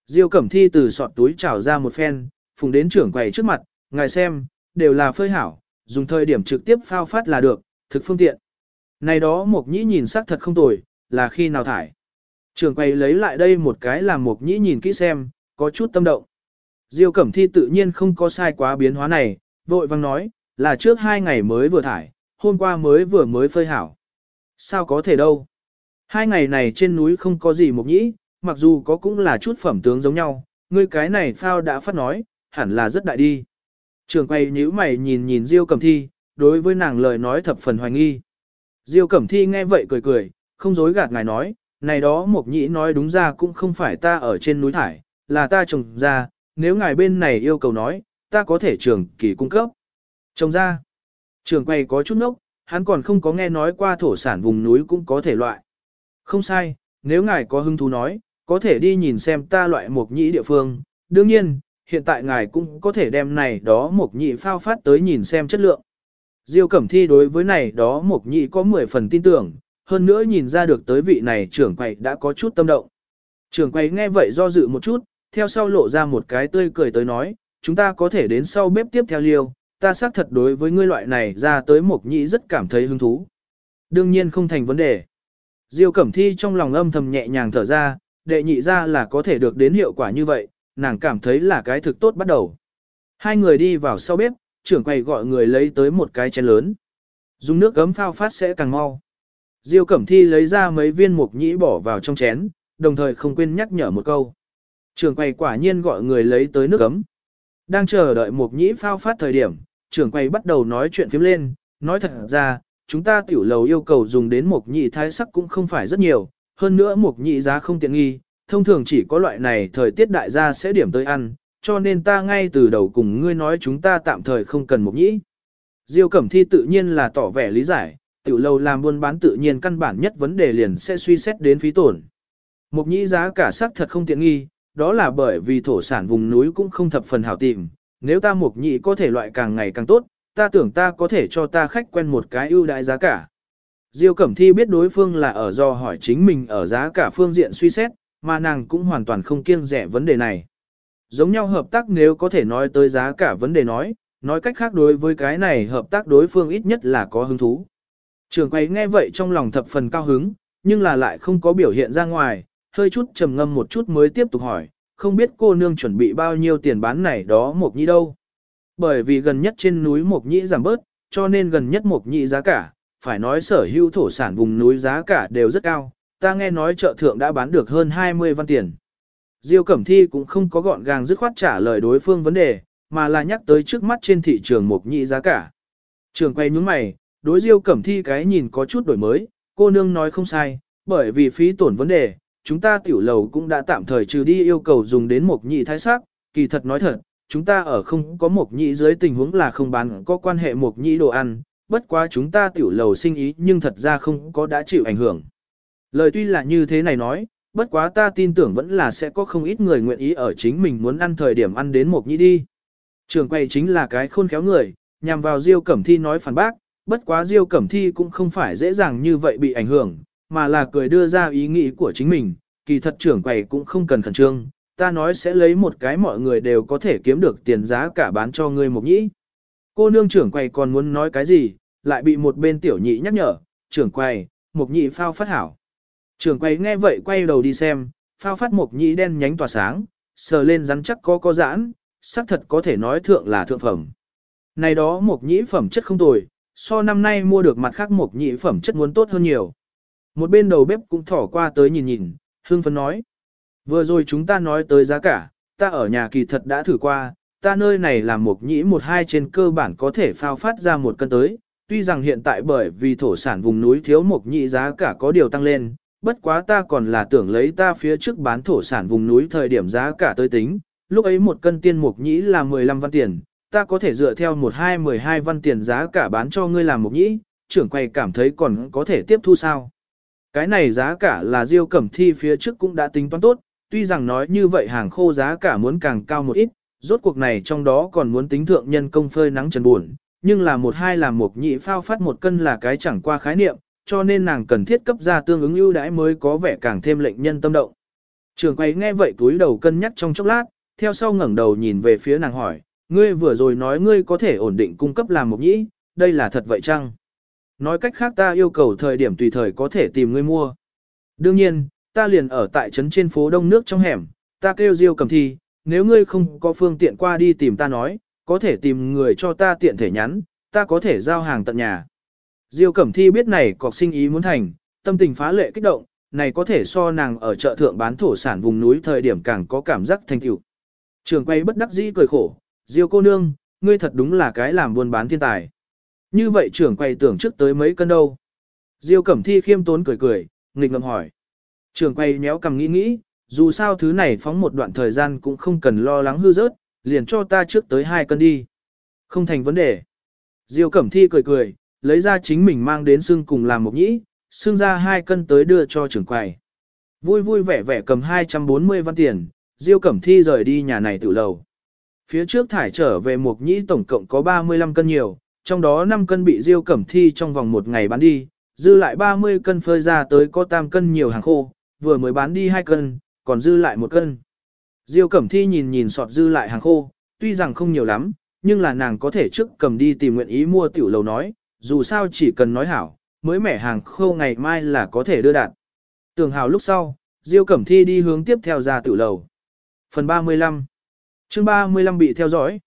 Diêu Cẩm Thi từ sọt túi trào ra một phen, phùng đến trưởng quầy trước mặt, ngài xem, đều là phơi hảo, dùng thời điểm trực tiếp phao phát là được, thực phương tiện. Này đó Mộc Nhĩ nhìn sắc thật không tồi, là khi nào thải. Trường quay lấy lại đây một cái làm Mộc Nhĩ nhìn kỹ xem, có chút tâm động. Diêu Cẩm Thi tự nhiên không có sai quá biến hóa này, vội vang nói, là trước hai ngày mới vừa thải, hôm qua mới vừa mới phơi hảo. Sao có thể đâu? Hai ngày này trên núi không có gì Mộc Nhĩ, mặc dù có cũng là chút phẩm tướng giống nhau, ngươi cái này phao đã phát nói, hẳn là rất đại đi. Trường quay nhíu mày nhìn nhìn Diêu Cẩm Thi, đối với nàng lời nói thập phần hoài nghi. Diêu Cẩm Thi nghe vậy cười cười, không dối gạt ngài nói, này đó Mộc Nhĩ nói đúng ra cũng không phải ta ở trên núi thải, là ta trồng ra, nếu ngài bên này yêu cầu nói, ta có thể trường kỳ cung cấp. Trồng ra, trường quay có chút nốc, hắn còn không có nghe nói qua thổ sản vùng núi cũng có thể loại. Không sai, nếu ngài có hứng thú nói, có thể đi nhìn xem ta loại Mộc Nhĩ địa phương, đương nhiên, hiện tại ngài cũng có thể đem này đó Mộc Nhĩ phao phát tới nhìn xem chất lượng. Diêu Cẩm Thi đối với này đó Mộc Nhị có 10 phần tin tưởng, hơn nữa nhìn ra được tới vị này trưởng quầy đã có chút tâm động. Trưởng quầy nghe vậy do dự một chút, theo sau lộ ra một cái tươi cười tới nói, chúng ta có thể đến sau bếp tiếp theo liêu, ta xác thật đối với ngươi loại này ra tới Mộc Nhị rất cảm thấy hứng thú. Đương nhiên không thành vấn đề. Diêu Cẩm Thi trong lòng âm thầm nhẹ nhàng thở ra, đệ nhị ra là có thể được đến hiệu quả như vậy, nàng cảm thấy là cái thực tốt bắt đầu. Hai người đi vào sau bếp, trưởng quầy gọi người lấy tới một cái chén lớn. Dùng nước gấm phao phát sẽ càng mau. Diêu Cẩm Thi lấy ra mấy viên mục nhĩ bỏ vào trong chén, đồng thời không quên nhắc nhở một câu. Trưởng quầy quả nhiên gọi người lấy tới nước gấm. Đang chờ đợi mục nhĩ phao phát thời điểm, trưởng quầy bắt đầu nói chuyện phím lên, nói thật ra, chúng ta tiểu lầu yêu cầu dùng đến mục nhĩ thái sắc cũng không phải rất nhiều, hơn nữa mục nhĩ giá không tiện nghi, thông thường chỉ có loại này thời tiết đại gia sẽ điểm tới ăn, cho nên ta ngay từ đầu cùng ngươi nói chúng ta tạm thời không cần mục nhĩ. Diêu Cẩm Thi tự nhiên là tỏ vẻ lý giải, tiểu lâu làm buôn bán tự nhiên căn bản nhất vấn đề liền sẽ suy xét đến phí tổn. Mục nhĩ giá cả sắc thật không tiện nghi, đó là bởi vì thổ sản vùng núi cũng không thập phần hảo tìm, nếu ta mục nhĩ có thể loại càng ngày càng tốt, ta tưởng ta có thể cho ta khách quen một cái ưu đại giá cả. Diêu Cẩm Thi biết đối phương là ở do hỏi chính mình ở giá cả phương diện suy xét, mà nàng cũng hoàn toàn không kiêng rẻ vấn đề này. Giống nhau hợp tác nếu có thể nói tới giá cả vấn đề nói, nói cách khác đối với cái này hợp tác đối phương ít nhất là có hứng thú. Trường quay nghe vậy trong lòng thập phần cao hứng, nhưng là lại không có biểu hiện ra ngoài, hơi chút trầm ngâm một chút mới tiếp tục hỏi, không biết cô nương chuẩn bị bao nhiêu tiền bán này đó mộc nhĩ đâu. Bởi vì gần nhất trên núi mộc nhĩ giảm bớt, cho nên gần nhất mộc nhĩ giá cả, phải nói sở hữu thổ sản vùng núi giá cả đều rất cao, ta nghe nói chợ thượng đã bán được hơn 20 văn tiền. Diêu Cẩm Thi cũng không có gọn gàng dứt khoát trả lời đối phương vấn đề, mà là nhắc tới trước mắt trên thị trường mộc nhị giá cả. Trường quay nhướng mày, đối Diêu Cẩm Thi cái nhìn có chút đổi mới, cô nương nói không sai, bởi vì phí tổn vấn đề, chúng ta tiểu lầu cũng đã tạm thời trừ đi yêu cầu dùng đến mộc nhị thái sắc, kỳ thật nói thật, chúng ta ở không có mộc nhị dưới tình huống là không bán có quan hệ mộc nhị đồ ăn, bất quá chúng ta tiểu lầu sinh ý nhưng thật ra không có đã chịu ảnh hưởng. Lời tuy là như thế này nói, bất quá ta tin tưởng vẫn là sẽ có không ít người nguyện ý ở chính mình muốn ăn thời điểm ăn đến một nhĩ đi. Trường quay chính là cái khôn khéo người, nhằm vào Diêu Cẩm Thi nói phản bác, bất quá Diêu Cẩm Thi cũng không phải dễ dàng như vậy bị ảnh hưởng, mà là cười đưa ra ý nghĩ của chính mình, kỳ thật trưởng quầy cũng không cần khẩn trương, ta nói sẽ lấy một cái mọi người đều có thể kiếm được tiền giá cả bán cho ngươi một nhĩ. Cô nương trưởng quầy còn muốn nói cái gì, lại bị một bên tiểu nhị nhắc nhở, trưởng quầy, một nhị phao phát hảo. Trường quay nghe vậy quay đầu đi xem, phao phát một nhĩ đen nhánh tỏa sáng, sờ lên rắn chắc có có giãn, xác thật có thể nói thượng là thượng phẩm. Này đó một nhĩ phẩm chất không tồi, so năm nay mua được mặt khác một nhĩ phẩm chất muốn tốt hơn nhiều. Một bên đầu bếp cũng thỏ qua tới nhìn nhìn, hương phấn nói. Vừa rồi chúng ta nói tới giá cả, ta ở nhà kỳ thật đã thử qua, ta nơi này là một nhĩ một hai trên cơ bản có thể phao phát ra một cân tới, tuy rằng hiện tại bởi vì thổ sản vùng núi thiếu một nhĩ giá cả có điều tăng lên, bất quá ta còn là tưởng lấy ta phía trước bán thổ sản vùng núi thời điểm giá cả tới tính, lúc ấy một cân tiên mục nhĩ là 15 văn tiền, ta có thể dựa theo một hai 12 văn tiền giá cả bán cho ngươi làm mục nhĩ, trưởng quầy cảm thấy còn có thể tiếp thu sao. Cái này giá cả là diêu cẩm thi phía trước cũng đã tính toán tốt, tuy rằng nói như vậy hàng khô giá cả muốn càng cao một ít, rốt cuộc này trong đó còn muốn tính thượng nhân công phơi nắng trần buồn, nhưng là một hai làm một nhị phao phát một cân là cái chẳng qua khái niệm, cho nên nàng cần thiết cấp ra tương ứng ưu đãi mới có vẻ càng thêm lệnh nhân tâm động. Trường quay nghe vậy túi đầu cân nhắc trong chốc lát, theo sau ngẩng đầu nhìn về phía nàng hỏi, ngươi vừa rồi nói ngươi có thể ổn định cung cấp làm một nhĩ, đây là thật vậy chăng? Nói cách khác ta yêu cầu thời điểm tùy thời có thể tìm ngươi mua. Đương nhiên, ta liền ở tại trấn trên phố đông nước trong hẻm, ta kêu Diêu cầm thi, nếu ngươi không có phương tiện qua đi tìm ta nói, có thể tìm người cho ta tiện thể nhắn, ta có thể giao hàng tận nhà. Diêu Cẩm Thi biết này cọc sinh ý muốn thành, tâm tình phá lệ kích động, này có thể so nàng ở chợ thượng bán thổ sản vùng núi thời điểm càng có cảm giác thành tựu. Trường quay bất đắc dĩ cười khổ, Diêu cô nương, ngươi thật đúng là cái làm buôn bán thiên tài. Như vậy trưởng quay tưởng trước tới mấy cân đâu. Diêu Cẩm Thi khiêm tốn cười cười, nghịch ngầm hỏi. Trường quay nhéo cầm nghĩ nghĩ, dù sao thứ này phóng một đoạn thời gian cũng không cần lo lắng hư rớt, liền cho ta trước tới hai cân đi. Không thành vấn đề. Diêu Cẩm Thi cười cười, lấy ra chính mình mang đến xương cùng làm một nhĩ, xương ra hai cân tới đưa cho trưởng quầy. Vui vui vẻ vẻ cầm 240 văn tiền, Diêu Cẩm Thi rời đi nhà này tự lầu. Phía trước thải trở về một nhĩ tổng cộng có 35 cân nhiều, trong đó 5 cân bị Diêu Cẩm Thi trong vòng một ngày bán đi, dư lại 30 cân phơi ra tới có tam cân nhiều hàng khô, vừa mới bán đi 2 cân, còn dư lại một cân. Diêu Cẩm Thi nhìn nhìn sọt dư lại hàng khô, tuy rằng không nhiều lắm, nhưng là nàng có thể trước cầm đi tìm nguyện ý mua tiểu lầu nói, dù sao chỉ cần nói hảo, mới mẻ hàng khô ngày mai là có thể đưa đạt. Tưởng hảo lúc sau, Diêu Cẩm Thi đi hướng tiếp theo ra tiểu lầu. Phần 35 chương 35 bị theo dõi.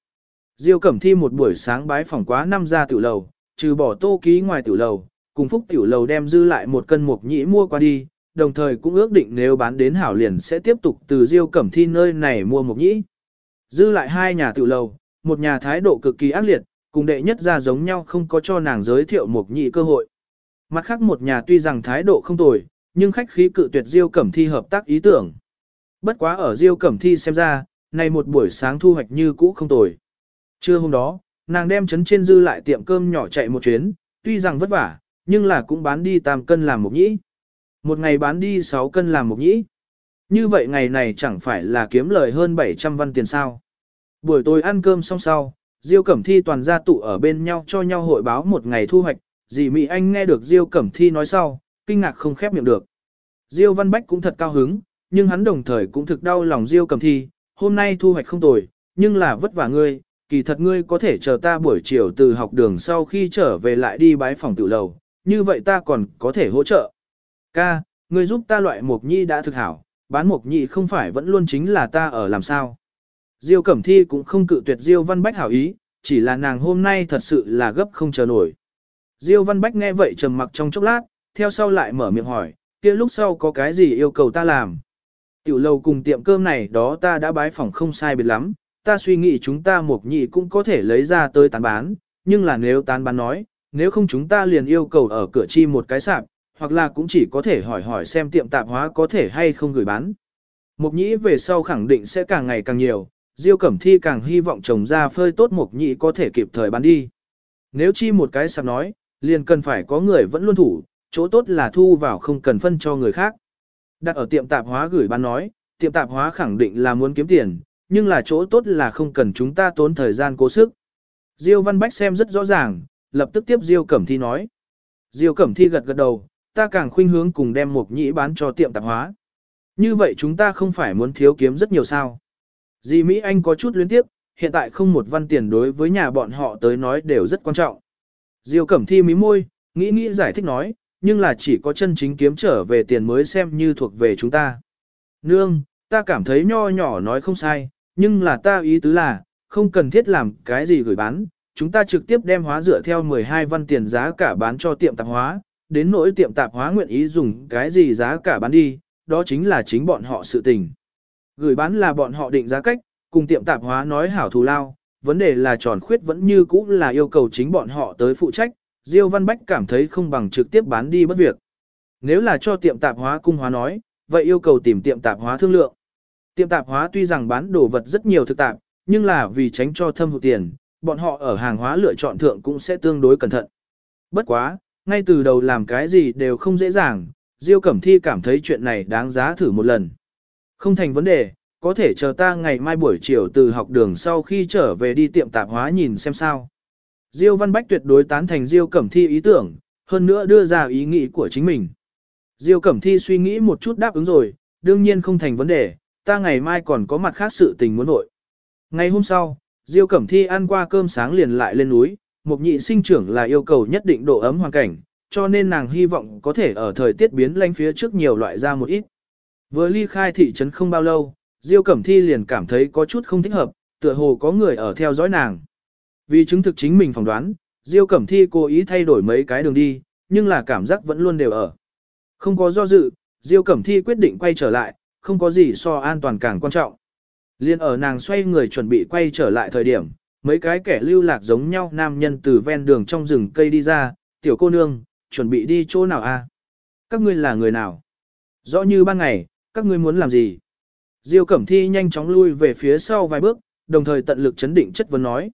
Diêu Cẩm Thi một buổi sáng bái phỏng quá năm ra tiểu lầu, trừ bỏ tô ký ngoài tiểu lầu, cùng phúc tiểu lầu đem dư lại một cân mục nhĩ mua qua đi, đồng thời cũng ước định nếu bán đến hảo liền sẽ tiếp tục từ Diêu Cẩm Thi nơi này mua mục nhĩ. Dư lại hai nhà tiểu lầu, một nhà thái độ cực kỳ ác liệt, cùng đệ nhất ra giống nhau không có cho nàng giới thiệu mục nhị cơ hội. Mặt khác một nhà tuy rằng thái độ không tồi, nhưng khách khí cự tuyệt Diêu Cẩm Thi hợp tác ý tưởng. Bất quá ở Diêu Cẩm Thi xem ra, này một buổi sáng thu hoạch như cũ không tồi. Trưa hôm đó, nàng đem chấn trên dư lại tiệm cơm nhỏ chạy một chuyến, tuy rằng vất vả, nhưng là cũng bán đi tam cân làm một nhĩ. Một ngày bán đi 6 cân làm một nhĩ. Như vậy ngày này chẳng phải là kiếm lời hơn 700 văn tiền sao. Buổi tối ăn cơm xong sau, Diêu Cẩm Thi toàn gia tụ ở bên nhau cho nhau hội báo một ngày thu hoạch, dì Mỹ Anh nghe được Diêu Cẩm Thi nói sau, kinh ngạc không khép miệng được. Diêu Văn Bách cũng thật cao hứng, nhưng hắn đồng thời cũng thực đau lòng Diêu Cẩm Thi, hôm nay thu hoạch không tồi, nhưng là vất vả ngươi, kỳ thật ngươi có thể chờ ta buổi chiều từ học đường sau khi trở về lại đi bái phòng tự lầu, như vậy ta còn có thể hỗ trợ. Ca, ngươi giúp ta loại mộc nhi đã thực hảo, bán mộc nhi không phải vẫn luôn chính là ta ở làm sao. Diêu Cẩm Thi cũng không cự tuyệt Diêu Văn Bách hảo ý, chỉ là nàng hôm nay thật sự là gấp không chờ nổi. Diêu Văn Bách nghe vậy trầm mặc trong chốc lát, theo sau lại mở miệng hỏi, kia lúc sau có cái gì yêu cầu ta làm. Tiểu lầu cùng tiệm cơm này đó ta đã bái phỏng không sai biệt lắm, ta suy nghĩ chúng ta một nhị cũng có thể lấy ra tới tán bán, nhưng là nếu tán bán nói, nếu không chúng ta liền yêu cầu ở cửa chi một cái sạp, hoặc là cũng chỉ có thể hỏi hỏi xem tiệm tạp hóa có thể hay không gửi bán. Mục nhĩ về sau khẳng định sẽ càng ngày càng nhiều, Diêu Cẩm Thi càng hy vọng trồng ra phơi tốt mục nhĩ có thể kịp thời bán đi. Nếu chi một cái sạp nói, liền cần phải có người vẫn luôn thủ, chỗ tốt là thu vào không cần phân cho người khác. Đặt ở tiệm tạp hóa gửi bán nói, tiệm tạp hóa khẳng định là muốn kiếm tiền, nhưng là chỗ tốt là không cần chúng ta tốn thời gian cố sức. Diêu Văn Bách xem rất rõ ràng, lập tức tiếp Diêu Cẩm Thi nói. Diêu Cẩm Thi gật gật đầu, ta càng khuynh hướng cùng đem mộc nhĩ bán cho tiệm tạp hóa. Như vậy chúng ta không phải muốn thiếu kiếm rất nhiều sao. Dì Mỹ Anh có chút luyến tiếp, hiện tại không một văn tiền đối với nhà bọn họ tới nói đều rất quan trọng. Diêu Cẩm Thi mí môi, nghĩ nghĩ giải thích nói, nhưng là chỉ có chân chính kiếm trở về tiền mới xem như thuộc về chúng ta. Nương, ta cảm thấy nho nhỏ nói không sai, nhưng là ta ý tứ là, không cần thiết làm cái gì gửi bán, chúng ta trực tiếp đem hóa dựa theo 12 văn tiền giá cả bán cho tiệm tạp hóa, đến nỗi tiệm tạp hóa nguyện ý dùng cái gì giá cả bán đi, đó chính là chính bọn họ sự tình. Gửi bán là bọn họ định giá cách, cùng tiệm tạp hóa nói hảo thù lao, vấn đề là tròn khuyết vẫn như cũ là yêu cầu chính bọn họ tới phụ trách, Diêu Văn Bách cảm thấy không bằng trực tiếp bán đi bất việc. Nếu là cho tiệm tạp hóa cung hóa nói, vậy yêu cầu tìm tiệm tạp hóa thương lượng. Tiệm tạp hóa tuy rằng bán đồ vật rất nhiều thực tạp, nhưng là vì tránh cho thâm hụt tiền, bọn họ ở hàng hóa lựa chọn thượng cũng sẽ tương đối cẩn thận. Bất quá, ngay từ đầu làm cái gì đều không dễ dàng, Diêu Cẩm Thi cảm thấy chuyện này đáng giá thử một lần. Không thành vấn đề, có thể chờ ta ngày mai buổi chiều từ học đường sau khi trở về đi tiệm tạp hóa nhìn xem sao. Diêu Văn Bách tuyệt đối tán thành Diêu Cẩm Thi ý tưởng, hơn nữa đưa ra ý nghĩ của chính mình. Diêu Cẩm Thi suy nghĩ một chút đáp ứng rồi, đương nhiên không thành vấn đề, ta ngày mai còn có mặt khác sự tình muốn vội. Ngày hôm sau, Diêu Cẩm Thi ăn qua cơm sáng liền lại lên núi, Mục nhị sinh trưởng là yêu cầu nhất định độ ấm hoàn cảnh, cho nên nàng hy vọng có thể ở thời tiết biến lanh phía trước nhiều loại ra một ít. Vừa ly khai thị trấn không bao lâu, Diêu Cẩm Thi liền cảm thấy có chút không thích hợp, tựa hồ có người ở theo dõi nàng. Vì chứng thực chính mình phỏng đoán, Diêu Cẩm Thi cố ý thay đổi mấy cái đường đi, nhưng là cảm giác vẫn luôn đều ở. Không có do dự, Diêu Cẩm Thi quyết định quay trở lại, không có gì so an toàn càng quan trọng. Liên ở nàng xoay người chuẩn bị quay trở lại thời điểm, mấy cái kẻ lưu lạc giống nhau nam nhân từ ven đường trong rừng cây đi ra, tiểu cô nương, chuẩn bị đi chỗ nào a? Các ngươi là người nào? Rõ như ban ngày, các ngươi muốn làm gì? Diêu Cẩm Thi nhanh chóng lui về phía sau vài bước, đồng thời tận lực chấn định chất vấn nói.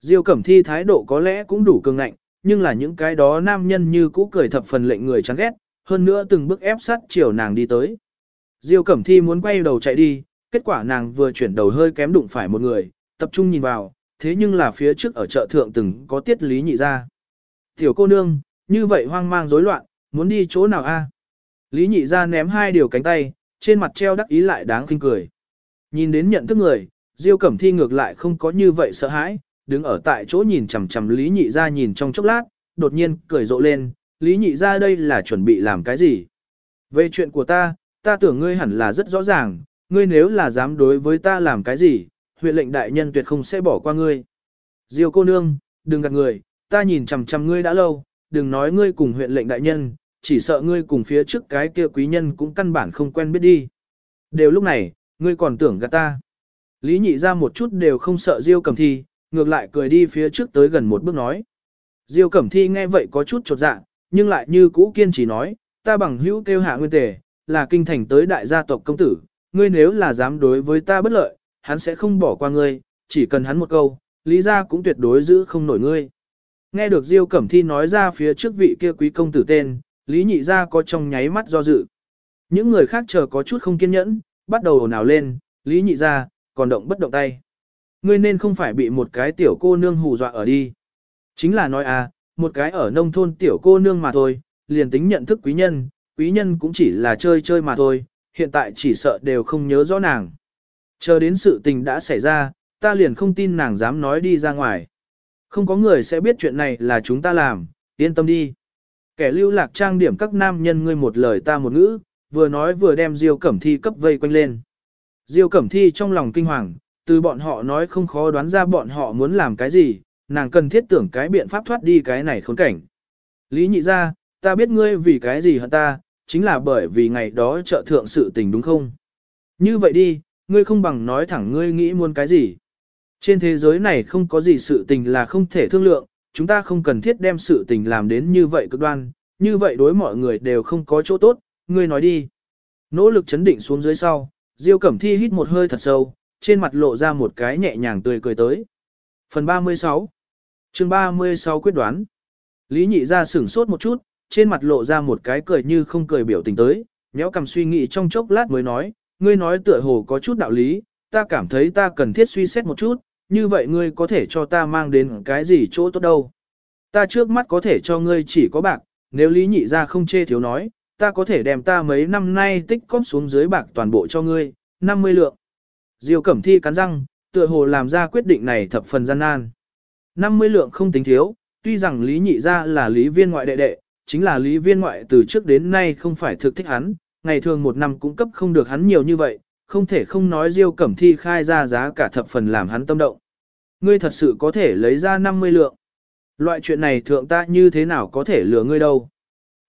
Diêu Cẩm Thi thái độ có lẽ cũng đủ cường ngạnh, nhưng là những cái đó nam nhân như cũ cười thập phần lệnh người chán ghét, hơn nữa từng bước ép sát chiều nàng đi tới. Diêu Cẩm Thi muốn quay đầu chạy đi, kết quả nàng vừa chuyển đầu hơi kém đụng phải một người, tập trung nhìn vào, thế nhưng là phía trước ở chợ thượng từng có tiết lý nhị ra. Tiểu cô nương, như vậy hoang mang rối loạn, muốn đi chỗ nào a? Lý nhị ra ném hai điều cánh tay, trên mặt treo đắc ý lại đáng kinh cười. Nhìn đến nhận thức người, Diêu Cẩm Thi ngược lại không có như vậy sợ hãi, đứng ở tại chỗ nhìn chằm chằm Lý nhị ra nhìn trong chốc lát, đột nhiên cười rộ lên, Lý nhị ra đây là chuẩn bị làm cái gì? Về chuyện của ta, ta tưởng ngươi hẳn là rất rõ ràng, ngươi nếu là dám đối với ta làm cái gì, huyện lệnh đại nhân tuyệt không sẽ bỏ qua ngươi. Diêu cô nương, đừng gạt người, ta nhìn chằm chằm ngươi đã lâu, đừng nói ngươi cùng huyện lệnh đại nhân, chỉ sợ ngươi cùng phía trước cái kia quý nhân cũng căn bản không quen biết đi. Đều lúc này, ngươi còn tưởng gạt ta. Lý nhị ra một chút đều không sợ Diêu Cẩm Thi, ngược lại cười đi phía trước tới gần một bước nói. Diêu Cẩm Thi nghe vậy có chút chột dạ, nhưng lại như cũ kiên trì nói, ta bằng hữu kêu hạ nguyên tề, là kinh thành tới đại gia tộc công tử, ngươi nếu là dám đối với ta bất lợi, hắn sẽ không bỏ qua ngươi, chỉ cần hắn một câu, lý gia cũng tuyệt đối giữ không nổi ngươi. Nghe được Diêu Cẩm Thi nói ra phía trước vị kia quý công tử tên, Lý Nhị gia có trong nháy mắt do dự. Những người khác chờ có chút không kiên nhẫn, bắt đầu ồn ào lên, Lý Nhị gia còn động bất động tay. Ngươi nên không phải bị một cái tiểu cô nương hù dọa ở đi. Chính là nói à, một cái ở nông thôn tiểu cô nương mà thôi, liền tính nhận thức quý nhân, quý nhân cũng chỉ là chơi chơi mà thôi, hiện tại chỉ sợ đều không nhớ rõ nàng. Chờ đến sự tình đã xảy ra, ta liền không tin nàng dám nói đi ra ngoài. Không có người sẽ biết chuyện này là chúng ta làm, yên tâm đi. Kẻ lưu lạc trang điểm các nam nhân ngươi một lời ta một ngữ, vừa nói vừa đem Diêu Cẩm Thi cấp vây quanh lên. Diêu Cẩm Thi trong lòng kinh hoàng, từ bọn họ nói không khó đoán ra bọn họ muốn làm cái gì, nàng cần thiết tưởng cái biện pháp thoát đi cái này khốn cảnh. Lý nhị ra, ta biết ngươi vì cái gì hả ta, chính là bởi vì ngày đó trợ thượng sự tình đúng không? Như vậy đi, ngươi không bằng nói thẳng ngươi nghĩ muốn cái gì. Trên thế giới này không có gì sự tình là không thể thương lượng, chúng ta không cần thiết đem sự tình làm đến như vậy cực đoan, như vậy đối mọi người đều không có chỗ tốt, ngươi nói đi. Nỗ lực chấn định xuống dưới sau, Diêu Cẩm Thi hít một hơi thật sâu, trên mặt lộ ra một cái nhẹ nhàng tươi cười tới. Phần 36 chương 36 quyết đoán Lý nhị ra sửng sốt một chút, trên mặt lộ ra một cái cười như không cười biểu tình tới, nhéo cầm suy nghĩ trong chốc lát mới nói, ngươi nói tựa hồ có chút đạo lý, ta cảm thấy ta cần thiết suy xét một chút, như vậy ngươi có thể cho ta mang đến cái gì chỗ tốt đâu. Ta trước mắt có thể cho ngươi chỉ có bạc, nếu lý nhị ra không chê thiếu nói, ta có thể đem ta mấy năm nay tích cóp xuống dưới bạc toàn bộ cho ngươi, 50 lượng. Diêu Cẩm Thi cắn răng, tựa hồ làm ra quyết định này thập phần gian nan. 50 lượng không tính thiếu, tuy rằng Lý Nhị ra là Lý Viên ngoại đệ đệ, chính là Lý Viên ngoại từ trước đến nay không phải thực thích hắn, ngày thường một năm cũng cấp không được hắn nhiều như vậy, không thể không nói Diêu Cẩm Thi khai ra giá cả thập phần làm hắn tâm động. Ngươi thật sự có thể lấy ra 50 lượng. Loại chuyện này thượng ta như thế nào có thể lừa ngươi đâu.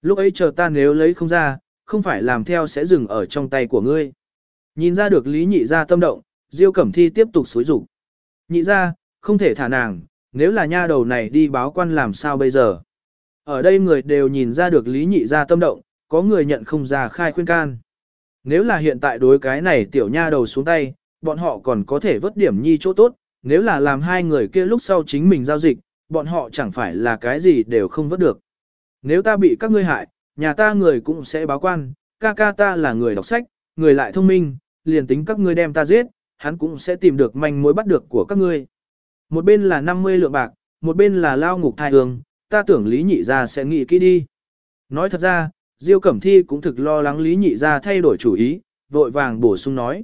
Lúc ấy chờ ta nếu lấy không ra, không phải làm theo sẽ dừng ở trong tay của ngươi. Nhìn ra được Lý Nhị ra tâm động, Diêu Cẩm Thi tiếp tục xối rủ. Nhị ra, không thể thả nàng, nếu là nha đầu này đi báo quan làm sao bây giờ. Ở đây người đều nhìn ra được Lý Nhị ra tâm động, có người nhận không ra khai khuyên can. Nếu là hiện tại đối cái này tiểu nha đầu xuống tay, bọn họ còn có thể vớt điểm nhi chỗ tốt, nếu là làm hai người kia lúc sau chính mình giao dịch, bọn họ chẳng phải là cái gì đều không vớt được. Nếu ta bị các ngươi hại, nhà ta người cũng sẽ báo quan, ca ca ta là người đọc sách, người lại thông minh, liền tính các ngươi đem ta giết, hắn cũng sẽ tìm được manh mối bắt được của các ngươi. Một bên là 50 lượng bạc, một bên là lao ngục thai hương, ta tưởng Lý Nhị ra sẽ nghĩ kỹ đi. Nói thật ra, Diêu Cẩm Thi cũng thực lo lắng Lý Nhị Gia thay đổi chủ ý, vội vàng bổ sung nói.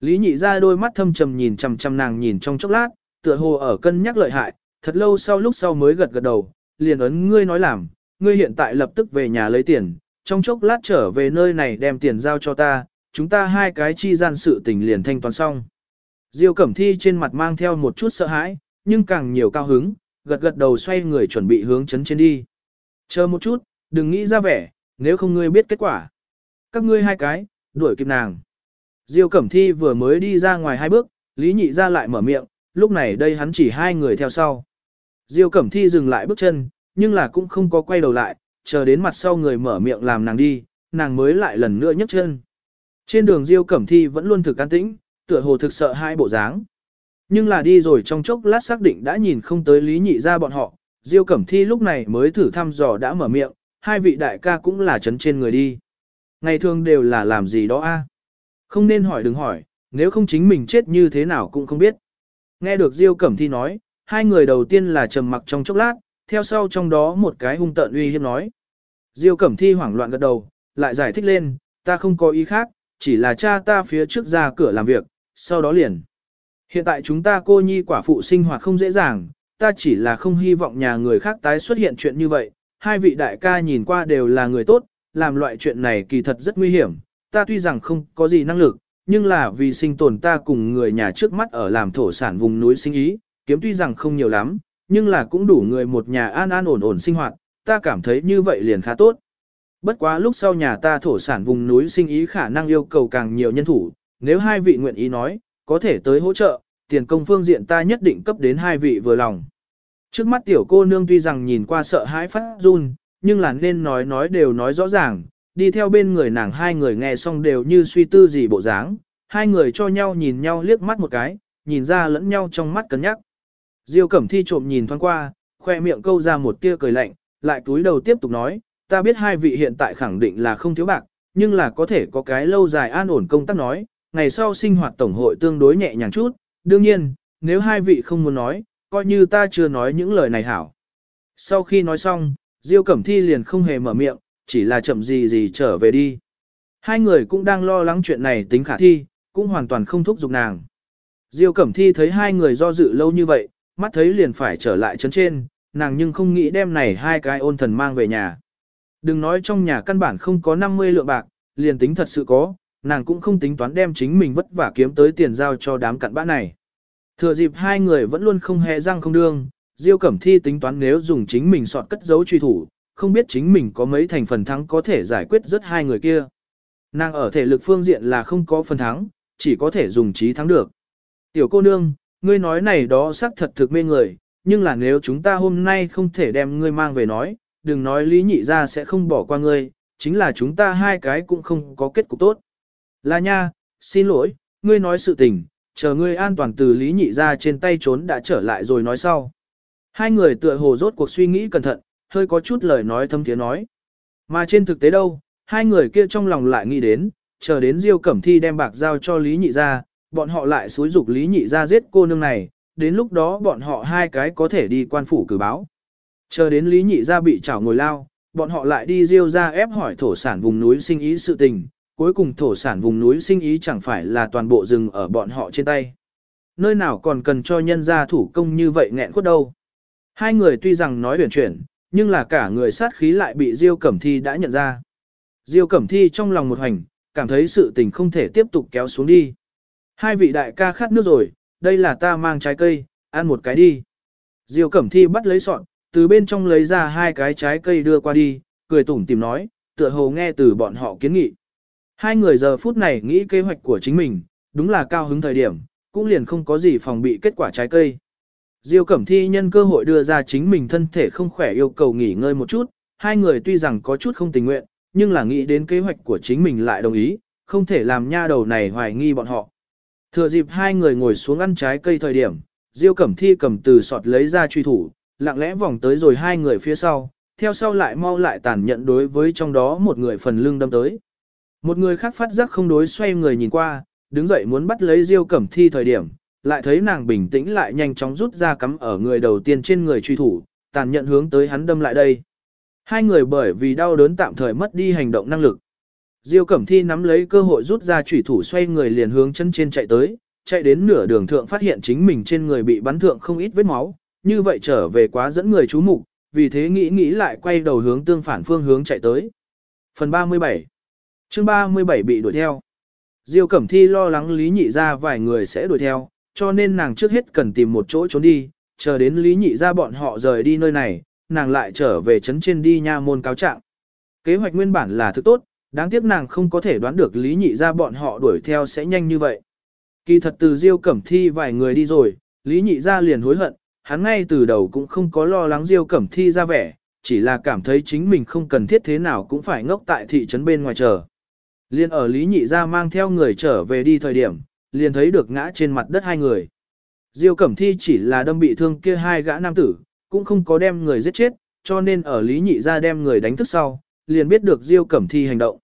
Lý Nhị Gia đôi mắt thâm trầm nhìn chằm chằm nàng nhìn trong chốc lát, tựa hồ ở cân nhắc lợi hại, thật lâu sau lúc sau mới gật gật đầu, liền ấn ngươi nói làm, ngươi hiện tại lập tức về nhà lấy tiền, trong chốc lát trở về nơi này đem tiền giao cho ta, chúng ta hai cái chi gian sự tình liền thanh toán xong. Diêu Cẩm Thi trên mặt mang theo một chút sợ hãi, nhưng càng nhiều cao hứng, gật gật đầu xoay người chuẩn bị hướng chấn trên đi. Chờ một chút, đừng nghĩ ra vẻ, nếu không ngươi biết kết quả. Các ngươi hai cái, đuổi kịp nàng. Diêu Cẩm Thi vừa mới đi ra ngoài hai bước, Lý Nhị ra lại mở miệng, lúc này đây hắn chỉ hai người theo sau. Diêu Cẩm Thi dừng lại bước chân, nhưng là cũng không có quay đầu lại, chờ đến mặt sau người mở miệng làm nàng đi, nàng mới lại lần nữa nhấc chân. Trên đường Diêu Cẩm Thi vẫn luôn thực an tĩnh, tựa hồ thực sợ hai bộ dáng. Nhưng là đi rồi trong chốc lát xác định đã nhìn không tới Lý Nhị ra bọn họ, Diêu Cẩm Thi lúc này mới thử thăm dò đã mở miệng, hai vị đại ca cũng là chấn trên người đi. Ngày thường đều là làm gì đó a? À? Không nên hỏi đừng hỏi, nếu không chính mình chết như thế nào cũng không biết. Nghe được Diêu Cẩm Thi nói, hai người đầu tiên là trầm mặc trong chốc lát, theo sau trong đó một cái hung tợn uy hiếp nói. Diêu Cẩm Thi hoảng loạn gật đầu, lại giải thích lên, ta không có ý khác, chỉ là cha ta phía trước ra cửa làm việc, sau đó liền. Hiện tại chúng ta cô nhi quả phụ sinh hoạt không dễ dàng, ta chỉ là không hy vọng nhà người khác tái xuất hiện chuyện như vậy, hai vị đại ca nhìn qua đều là người tốt, làm loại chuyện này kỳ thật rất nguy hiểm, ta tuy rằng không có gì năng lực, nhưng là vì sinh tồn ta cùng người nhà trước mắt ở làm thổ sản vùng núi sinh ý, kiếm tuy rằng không nhiều lắm, nhưng là cũng đủ người một nhà an an ổn ổn sinh hoạt, ta cảm thấy như vậy liền khá tốt. Bất quá lúc sau nhà ta thổ sản vùng núi sinh ý khả năng yêu cầu càng nhiều nhân thủ, nếu hai vị nguyện ý nói, có thể tới hỗ trợ, tiền công phương diện ta nhất định cấp đến hai vị vừa lòng. Trước mắt tiểu cô nương tuy rằng nhìn qua sợ hãi phát run, nhưng là nên nói nói đều nói rõ ràng, đi theo bên người nàng hai người nghe xong đều như suy tư gì bộ dáng, hai người cho nhau nhìn nhau liếc mắt một cái, nhìn ra lẫn nhau trong mắt cân nhắc. Diêu Cẩm Thi trộm nhìn thoáng qua, khoe miệng câu ra một tia cười lạnh, lại túi đầu tiếp tục nói, ta biết hai vị hiện tại khẳng định là không thiếu bạc, nhưng là có thể có cái lâu dài an ổn công tác nói, ngày sau sinh hoạt tổng hội tương đối nhẹ nhàng chút, đương nhiên, nếu hai vị không muốn nói, coi như ta chưa nói những lời này hảo. Sau khi nói xong, Diêu Cẩm Thi liền không hề mở miệng, chỉ là chậm gì gì trở về đi. Hai người cũng đang lo lắng chuyện này tính khả thi, cũng hoàn toàn không thúc giục nàng. Diêu Cẩm Thi thấy hai người do dự lâu như vậy, mắt thấy liền phải trở lại chấn trên, nàng nhưng không nghĩ đem này hai cái ôn thần mang về nhà. Đừng nói trong nhà căn bản không có 50 lượng bạc, liền tính thật sự có, nàng cũng không tính toán đem chính mình vất vả kiếm tới tiền giao cho đám cặn bã này. Thừa dịp hai người vẫn luôn không hề răng không đương, Diêu Cẩm Thi tính toán nếu dùng chính mình sọt cất giấu truy thủ, không biết chính mình có mấy thành phần thắng có thể giải quyết rất hai người kia. Nàng ở thể lực phương diện là không có phần thắng, chỉ có thể dùng trí thắng được. Tiểu cô nương, ngươi nói này đó xác thật thực mê người, nhưng là nếu chúng ta hôm nay không thể đem ngươi mang về nói, đừng nói lý nhị ra sẽ không bỏ qua ngươi, chính là chúng ta hai cái cũng không có kết cục tốt. Là nha, xin lỗi, ngươi nói sự tình, chờ ngươi an toàn từ lý nhị ra trên tay trốn đã trở lại rồi nói sau. Hai người tựa hồ rốt cuộc suy nghĩ cẩn thận, hơi có chút lời nói thâm tiếng nói. Mà trên thực tế đâu, hai người kia trong lòng lại nghĩ đến, chờ đến Diêu Cẩm Thi đem bạc giao cho Lý Nhị ra, bọn họ lại xúi dục Lý Nhị ra giết cô nương này, đến lúc đó bọn họ hai cái có thể đi quan phủ cử báo. Chờ đến Lý Nhị ra bị trảo ngồi lao, bọn họ lại đi Diêu ra ép hỏi thổ sản vùng núi sinh ý sự tình, cuối cùng thổ sản vùng núi sinh ý chẳng phải là toàn bộ rừng ở bọn họ trên tay. Nơi nào còn cần cho nhân gia thủ công như vậy nghẹn khuất đâu. Hai người tuy rằng nói huyền chuyển, nhưng là cả người sát khí lại bị Diêu Cẩm Thi đã nhận ra. Diêu Cẩm Thi trong lòng một hành, cảm thấy sự tình không thể tiếp tục kéo xuống đi. Hai vị đại ca khát nước rồi, đây là ta mang trái cây, ăn một cái đi. Diêu Cẩm Thi bắt lấy sọn, từ bên trong lấy ra hai cái trái cây đưa qua đi, cười tủm tìm nói, tựa hồ nghe từ bọn họ kiến nghị. Hai người giờ phút này nghĩ kế hoạch của chính mình, đúng là cao hứng thời điểm, cũng liền không có gì phòng bị kết quả trái cây. Diêu Cẩm Thi nhân cơ hội đưa ra chính mình thân thể không khỏe yêu cầu nghỉ ngơi một chút, hai người tuy rằng có chút không tình nguyện, nhưng là nghĩ đến kế hoạch của chính mình lại đồng ý, không thể làm nha đầu này hoài nghi bọn họ. Thừa dịp hai người ngồi xuống ăn trái cây thời điểm, Diêu Cẩm Thi cầm từ sọt lấy ra truy thủ, lặng lẽ vòng tới rồi hai người phía sau, theo sau lại mau lại tàn nhận đối với trong đó một người phần lưng đâm tới. Một người khác phát giác không đối xoay người nhìn qua, đứng dậy muốn bắt lấy Diêu Cẩm Thi thời điểm, lại thấy nàng bình tĩnh lại nhanh chóng rút ra cắm ở người đầu tiên trên người truy thủ, tàn nhận hướng tới hắn đâm lại đây. Hai người bởi vì đau đớn tạm thời mất đi hành động năng lực. Diêu Cẩm Thi nắm lấy cơ hội rút ra chủy thủ xoay người liền hướng chân trên chạy tới, chạy đến nửa đường thượng phát hiện chính mình trên người bị bắn thượng không ít vết máu, như vậy trở về quá dẫn người chú mục, vì thế nghĩ nghĩ lại quay đầu hướng tương phản phương hướng chạy tới. Phần 37 chương 37 bị đuổi theo. Diêu Cẩm Thi lo lắng Lý Nhị ra vài người sẽ đuổi theo, cho nên nàng trước hết cần tìm một chỗ trốn đi, chờ đến Lý Nhị ra bọn họ rời đi nơi này, nàng lại trở về trấn trên đi nha môn cáo trạng. Kế hoạch nguyên bản là thứ tốt, đáng tiếc nàng không có thể đoán được Lý Nhị ra bọn họ đuổi theo sẽ nhanh như vậy. Kỳ thật từ Diêu Cẩm Thi vài người đi rồi, Lý Nhị ra liền hối hận, hắn ngay từ đầu cũng không có lo lắng Diêu Cẩm Thi ra vẻ, chỉ là cảm thấy chính mình không cần thiết thế nào cũng phải ngốc tại thị trấn bên ngoài chờ. Liên ở Lý Nhị gia mang theo người trở về đi thời điểm, liền thấy được ngã trên mặt đất hai người. Diêu Cẩm Thi chỉ là đâm bị thương kia hai gã nam tử, cũng không có đem người giết chết, cho nên ở Lý Nhị gia đem người đánh thức sau, liền biết được Diêu Cẩm Thi hành động.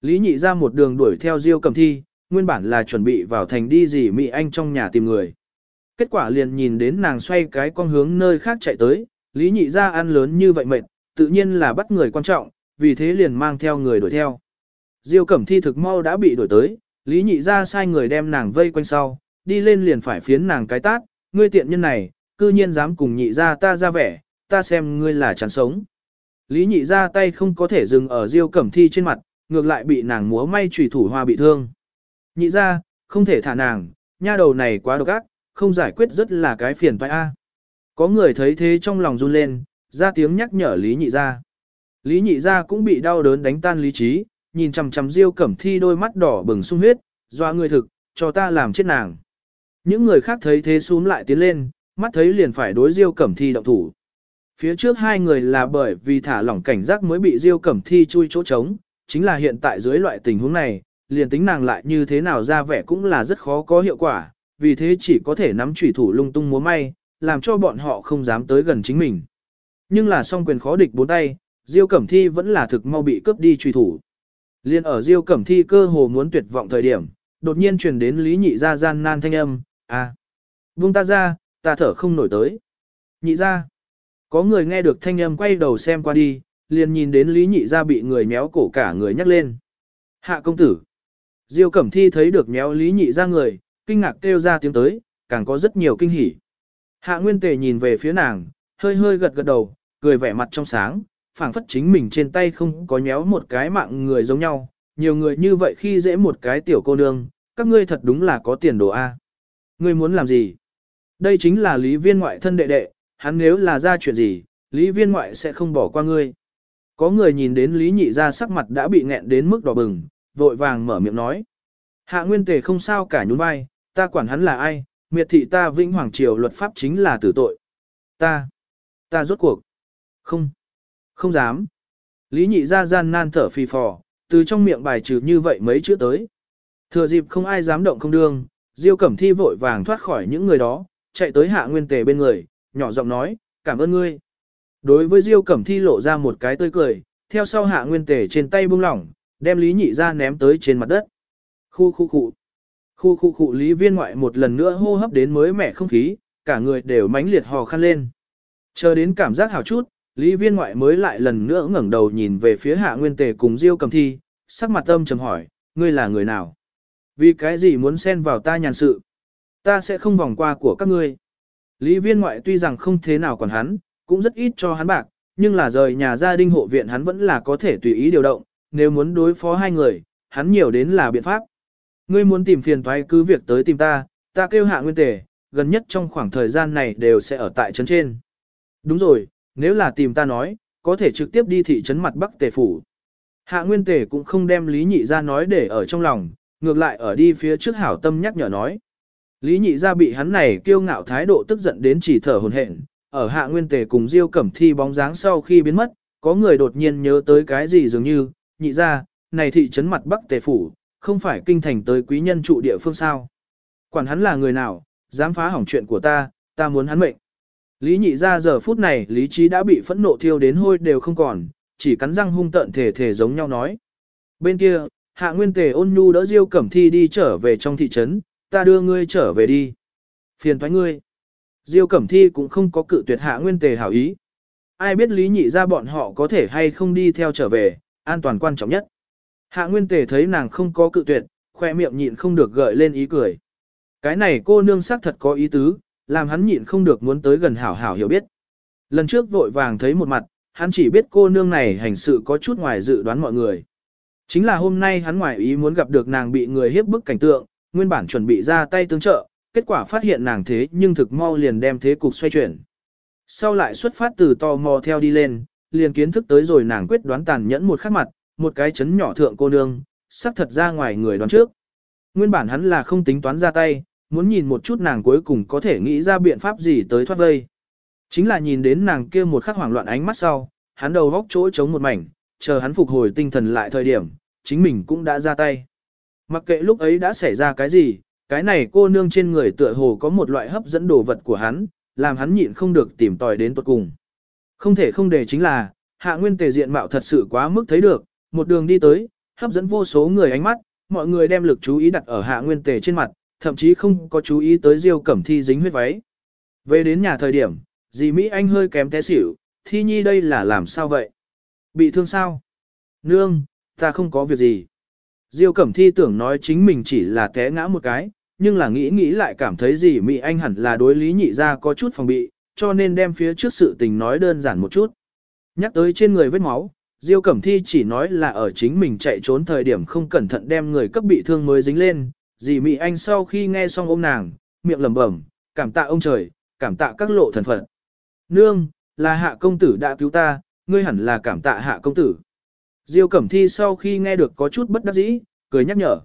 Lý Nhị gia một đường đuổi theo Diêu Cẩm Thi, nguyên bản là chuẩn bị vào thành đi gì Mỹ Anh trong nhà tìm người. Kết quả liền nhìn đến nàng xoay cái con hướng nơi khác chạy tới, Lý Nhị gia ăn lớn như vậy mệt, tự nhiên là bắt người quan trọng, vì thế liền mang theo người đuổi theo. Diêu Cẩm Thi thực mau đã bị đuổi tới, Lý Nhị ra sai người đem nàng vây quanh sau, đi lên liền phải phiến nàng cái tát, ngươi tiện nhân này, cư nhiên dám cùng nhị ra ta ra vẻ, ta xem ngươi là chán sống. Lý nhị ra tay không có thể dừng ở Diêu Cẩm Thi trên mặt, ngược lại bị nàng múa may chủy thủ hoa bị thương. Nhị ra, không thể thả nàng, nha đầu này quá độc ác, không giải quyết rất là cái phiền toái a. Có người thấy thế trong lòng run lên, ra tiếng nhắc nhở Lý nhị ra. Lý nhị ra cũng bị đau đớn đánh tan lý trí, nhìn chằm chằm Diêu Cẩm Thi đôi mắt đỏ bừng sung huyết, doa người thực, cho ta làm chết nàng. Những người khác thấy thế xuống lại tiến lên, mắt thấy liền phải đối Diêu Cẩm Thi động thủ. Phía trước hai người là bởi vì thả lỏng cảnh giác mới bị Diêu Cẩm Thi chui chỗ trống, chính là hiện tại dưới loại tình huống này, liền tính nàng lại như thế nào ra vẻ cũng là rất khó có hiệu quả, vì thế chỉ có thể nắm chủy thủ lung tung múa may, làm cho bọn họ không dám tới gần chính mình. Nhưng là song quyền khó địch bốn tay, Diêu Cẩm Thi vẫn là thực mau bị cướp đi truy thủ. Liên ở Diêu Cẩm Thi cơ hồ muốn tuyệt vọng thời điểm, đột nhiên truyền đến Lý Nhị gia gian nan thanh âm, "A, à, buông ta ra, ta thở không nổi tới." Nhị gia. Có người nghe được thanh âm quay đầu xem qua đi, liền nhìn đến Lý Nhị gia bị người méo cổ cả người nhắc lên. "Hạ công tử." Diêu Cẩm Thi thấy được méo Lý Nhị gia người, kinh ngạc kêu ra tiếng tới, càng có rất nhiều kinh hỉ. Hạ Nguyên Tề nhìn về phía nàng, hơi hơi gật gật đầu, cười vẻ mặt trong sáng, phảng phất chính mình trên tay không có nhéo một cái mạng người giống nhau, nhiều người như vậy khi dễ một cái tiểu cô nương, các ngươi thật đúng là có tiền đồ A. Ngươi muốn làm gì? Đây chính là lý viên ngoại thân đệ đệ, hắn nếu là ra chuyện gì, lý viên ngoại sẽ không bỏ qua ngươi. Có người nhìn đến lý nhị ra sắc mặt đã bị nghẹn đến mức đỏ bừng, vội vàng mở miệng nói. Hạ nguyên tề không sao cả nhún vai, ta quản hắn là ai, miệt thị ta vĩnh hoàng triều luật pháp chính là tử tội. Ta, ta rốt cuộc. Không, không dám. Lý nhị ra gian nan thở phì phò, từ trong miệng bài trừ như vậy mấy chữ tới. Thừa dịp không ai dám động không đương, Diêu Cẩm Thi vội vàng thoát khỏi những người đó, chạy tới Hạ Nguyên Tề bên người, nhỏ giọng nói, cảm ơn ngươi. Đối với Diêu Cẩm Thi lộ ra một cái tươi cười, theo sau Hạ Nguyên Tề trên tay buông lỏng, đem Lý Nhị ra ném tới trên mặt đất. Khu khu khu. Khu khu khu Lý Viên ngoại một lần nữa hô hấp đến mới mẻ không khí, cả người đều mãnh liệt hò khăn lên. Chờ đến cảm giác hào chút, Lý Viên ngoại mới lại lần nữa ngẩng đầu nhìn về phía Hạ Nguyên Tề cùng Diêu Cầm Thi, sắc mặt âm trầm hỏi, ngươi là người nào? Vì cái gì muốn xen vào ta nhàn sự? Ta sẽ không vòng qua của các ngươi. Lý viên ngoại tuy rằng không thế nào còn hắn, cũng rất ít cho hắn bạc, nhưng là rời nhà gia đình hộ viện hắn vẫn là có thể tùy ý điều động, nếu muốn đối phó hai người, hắn nhiều đến là biện pháp. Ngươi muốn tìm phiền toái cứ việc tới tìm ta, ta kêu hạ nguyên tề, gần nhất trong khoảng thời gian này đều sẽ ở tại trấn trên. Đúng rồi, nếu là tìm ta nói, có thể trực tiếp đi thị trấn mặt Bắc Tề Phủ. Hạ Nguyên Tề cũng không đem Lý Nhị ra nói để ở trong lòng, ngược lại ở đi phía trước hảo tâm nhắc nhở nói. Lý Nhị ra bị hắn này kiêu ngạo thái độ tức giận đến chỉ thở hồn hển. Ở Hạ Nguyên Tề cùng Diêu Cẩm Thi bóng dáng sau khi biến mất, có người đột nhiên nhớ tới cái gì dường như, nhị ra, này thị trấn mặt Bắc Tề Phủ, không phải kinh thành tới quý nhân trụ địa phương sao. Quản hắn là người nào, dám phá hỏng chuyện của ta, ta muốn hắn mệnh. Lý nhị ra giờ phút này lý trí đã bị phẫn nộ thiêu đến hôi đều không còn, chỉ cắn răng hung tợn thể thể giống nhau nói. Bên kia, hạ nguyên tề ôn nhu đỡ diêu cẩm thi đi trở về trong thị trấn, ta đưa ngươi trở về đi. Phiền thoái ngươi. Diêu cẩm thi cũng không có cự tuyệt hạ nguyên tề hảo ý. Ai biết lý nhị ra bọn họ có thể hay không đi theo trở về, an toàn quan trọng nhất. Hạ nguyên tề thấy nàng không có cự tuyệt, khoe miệng nhịn không được gợi lên ý cười. Cái này cô nương sắc thật có ý tứ, làm hắn nhịn không được muốn tới gần hảo hảo hiểu biết. Lần trước vội vàng thấy một mặt, hắn chỉ biết cô nương này hành sự có chút ngoài dự đoán mọi người. Chính là hôm nay hắn ngoài ý muốn gặp được nàng bị người hiếp bức cảnh tượng, nguyên bản chuẩn bị ra tay tương trợ, kết quả phát hiện nàng thế nhưng thực mau liền đem thế cục xoay chuyển. Sau lại xuất phát từ tò mò theo đi lên, liền kiến thức tới rồi nàng quyết đoán tàn nhẫn một khắc mặt, một cái chấn nhỏ thượng cô nương, sắp thật ra ngoài người đoán trước. Nguyên bản hắn là không tính toán ra tay, muốn nhìn một chút nàng cuối cùng có thể nghĩ ra biện pháp gì tới thoát vây. Chính là nhìn đến nàng kia một khắc hoảng loạn ánh mắt sau, hắn đầu góc chỗ chống một mảnh, chờ hắn phục hồi tinh thần lại thời điểm, chính mình cũng đã ra tay. Mặc kệ lúc ấy đã xảy ra cái gì, cái này cô nương trên người tựa hồ có một loại hấp dẫn đồ vật của hắn, làm hắn nhịn không được tìm tòi đến tuột cùng. Không thể không để chính là, hạ nguyên tề diện mạo thật sự quá mức thấy được, một đường đi tới, hấp dẫn vô số người ánh mắt, mọi người đem lực chú ý đặt ở hạ nguyên tề trên mặt, thậm chí không có chú ý tới Diêu Cẩm Thi dính huyết váy. Về đến nhà thời điểm, dì Mỹ Anh hơi kém té xỉu, Thi Nhi đây là làm sao vậy? Bị thương sao? Nương, ta không có việc gì. Diêu Cẩm Thi tưởng nói chính mình chỉ là té ngã một cái, nhưng là nghĩ nghĩ lại cảm thấy dì Mỹ Anh hẳn là đối lý nhị ra có chút phòng bị, cho nên đem phía trước sự tình nói đơn giản một chút. Nhắc tới trên người vết máu, Diêu Cẩm Thi chỉ nói là ở chính mình chạy trốn thời điểm không cẩn thận đem người cấp bị thương mới dính lên, dì Mị Anh sau khi nghe xong ôm nàng, miệng lẩm bẩm, cảm tạ ông trời, cảm tạ các lộ thần phận. Nương, là hạ công tử đã cứu ta, ngươi hẳn là cảm tạ hạ công tử. Diêu Cẩm Thi sau khi nghe được có chút bất đắc dĩ, cười nhắc nhở.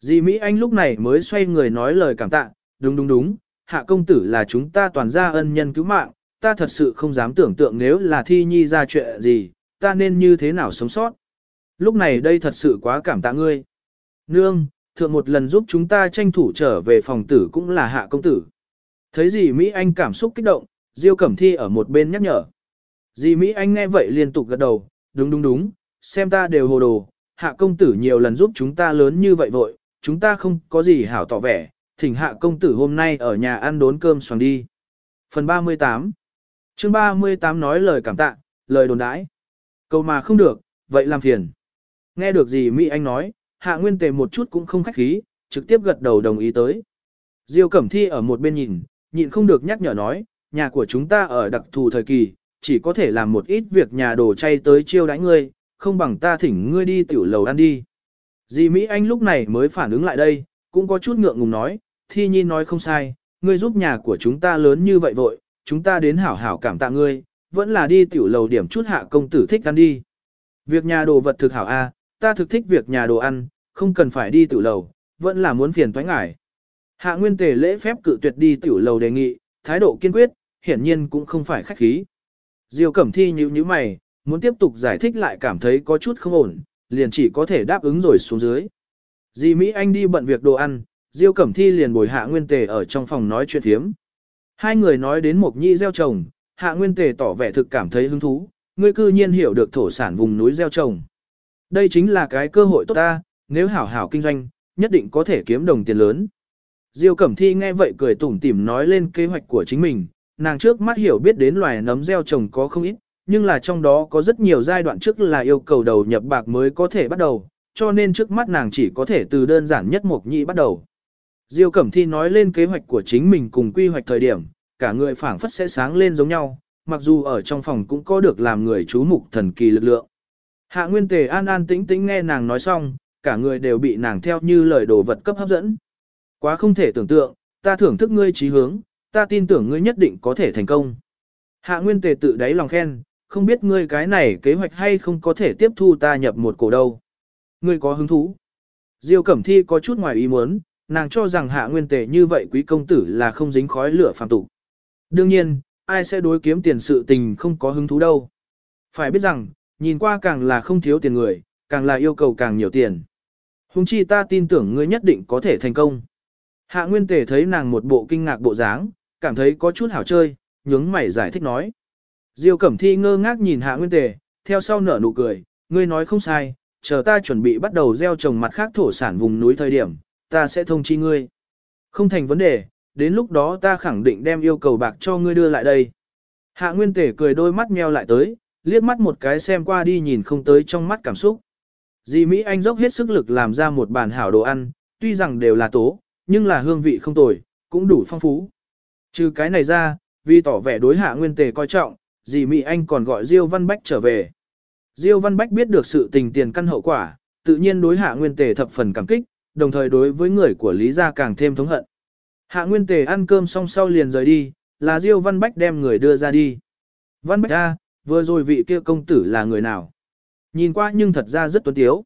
Dì Mỹ Anh lúc này mới xoay người nói lời cảm tạ, đúng đúng đúng, hạ công tử là chúng ta toàn gia ân nhân cứu mạng, ta thật sự không dám tưởng tượng nếu là thi nhi ra chuyện gì, ta nên như thế nào sống sót. Lúc này đây thật sự quá cảm tạ ngươi. Nương, thượng một lần giúp chúng ta tranh thủ trở về phòng tử cũng là hạ công tử. Thấy gì Mỹ Anh cảm xúc kích động, Diêu Cẩm Thi ở một bên nhắc nhở. Dì Mỹ Anh nghe vậy liên tục gật đầu, đúng đúng đúng, xem ta đều hồ đồ, hạ công tử nhiều lần giúp chúng ta lớn như vậy vội, chúng ta không có gì hảo tỏ vẻ, thỉnh hạ công tử hôm nay ở nhà ăn đốn cơm xoàng đi. Phần 38 chương 38 nói lời cảm tạ, lời đồn đãi. Câu mà không được, vậy làm phiền. Nghe được gì Mỹ Anh nói, hạ nguyên tề một chút cũng không khách khí, trực tiếp gật đầu đồng ý tới. Diêu Cẩm Thi ở một bên nhìn, nhịn không được nhắc nhở nói, nhà của chúng ta ở đặc thù thời kỳ, chỉ có thể làm một ít việc nhà đồ chay tới chiêu đãi ngươi, không bằng ta thỉnh ngươi đi tiểu lầu ăn đi. Dì Mỹ Anh lúc này mới phản ứng lại đây, cũng có chút ngượng ngùng nói, Thi Nhi nói không sai, ngươi giúp nhà của chúng ta lớn như vậy vội, chúng ta đến hảo hảo cảm tạ ngươi, vẫn là đi tiểu lầu điểm chút hạ công tử thích ăn đi. Việc nhà đồ vật thực hảo a, ta thực thích việc nhà đồ ăn, không cần phải đi tiểu lầu, vẫn là muốn phiền thoái ngải. Hạ Nguyên Tề lễ phép cự tuyệt đi tiểu lầu đề nghị, thái độ kiên quyết, hiển nhiên cũng không phải khách khí. Diêu Cẩm Thi nhíu nhíu mày, muốn tiếp tục giải thích lại cảm thấy có chút không ổn, liền chỉ có thể đáp ứng rồi xuống dưới. di Mỹ Anh đi bận việc đồ ăn, Diêu Cẩm Thi liền bồi Hạ Nguyên Tề ở trong phòng nói chuyện thiếm. Hai người nói đến một nhị gieo trồng, Hạ Nguyên Tề tỏ vẻ thực cảm thấy hứng thú, ngươi cư nhiên hiểu được thổ sản vùng núi gieo trồng. Đây chính là cái cơ hội tốt ta, nếu hảo hảo kinh doanh, nhất định có thể kiếm đồng tiền lớn. Diêu Cẩm Thi nghe vậy cười tủm tỉm nói lên kế hoạch của chính mình, nàng trước mắt hiểu biết đến loài nấm gieo trồng có không ít, nhưng là trong đó có rất nhiều giai đoạn trước là yêu cầu đầu nhập bạc mới có thể bắt đầu, cho nên trước mắt nàng chỉ có thể từ đơn giản nhất mộc nhị bắt đầu. Diêu Cẩm Thi nói lên kế hoạch của chính mình cùng quy hoạch thời điểm, cả người phảng phất sẽ sáng lên giống nhau, mặc dù ở trong phòng cũng có được làm người chú mục thần kỳ lực lượng. Hạ Nguyên Tề an an tĩnh tĩnh nghe nàng nói xong, cả người đều bị nàng theo như lời đồ vật cấp hấp dẫn. Quá không thể tưởng tượng, ta thưởng thức ngươi trí hướng, ta tin tưởng ngươi nhất định có thể thành công. Hạ Nguyên Tề tự đáy lòng khen, không biết ngươi cái này kế hoạch hay không có thể tiếp thu ta nhập một cổ đâu. Ngươi có hứng thú. Diêu Cẩm Thi có chút ngoài ý muốn, nàng cho rằng Hạ Nguyên Tề như vậy quý công tử là không dính khói lửa phàm tục. Đương nhiên, ai sẽ đối kiếm tiền sự tình không có hứng thú đâu. Phải biết rằng, nhìn qua càng là không thiếu tiền người, càng là yêu cầu càng nhiều tiền. Hùng chi ta tin tưởng ngươi nhất định có thể thành công. Hạ Nguyên Tề thấy nàng một bộ kinh ngạc bộ dáng, cảm thấy có chút hảo chơi, nhướng mày giải thích nói. Diêu Cẩm Thi ngơ ngác nhìn Hạ Nguyên Tề, theo sau nở nụ cười, ngươi nói không sai, chờ ta chuẩn bị bắt đầu gieo trồng mặt khác thổ sản vùng núi thời điểm, ta sẽ thông chi ngươi. Không thành vấn đề, đến lúc đó ta khẳng định đem yêu cầu bạc cho ngươi đưa lại đây. Hạ Nguyên Tề cười đôi mắt meo lại tới, liếc mắt một cái xem qua đi nhìn không tới trong mắt cảm xúc. Dì Mỹ Anh dốc hết sức lực làm ra một bàn hảo đồ ăn, tuy rằng đều là tố, nhưng là hương vị không tồi, cũng đủ phong phú. Trừ cái này ra, vì tỏ vẻ đối hạ nguyên tề coi trọng, dì Mỹ Anh còn gọi Diêu Văn Bách trở về. Diêu Văn Bách biết được sự tình tiền căn hậu quả, tự nhiên đối hạ nguyên tề thập phần cảm kích, đồng thời đối với người của Lý gia càng thêm thống hận. Hạ nguyên tề ăn cơm xong sau liền rời đi, là Diêu Văn Bách đem người đưa ra đi. Văn Bách A, vừa rồi vị kia công tử là người nào? Nhìn qua nhưng thật ra rất tuấn tiếu.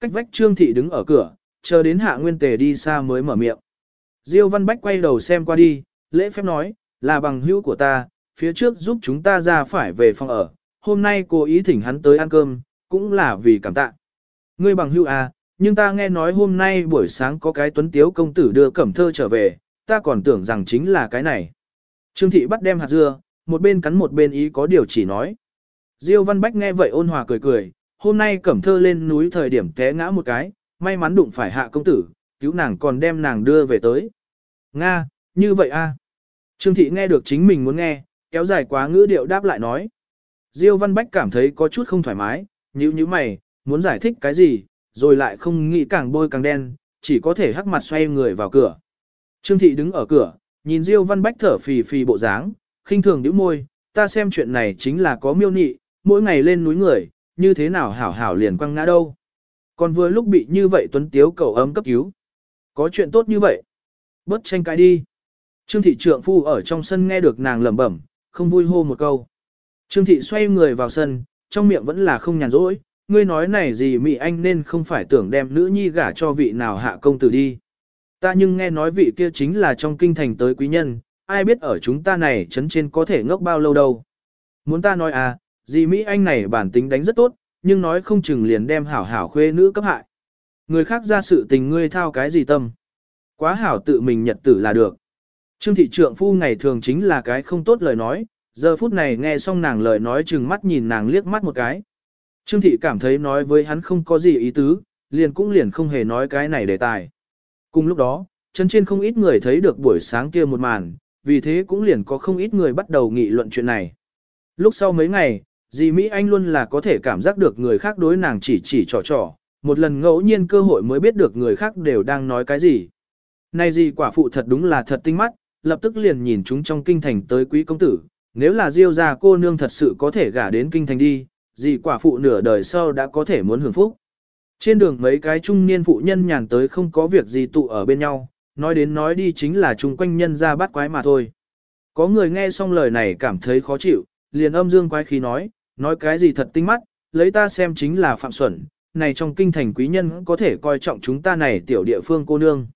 Cách vách Trương Thị đứng ở cửa, chờ đến hạ nguyên tề đi xa mới mở miệng. Diêu Văn Bách quay đầu xem qua đi, lễ phép nói, là bằng hữu của ta, phía trước giúp chúng ta ra phải về phòng ở, hôm nay cô ý thỉnh hắn tới ăn cơm, cũng là vì cảm tạ. Ngươi bằng hữu à, nhưng ta nghe nói hôm nay buổi sáng có cái tuấn tiếu công tử đưa cẩm thơ trở về, ta còn tưởng rằng chính là cái này. Trương thị bắt đem hạt dưa, một bên cắn một bên ý có điều chỉ nói. Diêu Văn Bách nghe vậy ôn hòa cười cười, hôm nay cẩm thơ lên núi thời điểm té ngã một cái, may mắn đụng phải hạ công tử, cứu nàng còn đem nàng đưa về tới. Nga, như vậy a. Trương thị nghe được chính mình muốn nghe, kéo dài quá ngữ điệu đáp lại nói. Diêu Văn Bách cảm thấy có chút không thoải mái, như như mày, muốn giải thích cái gì, rồi lại không nghĩ càng bôi càng đen, chỉ có thể hắc mặt xoay người vào cửa. Trương thị đứng ở cửa, nhìn Diêu Văn Bách thở phì phì bộ dáng, khinh thường nhíu môi, ta xem chuyện này chính là có miêu nị, mỗi ngày lên núi người, như thế nào hảo hảo liền quăng ngã đâu. Còn vừa lúc bị như vậy tuấn tiếu cầu ấm cấp cứu. Có chuyện tốt như vậy. Bớt tranh cãi đi. Trương thị trượng phu ở trong sân nghe được nàng lẩm bẩm, không vui hô một câu. Trương thị xoay người vào sân, trong miệng vẫn là không nhàn rỗi, ngươi nói này gì mị anh nên không phải tưởng đem nữ nhi gả cho vị nào hạ công tử đi. Ta nhưng nghe nói vị kia chính là trong kinh thành tới quý nhân, ai biết ở chúng ta này chấn trên có thể ngốc bao lâu đâu. Muốn ta nói à, dì Mỹ Anh này bản tính đánh rất tốt, nhưng nói không chừng liền đem hảo hảo khuê nữ cấp hại. Người khác ra sự tình ngươi thao cái gì tâm. Quá hảo tự mình nhật tử là được. Trương thị trượng phu ngày thường chính là cái không tốt lời nói, giờ phút này nghe xong nàng lời nói chừng mắt nhìn nàng liếc mắt một cái. Trương thị cảm thấy nói với hắn không có gì ý tứ, liền cũng liền không hề nói cái này đề tài. Cùng lúc đó, chân trên không ít người thấy được buổi sáng kia một màn, vì thế cũng liền có không ít người bắt đầu nghị luận chuyện này. Lúc sau mấy ngày, dì Mỹ Anh luôn là có thể cảm giác được người khác đối nàng chỉ chỉ trò trò, một lần ngẫu nhiên cơ hội mới biết được người khác đều đang nói cái gì. Này dì quả phụ thật đúng là thật tinh mắt, lập tức liền nhìn chúng trong kinh thành tới quý công tử, nếu là diêu gia cô nương thật sự có thể gả đến kinh thành đi, dì quả phụ nửa đời sau đã có thể muốn hưởng phúc. Trên đường mấy cái trung niên phụ nhân nhàn tới không có việc gì tụ ở bên nhau, nói đến nói đi chính là chung quanh nhân ra bắt quái mà thôi. Có người nghe xong lời này cảm thấy khó chịu, liền âm dương quái khí nói, nói cái gì thật tinh mắt, lấy ta xem chính là phạm xuẩn, này trong kinh thành quý nhân có thể coi trọng chúng ta này tiểu địa phương cô nương.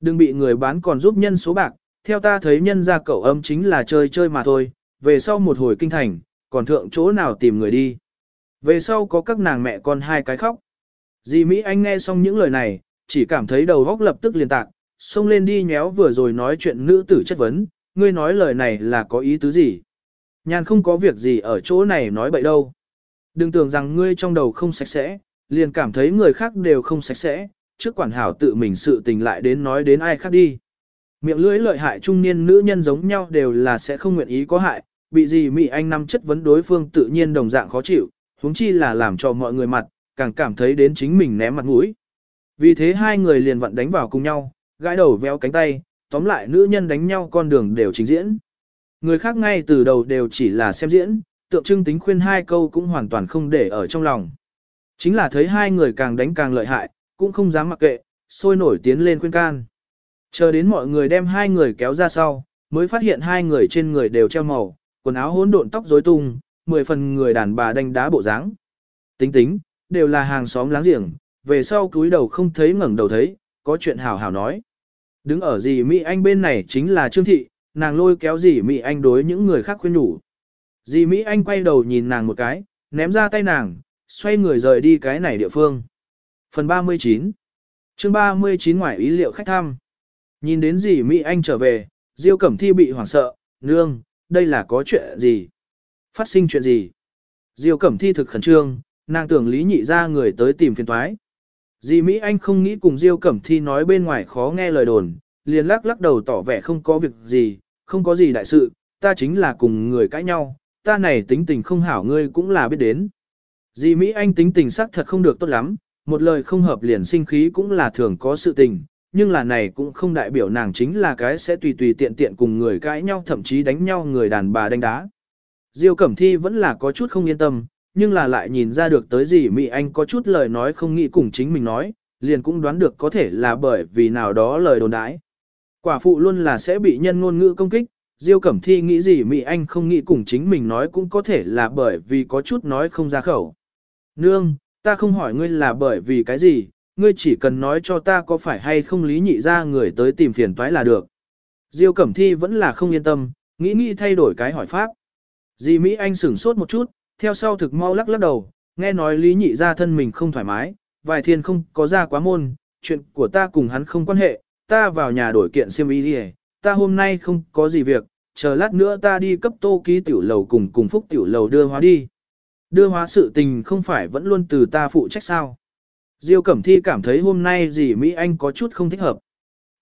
Đừng bị người bán còn giúp nhân số bạc, theo ta thấy nhân ra cậu âm chính là chơi chơi mà thôi, về sau một hồi kinh thành, còn thượng chỗ nào tìm người đi. Về sau có các nàng mẹ con hai cái khóc. Dì Mỹ Anh nghe xong những lời này, chỉ cảm thấy đầu góc lập tức liền tạc, xông lên đi nhéo vừa rồi nói chuyện nữ tử chất vấn, ngươi nói lời này là có ý tứ gì. Nhàn không có việc gì ở chỗ này nói bậy đâu. Đừng tưởng rằng ngươi trong đầu không sạch sẽ, liền cảm thấy người khác đều không sạch sẽ, trước quản hảo tự mình sự tình lại đến nói đến ai khác đi. Miệng lưỡi lợi hại trung niên nữ nhân giống nhau đều là sẽ không nguyện ý có hại, bị gì Mỹ Anh năm chất vấn đối phương tự nhiên đồng dạng khó chịu, huống chi là làm cho mọi người mặt, càng cảm thấy đến chính mình ném mặt mũi. Vì thế hai người liền vặn đánh vào cùng nhau, gãi đầu véo cánh tay, tóm lại nữ nhân đánh nhau con đường đều trình diễn. Người khác ngay từ đầu đều chỉ là xem diễn, tượng trưng tính khuyên hai câu cũng hoàn toàn không để ở trong lòng. Chính là thấy hai người càng đánh càng lợi hại, cũng không dám mặc kệ, sôi nổi tiến lên khuyên can. Chờ đến mọi người đem hai người kéo ra sau, mới phát hiện hai người trên người đều treo màu, quần áo hỗn độn tóc rối tung, mười phần người đàn bà đánh đá bộ dáng. Tính tính, đều là hàng xóm láng giềng, về sau cúi đầu không thấy ngẩng đầu thấy, có chuyện hảo hảo nói. Đứng ở gì Mỹ Anh bên này chính là Trương Thị, nàng lôi kéo dì Mỹ Anh đối những người khác khuyên nhủ. Dì Mỹ Anh quay đầu nhìn nàng một cái, ném ra tay nàng, xoay người rời đi cái này địa phương. Phần 39 chương 39 ngoài ý liệu khách thăm. Nhìn đến dì Mỹ Anh trở về, Diêu Cẩm Thi bị hoảng sợ, nương, đây là có chuyện gì? Phát sinh chuyện gì? Diêu Cẩm Thi thực khẩn trương, nàng tưởng lý nhị ra người tới tìm phiền toái. Dì Mỹ Anh không nghĩ cùng Diêu Cẩm Thi nói bên ngoài khó nghe lời đồn, liền lắc lắc đầu tỏ vẻ không có việc gì, không có gì đại sự, ta chính là cùng người cãi nhau, ta này tính tình không hảo ngươi cũng là biết đến. Dì Mỹ Anh tính tình sắc thật không được tốt lắm, một lời không hợp liền sinh khí cũng là thường có sự tình, nhưng là này cũng không đại biểu nàng chính là cái sẽ tùy tùy tiện tiện cùng người cãi nhau thậm chí đánh nhau người đàn bà đánh đá. Diêu Cẩm Thi vẫn là có chút không yên tâm, nhưng là lại nhìn ra được tới gì Mỹ Anh có chút lời nói không nghĩ cùng chính mình nói, liền cũng đoán được có thể là bởi vì nào đó lời đồn đãi. Quả phụ luôn là sẽ bị nhân ngôn ngữ công kích, Diêu Cẩm Thi nghĩ gì Mỹ Anh không nghĩ cùng chính mình nói cũng có thể là bởi vì có chút nói không ra khẩu. Nương, ta không hỏi ngươi là bởi vì cái gì, ngươi chỉ cần nói cho ta có phải hay không lý nhị ra người tới tìm phiền toái là được. Diêu Cẩm Thi vẫn là không yên tâm, nghĩ nghĩ thay đổi cái hỏi pháp. Dì Mỹ Anh sửng sốt một chút, theo sau thực mau lắc lắc đầu, nghe nói lý nhị ra thân mình không thoải mái, vài thiên không có ra quá môn, chuyện của ta cùng hắn không quan hệ, ta vào nhà đổi kiện xiêm y đi ta hôm nay không có gì việc, chờ lát nữa ta đi cấp tô ký tiểu lầu cùng cùng phúc tiểu lầu đưa hóa đi. Đưa hóa sự tình không phải vẫn luôn từ ta phụ trách sao. Diêu Cẩm Thi cảm thấy hôm nay dì Mỹ Anh có chút không thích hợp.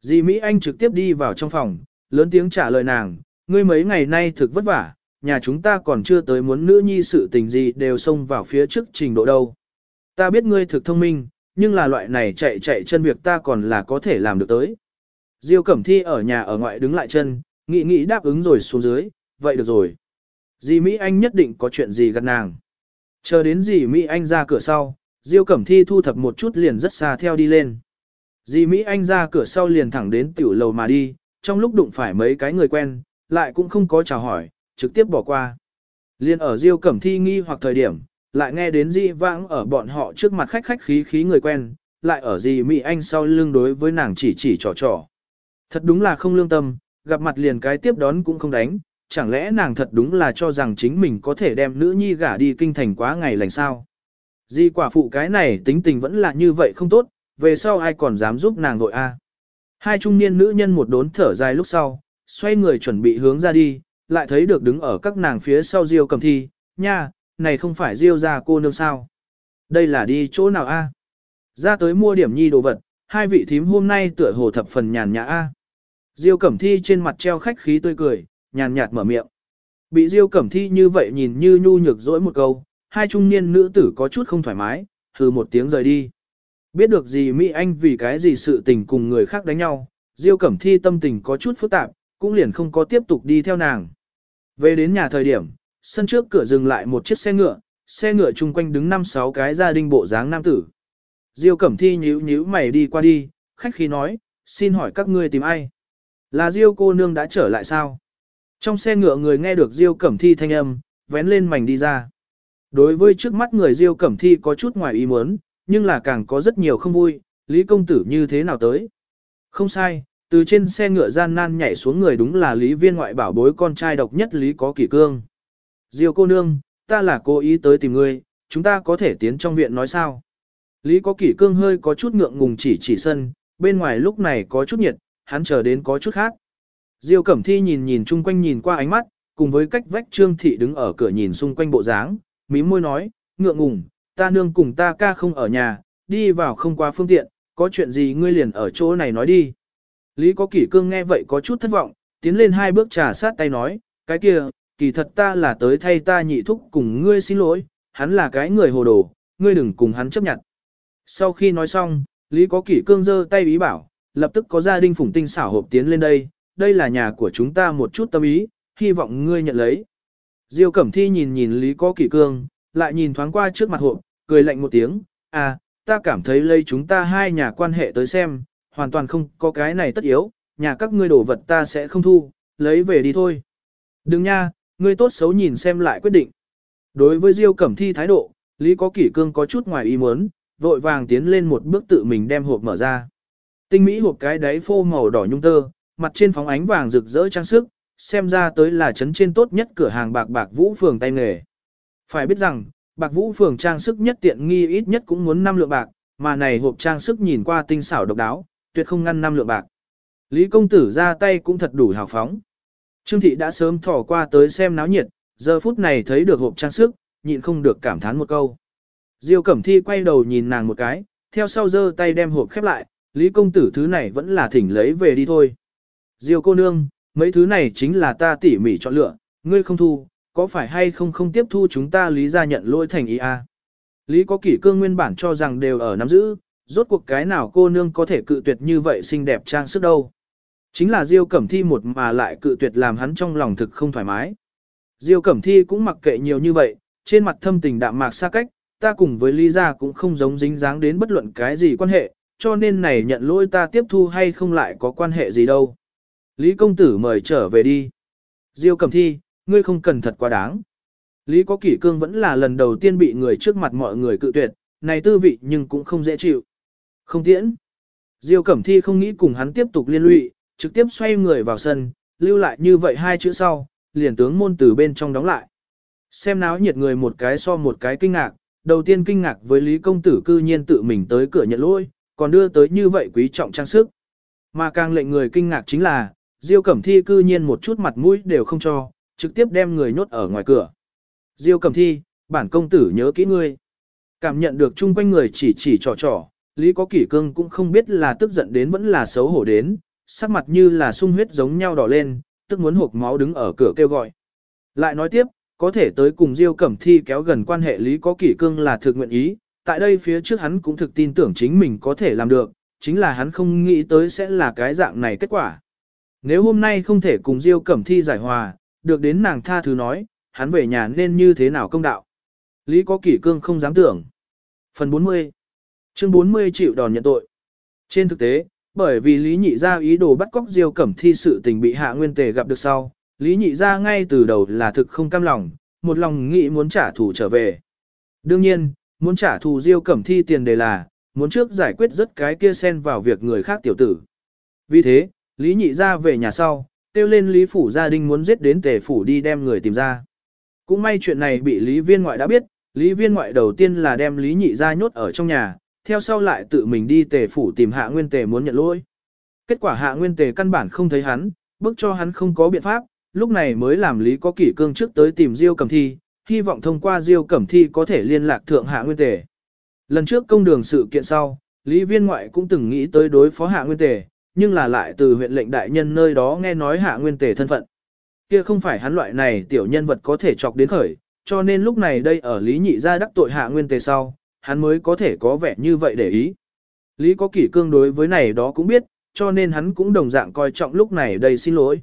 Dì Mỹ Anh trực tiếp đi vào trong phòng, lớn tiếng trả lời nàng, ngươi mấy ngày nay thực vất vả, nhà chúng ta còn chưa tới muốn nữ nhi sự tình gì đều xông vào phía trước trình độ đâu. Ta biết ngươi thực thông minh, nhưng là loại này chạy chạy chân việc ta còn là có thể làm được tới. Diêu Cẩm Thi ở nhà ở ngoại đứng lại chân, nghĩ nghĩ đáp ứng rồi xuống dưới, vậy được rồi. Dì Mỹ Anh nhất định có chuyện gì gần nàng. Chờ đến dì Mỹ Anh ra cửa sau, Diêu Cẩm Thi thu thập một chút liền rất xa theo đi lên. Dì Mỹ Anh ra cửa sau liền thẳng đến tiểu lầu mà đi, trong lúc đụng phải mấy cái người quen, lại cũng không có chào hỏi, trực tiếp bỏ qua. Liên ở Diêu Cẩm Thi nghi hoặc thời điểm, lại nghe đến Di Vãng ở bọn họ trước mặt khách khách khí khí người quen, lại ở di Mỹ Anh sau lưng đối với nàng chỉ chỉ trò trò. Thật đúng là không lương tâm, gặp mặt liền cái tiếp đón cũng không đánh, chẳng lẽ nàng thật đúng là cho rằng chính mình có thể đem nữ nhi gả đi kinh thành quá ngày lành sao. Di quả phụ cái này tính tình vẫn là như vậy không tốt, về sau ai còn dám giúp nàng đội a? Hai trung niên nữ nhân một đốn thở dài lúc sau, xoay người chuẩn bị hướng ra đi, lại thấy được đứng ở các nàng phía sau Diêu cầm thi, nha, này không phải Diêu ra cô nương sao. Đây là đi chỗ nào a? Ra tới mua điểm nhi đồ vật, hai vị thím hôm nay tựa hồ thập phần nhàn nhã a. Diêu Cẩm Thi trên mặt treo khách khí tươi cười, nhàn nhạt mở miệng. Bị Diêu Cẩm Thi như vậy nhìn như nhu nhược dỗi một câu, hai trung niên nữ tử có chút không thoải mái, hừ một tiếng rời đi. Biết được gì Mỹ Anh vì cái gì sự tình cùng người khác đánh nhau, Diêu Cẩm Thi tâm tình có chút phức tạp, cũng liền không có tiếp tục đi theo nàng. Về đến nhà thời điểm, sân trước cửa dừng lại một chiếc xe ngựa, xe ngựa chung quanh đứng năm sáu cái gia đình bộ dáng nam tử. Diêu Cẩm Thi nhíu nhíu mày đi qua đi, khách khí nói, xin hỏi các ngươi tìm ai? Là Diêu cô nương đã trở lại sao? Trong xe ngựa người nghe được Diêu Cẩm Thi thanh âm, vén lên mảnh đi ra. Đối với trước mắt người Diêu Cẩm Thi có chút ngoài ý muốn, nhưng là càng có rất nhiều không vui, Lý công tử như thế nào tới? Không sai, từ trên xe ngựa gian nan nhảy xuống người đúng là Lý Viên ngoại bảo bối con trai độc nhất Lý có kỷ cương. Diêu cô nương, ta là cố ý tới tìm ngươi, chúng ta có thể tiến trong viện nói sao? Lý có kỷ cương hơi có chút ngượng ngùng chỉ chỉ sân, bên ngoài lúc này có chút nhiệt, hắn chờ đến có chút khác. Diêu Cẩm Thi nhìn nhìn chung quanh nhìn qua ánh mắt, cùng với cách vách Trương Thị đứng ở cửa nhìn xung quanh bộ dáng, mím môi nói, ngượng ngùng, ta nương cùng ta ca không ở nhà, đi vào không qua phương tiện, có chuyện gì ngươi liền ở chỗ này nói đi. Lý có kỷ cương nghe vậy có chút thất vọng, tiến lên hai bước trà sát tay nói, cái kia, kỳ thật ta là tới thay ta nhị thúc cùng ngươi xin lỗi, hắn là cái người hồ đồ, ngươi đừng cùng hắn chấp nhận. Sau khi nói xong, Lý có kỷ cương giơ tay ý bảo, lập tức có gia đình phủng tinh xảo hộp tiến lên đây, đây là nhà của chúng ta một chút tâm ý, hy vọng ngươi nhận lấy. Diêu Cẩm Thi nhìn nhìn Lý có kỷ cương, lại nhìn thoáng qua trước mặt hộp, cười lạnh một tiếng, à, ta cảm thấy lấy chúng ta hai nhà quan hệ tới xem, hoàn toàn không có cái này tất yếu, nhà các ngươi đổ vật ta sẽ không thu, lấy về đi thôi. Đừng nha, ngươi tốt xấu nhìn xem lại quyết định. Đối với Diêu Cẩm Thi thái độ, Lý Có Kỷ Cương có chút ngoài ý muốn, vội vàng tiến lên một bước tự mình đem hộp mở ra. Tinh mỹ hộp cái đáy phô màu đỏ nhung tơ, mặt trên phóng ánh vàng rực rỡ trang sức, xem ra tới là chấn trên tốt nhất cửa hàng bạc bạc vũ phường tay nghề. Phải biết rằng, bạc vũ phường trang sức nhất tiện nghi ít nhất cũng muốn 5 lượng bạc, mà này hộp trang sức nhìn qua tinh xảo độc đáo, tuyệt không ngăn năm lượng bạc. Lý công tử ra tay cũng thật đủ hào phóng. Trương thị đã sớm thỏ qua tới xem náo nhiệt, giờ phút này thấy được hộp trang sức, nhịn không được cảm thán một câu. Diêu Cẩm Thi quay đầu nhìn nàng một cái, theo sau giơ tay đem hộp khép lại, Lý công tử thứ này vẫn là thỉnh lấy về đi thôi. Diêu cô nương, mấy thứ này chính là ta tỉ mỉ chọn lựa, ngươi không thu, có phải hay không không tiếp thu chúng ta lý ra nhận lỗi thành ý a? À? Lý có kỷ cương nguyên bản cho rằng đều ở nắm giữ, rốt cuộc cái nào cô nương có thể cự tuyệt như vậy xinh đẹp trang sức đâu. Chính là Diêu Cẩm Thi một mà lại cự tuyệt làm hắn trong lòng thực không thoải mái. Diêu Cẩm Thi cũng mặc kệ nhiều như vậy, trên mặt thâm tình đạm mạc xa cách, ta cùng với Lý gia cũng không giống dính dáng đến bất luận cái gì quan hệ, cho nên này nhận lỗi ta tiếp thu hay không lại có quan hệ gì đâu. Lý công tử mời trở về đi. Diêu Cẩm Thi, ngươi không cần thật quá đáng. Lý có kỷ cương vẫn là lần đầu tiên bị người trước mặt mọi người cự tuyệt, này tư vị nhưng cũng không dễ chịu. Không tiễn. Diêu Cẩm Thi không nghĩ cùng hắn tiếp tục liên lụy, trực tiếp xoay người vào sân, lưu lại như vậy hai chữ sau, liền tướng môn từ bên trong đóng lại. Xem náo nhiệt người một cái so một cái kinh ngạc, đầu tiên kinh ngạc với Lý Công Tử cư nhiên tự mình tới cửa nhận lỗi, còn đưa tới như vậy quý trọng trang sức. Mà càng lệnh người kinh ngạc chính là, Diêu Cẩm Thi cư nhiên một chút mặt mũi đều không cho, trực tiếp đem người nhốt ở ngoài cửa. Diêu Cẩm Thi, bản công tử nhớ kỹ ngươi. Cảm nhận được chung quanh người chỉ chỉ trò trò, Lý có kỷ cương cũng không biết là tức giận đến vẫn là xấu hổ đến, sắc mặt như là sung huyết giống nhau đỏ lên, tức muốn hộp máu đứng ở cửa kêu gọi. Lại nói tiếp, có thể tới cùng Diêu Cẩm Thi kéo gần quan hệ Lý có kỷ cương là thực nguyện ý, tại đây phía trước hắn cũng thực tin tưởng chính mình có thể làm được, chính là hắn không nghĩ tới sẽ là cái dạng này kết quả. Nếu hôm nay không thể cùng Diêu Cẩm Thi giải hòa, được đến nàng tha thứ nói, hắn về nhà nên như thế nào công đạo. Lý có kỷ cương không dám tưởng. Phần 40 Chương 40 chịu đòn nhận tội. Trên thực tế, bởi vì Lý Nhị Gia ý đồ bắt cóc Diêu Cẩm Thi sự tình bị Hạ Nguyên Tề gặp được sau, Lý Nhị Gia ngay từ đầu là thực không cam lòng, một lòng nghĩ muốn trả thù trở về. Đương nhiên, muốn trả thù Diêu Cẩm Thi tiền đề là, muốn trước giải quyết rất cái kia xen vào việc người khác tiểu tử. Vì thế, Lý Nhị Gia về nhà sau, kêu lên Lý Phủ gia đình muốn giết đến Tề Phủ đi đem người tìm ra. Cũng may chuyện này bị Lý Viên Ngoại đã biết, Lý Viên Ngoại đầu tiên là đem Lý Nhị Gia nhốt ở trong nhà, theo sau lại tự mình đi Tề Phủ tìm Hạ Nguyên Tề muốn nhận lỗi. Kết quả Hạ Nguyên Tề căn bản không thấy hắn, bức cho hắn không có biện pháp, lúc này mới làm Lý có kỷ cương trước tới tìm Diêu Cẩm Thi, hy vọng thông qua Diêu Cẩm Thi có thể liên lạc thượng Hạ Nguyên Tề. Lần trước công đường sự kiện sau, Lý Viên Ngoại cũng từng nghĩ tới đối phó Hạ Nguyên Tề, nhưng là lại từ huyện lệnh đại nhân nơi đó nghe nói Hạ Nguyên Tề thân phận. Kia không phải hắn loại này tiểu nhân vật có thể chọc đến khởi, cho nên lúc này đây ở Lý Nhị gia đắc tội Hạ Nguyên Tề sau, hắn mới có thể có vẻ như vậy để ý. Lý có kỷ cương đối với này đó cũng biết, cho nên hắn cũng đồng dạng coi trọng lúc này đây xin lỗi.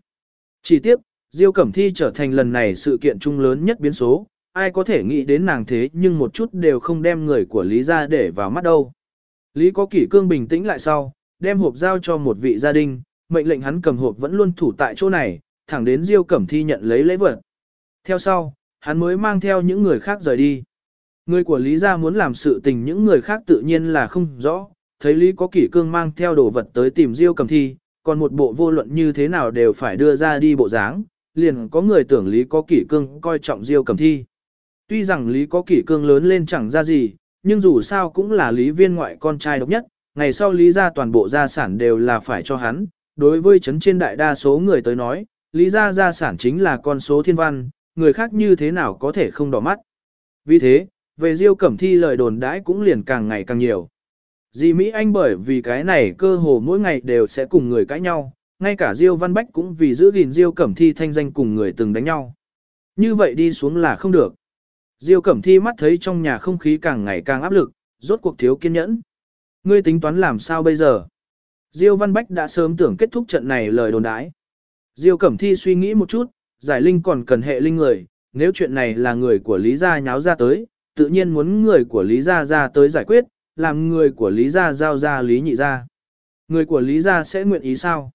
Chỉ tiếc, Diêu Cẩm Thi trở thành lần này sự kiện chung lớn nhất biến số, ai có thể nghĩ đến nàng thế nhưng một chút đều không đem người của Lý ra để vào mắt đâu. Lý có kỷ cương bình tĩnh lại sau, đem hộp giao cho một vị gia đình, mệnh lệnh hắn cầm hộp vẫn luôn thủ tại chỗ này, thẳng đến Diêu Cẩm Thi nhận lấy lễ vật. Theo sau, hắn mới mang theo những người khác rời đi. Người của Lý gia muốn làm sự tình những người khác tự nhiên là không rõ, thấy Lý có kỷ cương mang theo đồ vật tới tìm Diêu Cẩm Thi, còn một bộ vô luận như thế nào đều phải đưa ra đi bộ dáng, liền có người tưởng Lý có kỷ cương coi trọng Diêu Cẩm Thi. Tuy rằng Lý có kỷ cương lớn lên chẳng ra gì, nhưng dù sao cũng là Lý viên ngoại con trai độc nhất, ngày sau Lý gia toàn bộ gia sản đều là phải cho hắn. Đối với chấn trên đại đa số người tới nói, Lý gia gia sản chính là con số thiên văn, người khác như thế nào có thể không đỏ mắt. Vì thế, về Diêu Cẩm Thi lời đồn đãi cũng liền càng ngày càng nhiều. Dì Mỹ Anh bởi vì cái này cơ hồ mỗi ngày đều sẽ cùng người cãi nhau, ngay cả Diêu Văn Bách cũng vì giữ gìn Diêu Cẩm Thi thanh danh cùng người từng đánh nhau. Như vậy đi xuống là không được. Diêu Cẩm Thi mắt thấy trong nhà không khí càng ngày càng áp lực, rốt cuộc thiếu kiên nhẫn. Ngươi tính toán làm sao bây giờ? Diêu Văn Bách đã sớm tưởng kết thúc trận này lời đồn đãi. Diêu Cẩm Thi suy nghĩ một chút, giải linh còn cần hệ linh người, nếu chuyện này là người của Lý Gia nháo ra tới, tự nhiên muốn người của Lý Gia Gia tới giải quyết, làm người của Lý Gia giao ra Lý Nhị Gia. Người của Lý Gia sẽ nguyện ý sao?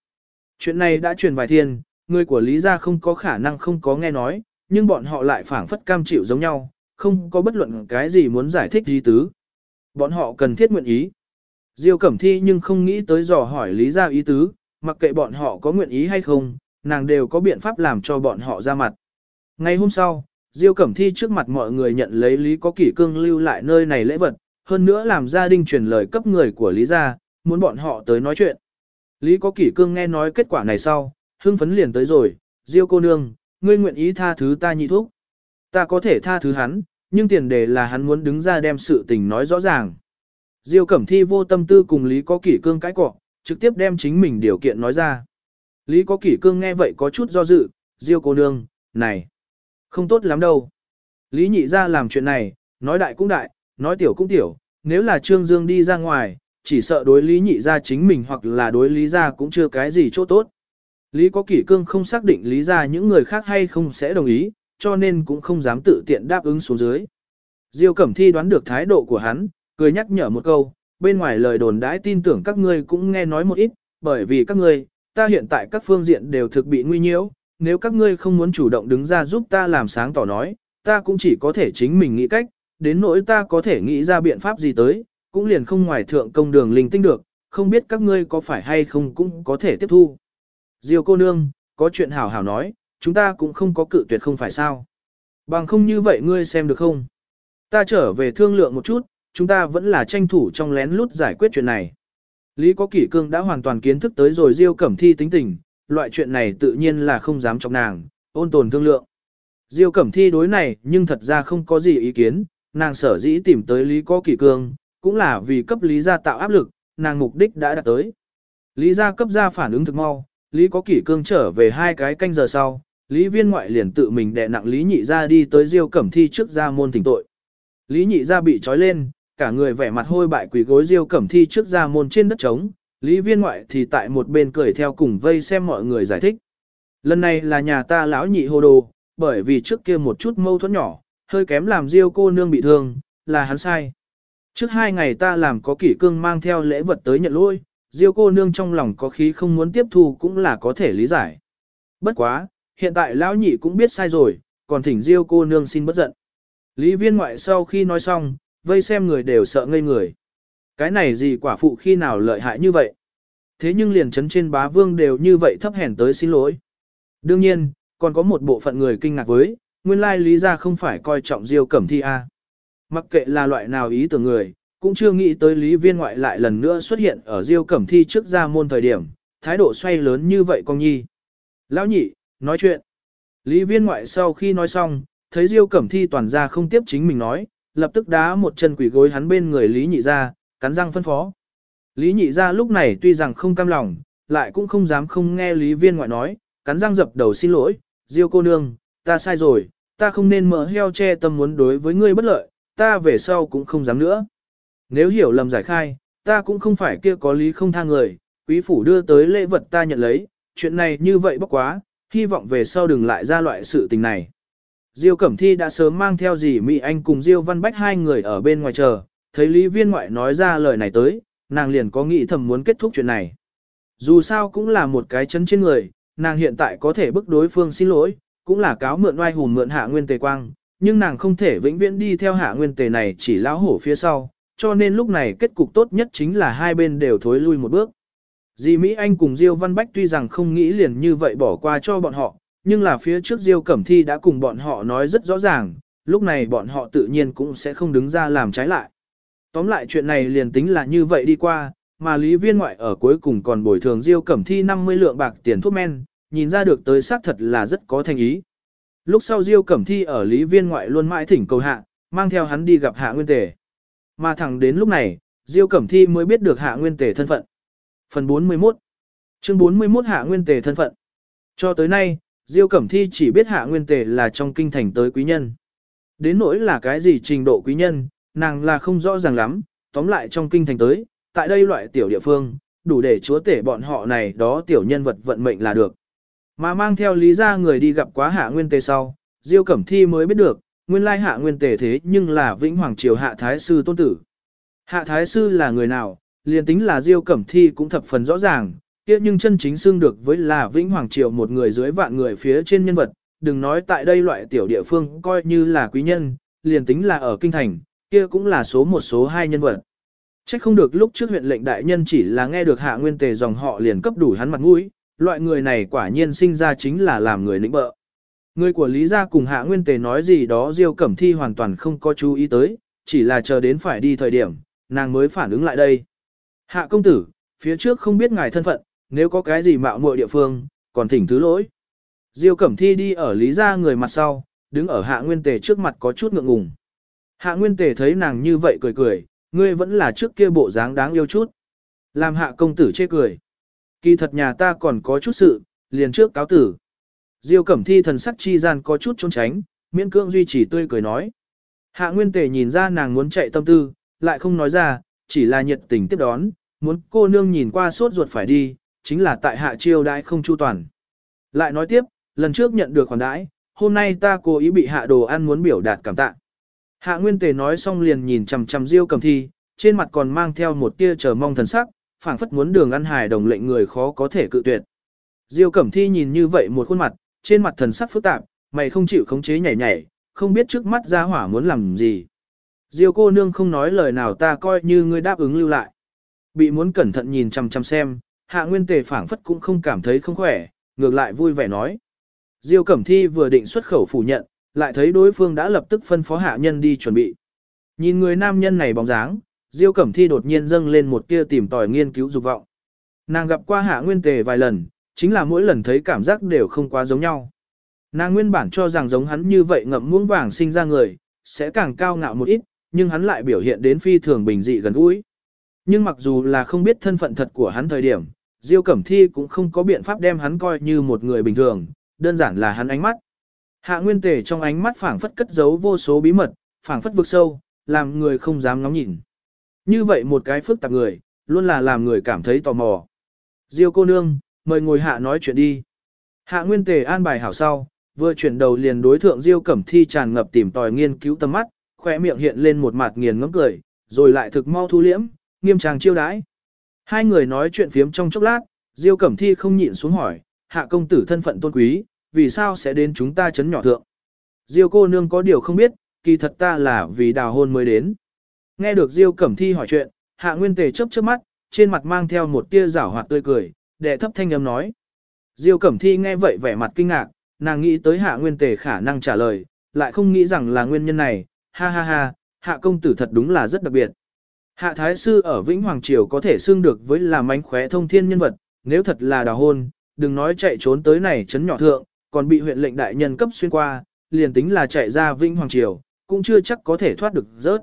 Chuyện này đã truyền vài thiên, người của Lý Gia không có khả năng không có nghe nói, nhưng bọn họ lại phản phất cam chịu giống nhau, không có bất luận cái gì muốn giải thích gì tứ. Bọn họ cần thiết nguyện ý. Diêu Cẩm Thi nhưng không nghĩ tới dò hỏi Lý Gia ý tứ, mặc kệ bọn họ có nguyện ý hay không, nàng đều có biện pháp làm cho bọn họ ra mặt. Ngày hôm sau, Diêu Cẩm Thi trước mặt mọi người nhận lấy Lý Có Kỷ Cương lưu lại nơi này lễ vật, hơn nữa làm gia đình truyền lời cấp người của Lý gia, muốn bọn họ tới nói chuyện. Lý Có Kỷ Cương nghe nói kết quả này sau, hưng phấn liền tới rồi, Diêu cô nương, ngươi nguyện ý tha thứ ta nhị thuốc. Ta có thể tha thứ hắn, nhưng tiền đề là hắn muốn đứng ra đem sự tình nói rõ ràng. Diêu Cẩm Thi vô tâm tư cùng Lý Có Kỷ Cương cãi cọ, trực tiếp đem chính mình điều kiện nói ra. Lý Có Kỷ Cương nghe vậy có chút do dự, Diêu cô nương, này, không tốt lắm đâu. Lý nhị ra làm chuyện này, nói đại cũng đại, nói tiểu cũng tiểu, nếu là Trương Dương đi ra ngoài, chỉ sợ đối Lý nhị ra chính mình hoặc là đối Lý ra cũng chưa cái gì chỗ tốt. Lý có kỷ cương không xác định Lý ra những người khác hay không sẽ đồng ý, cho nên cũng không dám tự tiện đáp ứng xuống dưới. Diêu Cẩm Thi đoán được thái độ của hắn, cười nhắc nhở một câu, bên ngoài lời đồn đãi tin tưởng các ngươi cũng nghe nói một ít, bởi vì các ngươi, ta hiện tại các phương diện đều thực bị nguy nhiễu, nếu các ngươi không muốn chủ động đứng ra giúp ta làm sáng tỏ nói, ta cũng chỉ có thể chính mình nghĩ cách, đến nỗi ta có thể nghĩ ra biện pháp gì tới, cũng liền không ngoài thượng công đường linh tinh được, không biết các ngươi có phải hay không cũng có thể tiếp thu. Diêu cô nương, có chuyện hảo hảo nói, chúng ta cũng không có cự tuyệt không phải sao. Bằng không như vậy ngươi xem được không? Ta trở về thương lượng một chút, chúng ta vẫn là tranh thủ trong lén lút giải quyết chuyện này. Lý có kỷ cương đã hoàn toàn kiến thức tới rồi Diêu Cẩm Thi tính tình, loại chuyện này tự nhiên là không dám chọc nàng, ôn tồn thương lượng. Diêu Cẩm Thi đối này nhưng thật ra không có gì ý kiến, nàng sở dĩ tìm tới Lý có kỷ cương, cũng là vì cấp Lý gia tạo áp lực, nàng mục đích đã đạt tới. Lý gia cấp gia phản ứng thực mau, Lý có kỷ cương trở về hai cái canh giờ sau, Lý viên ngoại liền tự mình đè nặng Lý nhị gia đi tới Diêu Cẩm Thi trước gia môn thỉnh tội. Lý nhị gia bị trói lên, cả người vẻ mặt hôi bại quỳ gối Diêu Cẩm Thi trước gia môn trên đất trống, Lý viên ngoại thì tại một bên cười theo cùng vây xem mọi người giải thích. Lần này là nhà ta lão nhị hồ đồ, bởi vì trước kia một chút mâu thuẫn nhỏ, hơi kém làm riêu cô nương bị thương, là hắn sai. Trước hai ngày ta làm có kỷ cương mang theo lễ vật tới nhận lỗi, riêu cô nương trong lòng có khí không muốn tiếp thu cũng là có thể lý giải. Bất quá, hiện tại lão nhị cũng biết sai rồi, còn thỉnh riêu cô nương xin bất giận. Lý viên ngoại sau khi nói xong, vây xem người đều sợ ngây người. Cái này gì quả phụ khi nào lợi hại như vậy? Thế nhưng liền chấn trên bá vương đều như vậy thấp hèn tới xin lỗi. Đương nhiên, còn có một bộ phận người kinh ngạc với, nguyên lai lý ra không phải coi trọng Diêu Cẩm Thi A. Mặc kệ là loại nào ý tưởng người, cũng chưa nghĩ tới lý viên ngoại lại lần nữa xuất hiện ở Diêu Cẩm Thi trước ra môn thời điểm, thái độ xoay lớn như vậy con nhi. Lão nhị, nói chuyện. Lý viên ngoại sau khi nói xong, thấy Diêu Cẩm Thi toàn ra không tiếp chính mình nói, lập tức đá một chân quỷ gối hắn bên người Lý nhị ra, cắn răng phân phó. Lý nhị ra lúc này tuy rằng không cam lòng, lại cũng không dám không nghe Lý viên ngoại nói, cắn răng dập đầu xin lỗi, Diêu cô nương, ta sai rồi, ta không nên mở heo che tâm muốn đối với ngươi bất lợi, ta về sau cũng không dám nữa. Nếu hiểu lầm giải khai, ta cũng không phải kia có lý không tha người, quý phủ đưa tới lễ vật ta nhận lấy, chuyện này như vậy bốc quá, hy vọng về sau đừng lại ra loại sự tình này. Diêu Cẩm Thi đã sớm mang theo dì Mỹ Anh cùng Diêu Văn Bách hai người ở bên ngoài chờ, thấy Lý Viên ngoại nói ra lời này tới, nàng liền có nghĩ thầm muốn kết thúc chuyện này. Dù sao cũng là một cái chân trên người, nàng hiện tại có thể bức đối phương xin lỗi, cũng là cáo mượn oai hùng mượn hạ nguyên tề quang, nhưng nàng không thể vĩnh viễn đi theo hạ nguyên tề này chỉ lão hổ phía sau, cho nên lúc này kết cục tốt nhất chính là hai bên đều thối lui một bước. Dì Mỹ Anh cùng Diêu Văn Bách tuy rằng không nghĩ liền như vậy bỏ qua cho bọn họ, nhưng là phía trước Diêu Cẩm Thi đã cùng bọn họ nói rất rõ ràng, lúc này bọn họ tự nhiên cũng sẽ không đứng ra làm trái lại. Tóm lại chuyện này liền tính là như vậy đi qua, mà Lý Viên ngoại ở cuối cùng còn bồi thường Diêu Cẩm Thi 50 lượng bạc tiền thuốc men, nhìn ra được tới xác thật là rất có thành ý. Lúc sau Diêu Cẩm Thi ở Lý Viên ngoại luôn mãi thỉnh cầu hạ, mang theo hắn đi gặp Hạ Nguyên Tề. Mà thẳng đến lúc này, Diêu Cẩm Thi mới biết được Hạ Nguyên Tề thân phận. Phần 41 Chương 41 Hạ Nguyên Tề thân phận Cho tới nay, Diêu Cẩm Thi chỉ biết Hạ Nguyên Tề là trong kinh thành tới quý nhân. Đến nỗi là cái gì trình độ quý nhân, nàng là không rõ ràng lắm, tóm lại trong kinh thành tới, tại đây loại tiểu địa phương, đủ để chúa tể bọn họ này đó tiểu nhân vật vận mệnh là được. Mà mang theo lý ra người đi gặp quá hạ nguyên tề sau, Diêu Cẩm Thi mới biết được, nguyên lai hạ nguyên tề thế nhưng là vĩnh hoàng triều hạ thái sư tôn tử. Hạ thái sư là người nào, liền tính là Diêu Cẩm Thi cũng thập phần rõ ràng, kia nhưng chân chính xưng được với là Vĩnh Hoàng Triều một người dưới vạn người phía trên nhân vật, đừng nói tại đây loại tiểu địa phương coi như là quý nhân, liền tính là ở kinh thành, kia cũng là số một số hai nhân vật. Chắc không được lúc trước huyện lệnh đại nhân chỉ là nghe được hạ nguyên tề dòng họ liền cấp đủ hắn mặt mũi, loại người này quả nhiên sinh ra chính là làm người nịnh bợ. Người của Lý gia cùng hạ nguyên tề nói gì đó Diêu Cẩm Thi hoàn toàn không có chú ý tới, chỉ là chờ đến phải đi thời điểm, nàng mới phản ứng lại đây. Hạ công tử, phía trước không biết ngài thân phận, nếu có cái gì mạo muội địa phương, còn thỉnh thứ lỗi. Diêu Cẩm Thi đi ở Lý gia người mặt sau, đứng ở Hạ Nguyên Tề trước mặt có chút ngượng ngùng. Hạ Nguyên Tề thấy nàng như vậy cười cười, ngươi vẫn là trước kia bộ dáng đáng yêu chút. Làm Hạ công tử chê cười. Kỳ thật nhà ta còn có chút sự, liền trước cáo tử. Diêu Cẩm Thi thần sắc chi gian có chút trốn tránh, miễn cưỡng duy trì tươi cười nói. Hạ Nguyên Tề nhìn ra nàng muốn chạy tâm tư, lại không nói ra, chỉ là nhiệt tình tiếp đón, muốn cô nương nhìn qua sốt ruột phải đi, chính là tại hạ chiêu đãi không chu toàn. Lại nói tiếp, lần trước nhận được khoản đãi, hôm nay ta cố ý bị hạ đồ ăn muốn biểu đạt cảm tạ. Hạ Nguyên Tề nói xong liền nhìn chằm chằm Diêu Cẩm Thi, trên mặt còn mang theo một tia chờ mong thần sắc, phảng phất muốn đường ăn hài đồng lệnh người khó có thể cự tuyệt. Diêu Cẩm Thi nhìn như vậy một khuôn mặt, trên mặt thần sắc phức tạp, mày không chịu khống chế nhảy nhảy, không biết trước mắt ra hỏa muốn làm gì. Diêu cô nương không nói lời nào ta coi như ngươi đáp ứng lưu lại. Bị muốn cẩn thận nhìn chằm chằm xem, hạ nguyên tề phảng phất cũng không cảm thấy không khỏe, ngược lại vui vẻ nói. Diêu Cẩm Thi vừa định xuất khẩu phủ nhận, lại thấy đối phương đã lập tức phân phó hạ nhân đi chuẩn bị. Nhìn người nam nhân này bóng dáng, Diêu Cẩm Thi đột nhiên dâng lên một tia tìm tòi nghiên cứu dục vọng. Nàng gặp qua hạ nguyên tề vài lần, chính là mỗi lần thấy cảm giác đều không quá giống nhau. Nàng nguyên bản cho rằng giống hắn như vậy ngậm muỗng vàng sinh ra người, sẽ càng cao ngạo một ít, nhưng hắn lại biểu hiện đến phi thường bình dị gần gũi. Nhưng mặc dù là không biết thân phận thật của hắn thời điểm, Diêu Cẩm Thi cũng không có biện pháp đem hắn coi như một người bình thường, đơn giản là hắn ánh mắt. Hạ Nguyên Tề trong ánh mắt phảng phất cất giấu vô số bí mật, phảng phất vực sâu, làm người không dám ngóng nhìn. Như vậy một cái phức tạp người, luôn là làm người cảm thấy tò mò. Diêu cô nương, mời ngồi hạ nói chuyện đi. Hạ Nguyên Tề an bài hảo sau, vừa chuyển đầu liền đối thượng Diêu Cẩm Thi tràn ngập tìm tòi nghiên cứu tâm mắt, khỏe miệng hiện lên một mặt nghiền ngẫm cười, rồi lại thực mau thu liễm, nghiêm trang chiêu đãi. Hai người nói chuyện phiếm trong chốc lát, Diêu Cẩm Thi không nhịn xuống hỏi, hạ công tử thân phận tôn quý, vì sao sẽ đến chúng ta chấn nhỏ thượng. Diêu cô nương có điều không biết, kỳ thật ta là vì đào hôn mới đến. Nghe được Diêu Cẩm Thi hỏi chuyện, hạ nguyên tề chớp chớp mắt, trên mặt mang theo một tia rảo hoạt tươi cười, đệ thấp thanh âm nói. Diêu Cẩm Thi nghe vậy vẻ mặt kinh ngạc, nàng nghĩ tới hạ nguyên tề khả năng trả lời, lại không nghĩ rằng là nguyên nhân này, ha ha ha, hạ công tử thật đúng là rất đặc biệt. Hạ Thái Sư ở Vĩnh Hoàng Triều có thể xưng được với là mánh khóe thông thiên nhân vật, nếu thật là đào hôn, đừng nói chạy trốn tới này chấn nhỏ thượng, còn bị huyện lệnh đại nhân cấp xuyên qua, liền tính là chạy ra Vĩnh Hoàng Triều, cũng chưa chắc có thể thoát được rớt.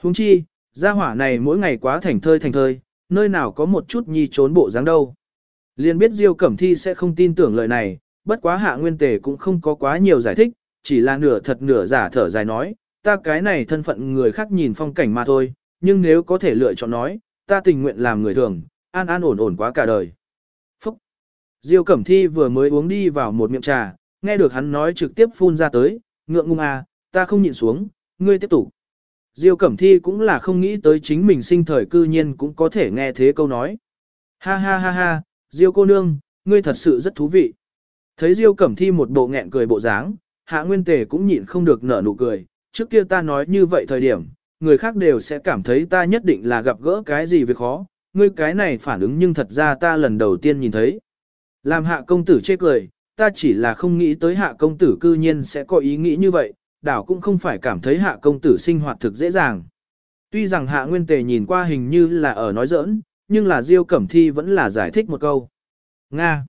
Huống chi, gia hỏa này mỗi ngày quá thành thơi thành thơi, nơi nào có một chút nhi trốn bộ dáng đâu. Liền biết Diêu Cẩm Thi sẽ không tin tưởng lời này, bất quá hạ nguyên tề cũng không có quá nhiều giải thích, chỉ là nửa thật nửa giả thở dài nói, ta cái này thân phận người khác nhìn phong cảnh mà thôi, nhưng nếu có thể lựa chọn nói, ta tình nguyện làm người thường, an an ổn ổn quá cả đời. Diêu Cẩm Thi vừa mới uống đi vào một miệng trà, nghe được hắn nói trực tiếp phun ra tới, ngượng ngung à, ta không nhịn xuống, ngươi tiếp tục. Diêu Cẩm Thi cũng là không nghĩ tới chính mình sinh thời cư nhiên cũng có thể nghe thế câu nói. Ha ha ha ha, Diêu cô nương, ngươi thật sự rất thú vị. Thấy Diêu Cẩm Thi một bộ nghẹn cười bộ dáng, Hạ Nguyên Tề cũng nhịn không được nở nụ cười, trước kia ta nói như vậy thời điểm, người khác đều sẽ cảm thấy ta nhất định là gặp gỡ cái gì việc khó, ngươi cái này phản ứng nhưng thật ra ta lần đầu tiên nhìn thấy. Làm hạ công tử chê cười, ta chỉ là không nghĩ tới hạ công tử cư nhiên sẽ có ý nghĩ như vậy, đảo cũng không phải cảm thấy hạ công tử sinh hoạt thực dễ dàng. Tuy rằng hạ nguyên tề nhìn qua hình như là ở nói giỡn, nhưng là Diêu Cẩm Thi vẫn là giải thích một câu. Nga!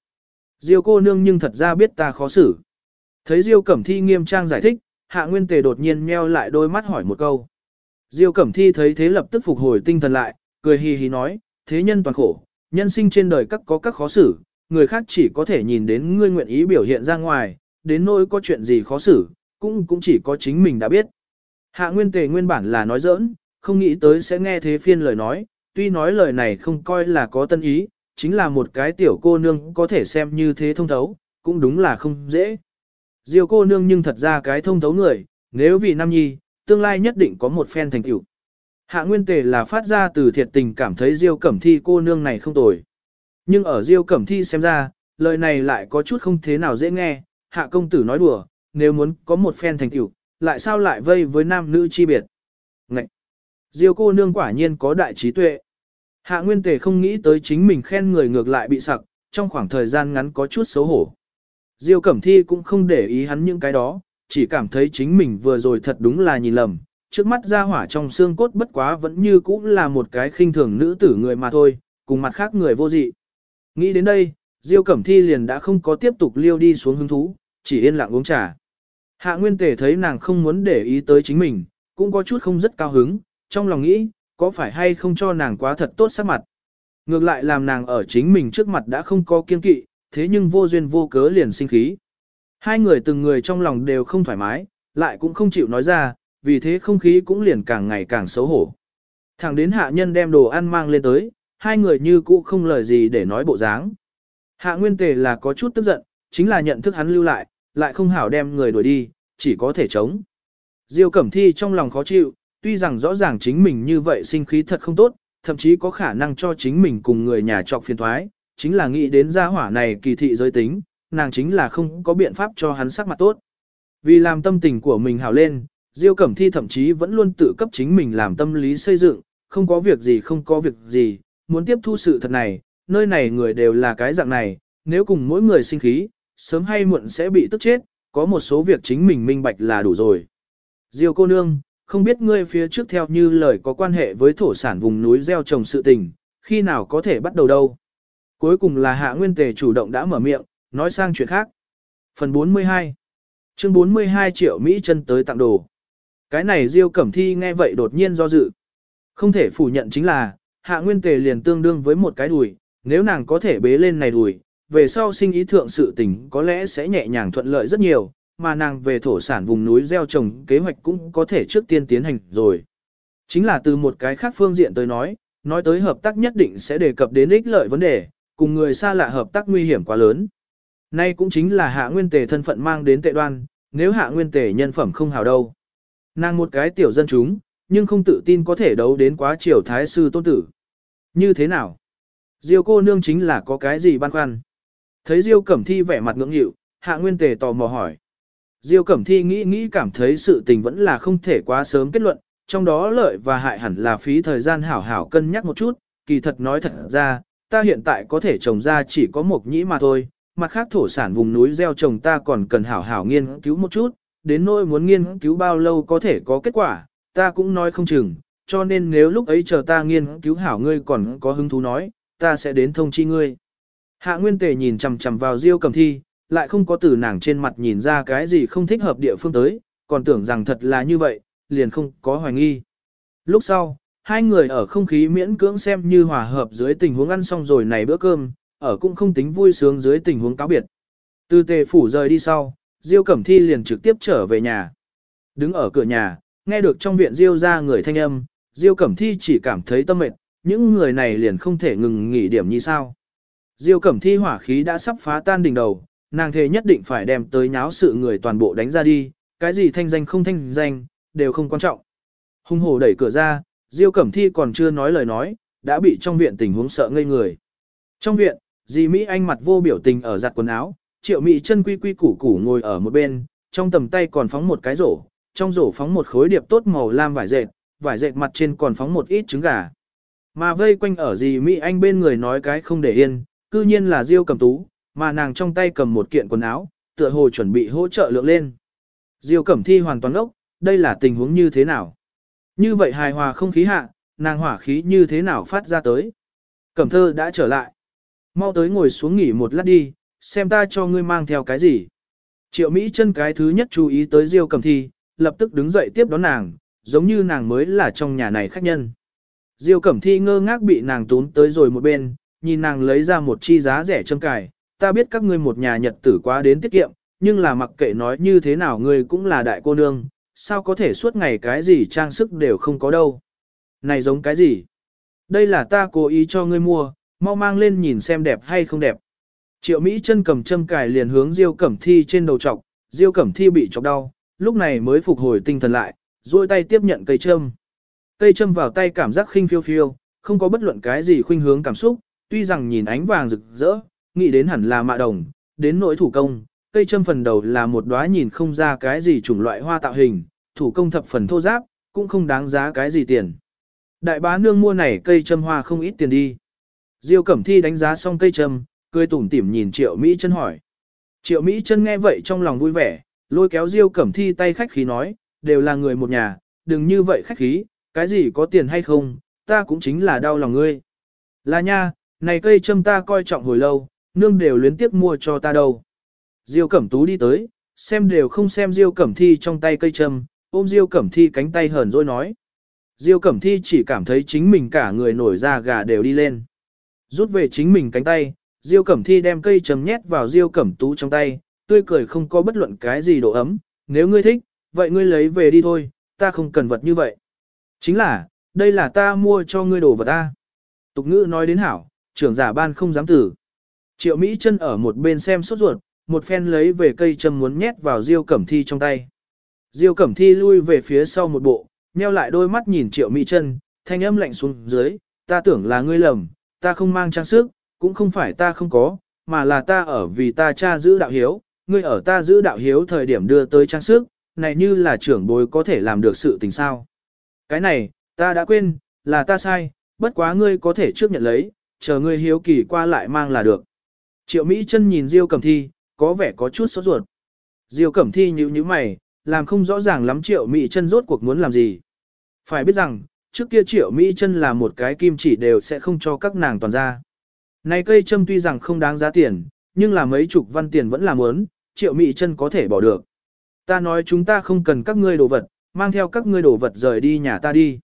Diêu cô nương nhưng thật ra biết ta khó xử. Thấy Diêu Cẩm Thi nghiêm trang giải thích, hạ nguyên tề đột nhiên meo lại đôi mắt hỏi một câu. Diêu Cẩm Thi thấy thế lập tức phục hồi tinh thần lại, cười hì hì nói, thế nhân toàn khổ, nhân sinh trên đời các có các khó xử, người khác chỉ có thể nhìn đến ngươi nguyện ý biểu hiện ra ngoài, đến nỗi có chuyện gì khó xử, cũng cũng chỉ có chính mình đã biết. Hạ Nguyên Tề nguyên bản là nói giỡn, không nghĩ tới sẽ nghe thế phiên lời nói, tuy nói lời này không coi là có tân ý, chính là một cái tiểu cô nương có thể xem như thế thông thấu, cũng đúng là không dễ. Diêu cô nương nhưng thật ra cái thông thấu người, nếu vì nam nhi, tương lai nhất định có một phen thành tựu. Hạ nguyên tề là phát ra từ thiệt tình cảm thấy Diêu Cẩm Thi cô nương này không tồi. Nhưng ở Diêu Cẩm Thi xem ra, lời này lại có chút không thế nào dễ nghe, hạ công tử nói đùa, nếu muốn có một phen thành tựu, lại sao lại vây với nam nữ chi biệt. Ngậy! Diêu cô nương quả nhiên có đại trí tuệ. Hạ Nguyên Tề không nghĩ tới chính mình khen người ngược lại bị sặc, trong khoảng thời gian ngắn có chút xấu hổ. Diêu Cẩm Thi cũng không để ý hắn những cái đó, chỉ cảm thấy chính mình vừa rồi thật đúng là nhìn lầm, trước mắt ra hỏa trong xương cốt bất quá vẫn như cũ là một cái khinh thường nữ tử người mà thôi, cùng mặt khác người vô dị. Nghĩ đến đây, Diêu Cẩm Thi liền đã không có tiếp tục liêu đi xuống hứng thú, chỉ yên lặng uống trà. Hạ Nguyên Tề thấy nàng không muốn để ý tới chính mình, cũng có chút không rất cao hứng, trong lòng nghĩ, có phải hay không cho nàng quá thật tốt sắc mặt. Ngược lại làm nàng ở chính mình trước mặt đã không có kiên kỵ, thế nhưng vô duyên vô cớ liền sinh khí. Hai người từng người trong lòng đều không thoải mái, lại cũng không chịu nói ra, vì thế không khí cũng liền càng ngày càng xấu hổ. Thẳng đến hạ nhân đem đồ ăn mang lên tới, hai người như cũ không lời gì để nói bộ dáng. Hạ nguyên tề là có chút tức giận, chính là nhận thức hắn lưu lại, lại không hảo đem người đuổi đi, chỉ có thể chống. Diêu Cẩm Thi trong lòng khó chịu, tuy rằng rõ ràng chính mình như vậy sinh khí thật không tốt, thậm chí có khả năng cho chính mình cùng người nhà trọc phiền thoái, chính là nghĩ đến gia hỏa này kỳ thị giới tính, nàng chính là không có biện pháp cho hắn sắc mặt tốt. Vì làm tâm tình của mình hảo lên, Diêu Cẩm Thi thậm chí vẫn luôn tự cấp chính mình làm tâm lý xây dựng, không có việc gì không có việc gì, muốn tiếp thu sự thật này, nơi này người đều là cái dạng này, nếu cùng mỗi người sinh khí, sớm hay muộn sẽ bị tức chết, có một số việc chính mình minh bạch là đủ rồi. Diêu cô nương, không biết ngươi phía trước theo như lời có quan hệ với thổ sản vùng núi gieo trồng sự tình, khi nào có thể bắt đầu đâu. Cuối cùng là hạ nguyên tề chủ động đã mở miệng, nói sang chuyện khác. Phần 42 Chương 42 triệu Mỹ chân tới tặng đồ. Cái này Diêu Cẩm Thi nghe vậy đột nhiên do dự. Không thể phủ nhận chính là, hạ nguyên tề liền tương đương với một cái đùi, nếu nàng có thể bế lên này đùi, về sau sinh ý thượng sự tình có lẽ sẽ nhẹ nhàng thuận lợi rất nhiều, mà nàng về thổ sản vùng núi gieo trồng kế hoạch cũng có thể trước tiên tiến hành rồi. Chính là từ một cái khác phương diện tới nói, nói tới hợp tác nhất định sẽ đề cập đến ích lợi vấn đề, cùng người xa lạ hợp tác nguy hiểm quá lớn. Nay cũng chính là hạ nguyên tề thân phận mang đến tệ đoan, nếu hạ nguyên tề nhân phẩm không hào đâu. Nàng một cái tiểu dân chúng, nhưng không tự tin có thể đấu đến quá triều thái sư tôn tử. Như thế nào? Diêu cô nương chính là có cái gì băn khoăn? Thấy Diêu Cẩm Thi vẻ mặt ngưỡng nghịu, Hạ Nguyên Tề tò mò hỏi. Diêu Cẩm Thi nghĩ nghĩ cảm thấy sự tình vẫn là không thể quá sớm kết luận, trong đó lợi và hại hẳn là phí thời gian hảo hảo cân nhắc một chút, kỳ thật nói thật ra, ta hiện tại có thể trồng ra chỉ có một nhĩ mà thôi, mặt khác thổ sản vùng núi gieo trồng ta còn cần hảo hảo nghiên cứu một chút, đến nỗi muốn nghiên cứu bao lâu có thể có kết quả, ta cũng nói không chừng, cho nên nếu lúc ấy chờ ta nghiên cứu hảo ngươi còn có hứng thú nói, ta sẽ đến thông chi ngươi. Hạ Nguyên Tề nhìn chằm chằm vào Diêu Cầm Thi, lại không có từ nàng trên mặt nhìn ra cái gì không thích hợp địa phương tới, còn tưởng rằng thật là như vậy, liền không có hoài nghi. Lúc sau, hai người ở không khí miễn cưỡng xem như hòa hợp dưới tình huống ăn xong rồi này bữa cơm, ở cũng không tính vui sướng dưới tình huống cáo biệt. Từ tề phủ rời đi sau, Diêu Cẩm Thi liền trực tiếp trở về nhà. Đứng ở cửa nhà, nghe được trong viện Diêu ra người thanh âm, Diêu Cẩm Thi chỉ cảm thấy tâm mệt, những người này liền không thể ngừng nghỉ điểm như sao. Diêu Cẩm Thi hỏa khí đã sắp phá tan đỉnh đầu, nàng thề nhất định phải đem tới nháo sự người toàn bộ đánh ra đi, cái gì thanh danh không thanh danh, đều không quan trọng. Hung hổ đẩy cửa ra, Diêu Cẩm Thi còn chưa nói lời nói, đã bị trong viện tình huống sợ ngây người. Trong viện, dì Mỹ Anh mặt vô biểu tình ở giặt quần áo, triệu Mỹ chân quy quy củ củ ngồi ở một bên, trong tầm tay còn phóng một cái rổ, trong rổ phóng một khối điệp tốt màu lam vải dệt, vải dệt mặt trên còn phóng một ít trứng gà. Mà vây quanh ở dì Mỹ Anh bên người nói cái không để yên, cư nhiên là Diêu cầm tú, mà nàng trong tay cầm một kiện quần áo, tựa hồ chuẩn bị hỗ trợ lượng lên. Diêu Cẩm Thi hoàn toàn ốc, đây là tình huống như thế nào? Như vậy hài hòa không khí hạ, nàng hỏa khí như thế nào phát ra tới? Cẩm thơ đã trở lại. Mau tới ngồi xuống nghỉ một lát đi, xem ta cho ngươi mang theo cái gì. Triệu Mỹ chân cái thứ nhất chú ý tới Diêu Cẩm Thi, lập tức đứng dậy tiếp đón nàng, giống như nàng mới là trong nhà này khách nhân. Diêu Cẩm Thi ngơ ngác bị nàng tún tới rồi một bên, nhìn nàng lấy ra một chi giá rẻ châm cài, ta biết các ngươi một nhà nhật tử quá đến tiết kiệm, nhưng là mặc kệ nói như thế nào ngươi cũng là đại cô nương, sao có thể suốt ngày cái gì trang sức đều không có đâu. Này giống cái gì? Đây là ta cố ý cho ngươi mua, mau mang lên nhìn xem đẹp hay không đẹp. Triệu Mỹ chân cầm châm cài liền hướng Diêu Cẩm Thi trên đầu chọc, Diêu Cẩm Thi bị chọc đau, lúc này mới phục hồi tinh thần lại, duỗi tay tiếp nhận cây châm. Cây châm vào tay cảm giác khinh phiêu phiêu, không có bất luận cái gì khuynh hướng cảm xúc, tuy rằng nhìn ánh vàng rực rỡ, nghĩ đến hẳn là mạ đồng, đến nỗi thủ công, cây châm phần đầu là một đóa nhìn không ra cái gì chủng loại hoa tạo hình, thủ công thập phần thô giáp, cũng không đáng giá cái gì tiền. Đại bá nương mua này cây châm hoa không ít tiền đi. Diêu Cẩm Thi đánh giá xong cây châm, cười tủm tỉm nhìn Triệu Mỹ chân hỏi. Triệu Mỹ chân nghe vậy trong lòng vui vẻ, lôi kéo Diêu Cẩm Thi tay khách khí nói, đều là người một nhà, đừng như vậy khách khí, cái gì có tiền hay không, ta cũng chính là đau lòng ngươi. Là nha, này cây châm ta coi trọng hồi lâu, nương đều luyến tiếp mua cho ta đâu. Diêu Cẩm Tú đi tới, xem đều không xem Diêu Cẩm Thi trong tay cây châm, ôm Diêu Cẩm Thi cánh tay hờn rồi nói. Diêu Cẩm Thi chỉ cảm thấy chính mình cả người nổi da gà đều đi lên. Rút về chính mình cánh tay, Diêu Cẩm Thi đem cây châm nhét vào Diêu Cẩm Tú trong tay, tươi cười không có bất luận cái gì độ ấm, nếu ngươi thích, vậy ngươi lấy về đi thôi, ta không cần vật như vậy. Chính là, đây là ta mua cho ngươi đồ vật ta. Tục ngữ nói đến hảo, trưởng giả ban không dám tử. Triệu Mỹ chân ở một bên xem sốt ruột, một phen lấy về cây châm muốn nhét vào Diêu Cẩm Thi trong tay. Diêu Cẩm Thi lui về phía sau một bộ, nheo lại đôi mắt nhìn Triệu Mỹ chân, thanh âm lạnh xuống dưới, ta tưởng là ngươi lầm, ta không mang trang sức, cũng không phải ta không có, mà là ta ở vì ta cha giữ đạo hiếu, ngươi ở ta giữ đạo hiếu thời điểm đưa tới trang sức, này như là trưởng bối có thể làm được sự tình sao. Cái này, ta đã quên, là ta sai, bất quá ngươi có thể trước nhận lấy, chờ ngươi hiếu kỳ qua lại mang là được. Triệu Mỹ chân nhìn Diêu Cẩm Thi, có vẻ có chút sốt ruột. Diêu Cẩm Thi nhíu nhíu mày, làm không rõ ràng lắm Triệu Mỹ chân rốt cuộc muốn làm gì. Phải biết rằng, trước kia Triệu Mỹ chân là một cái kim chỉ đều sẽ không cho các nàng toàn ra. Này cây châm tuy rằng không đáng giá tiền, nhưng là mấy chục văn tiền vẫn là muốn, Triệu Mỹ chân có thể bỏ được. Ta nói chúng ta không cần các ngươi đồ vật, mang theo các ngươi đồ vật rời đi nhà ta đi.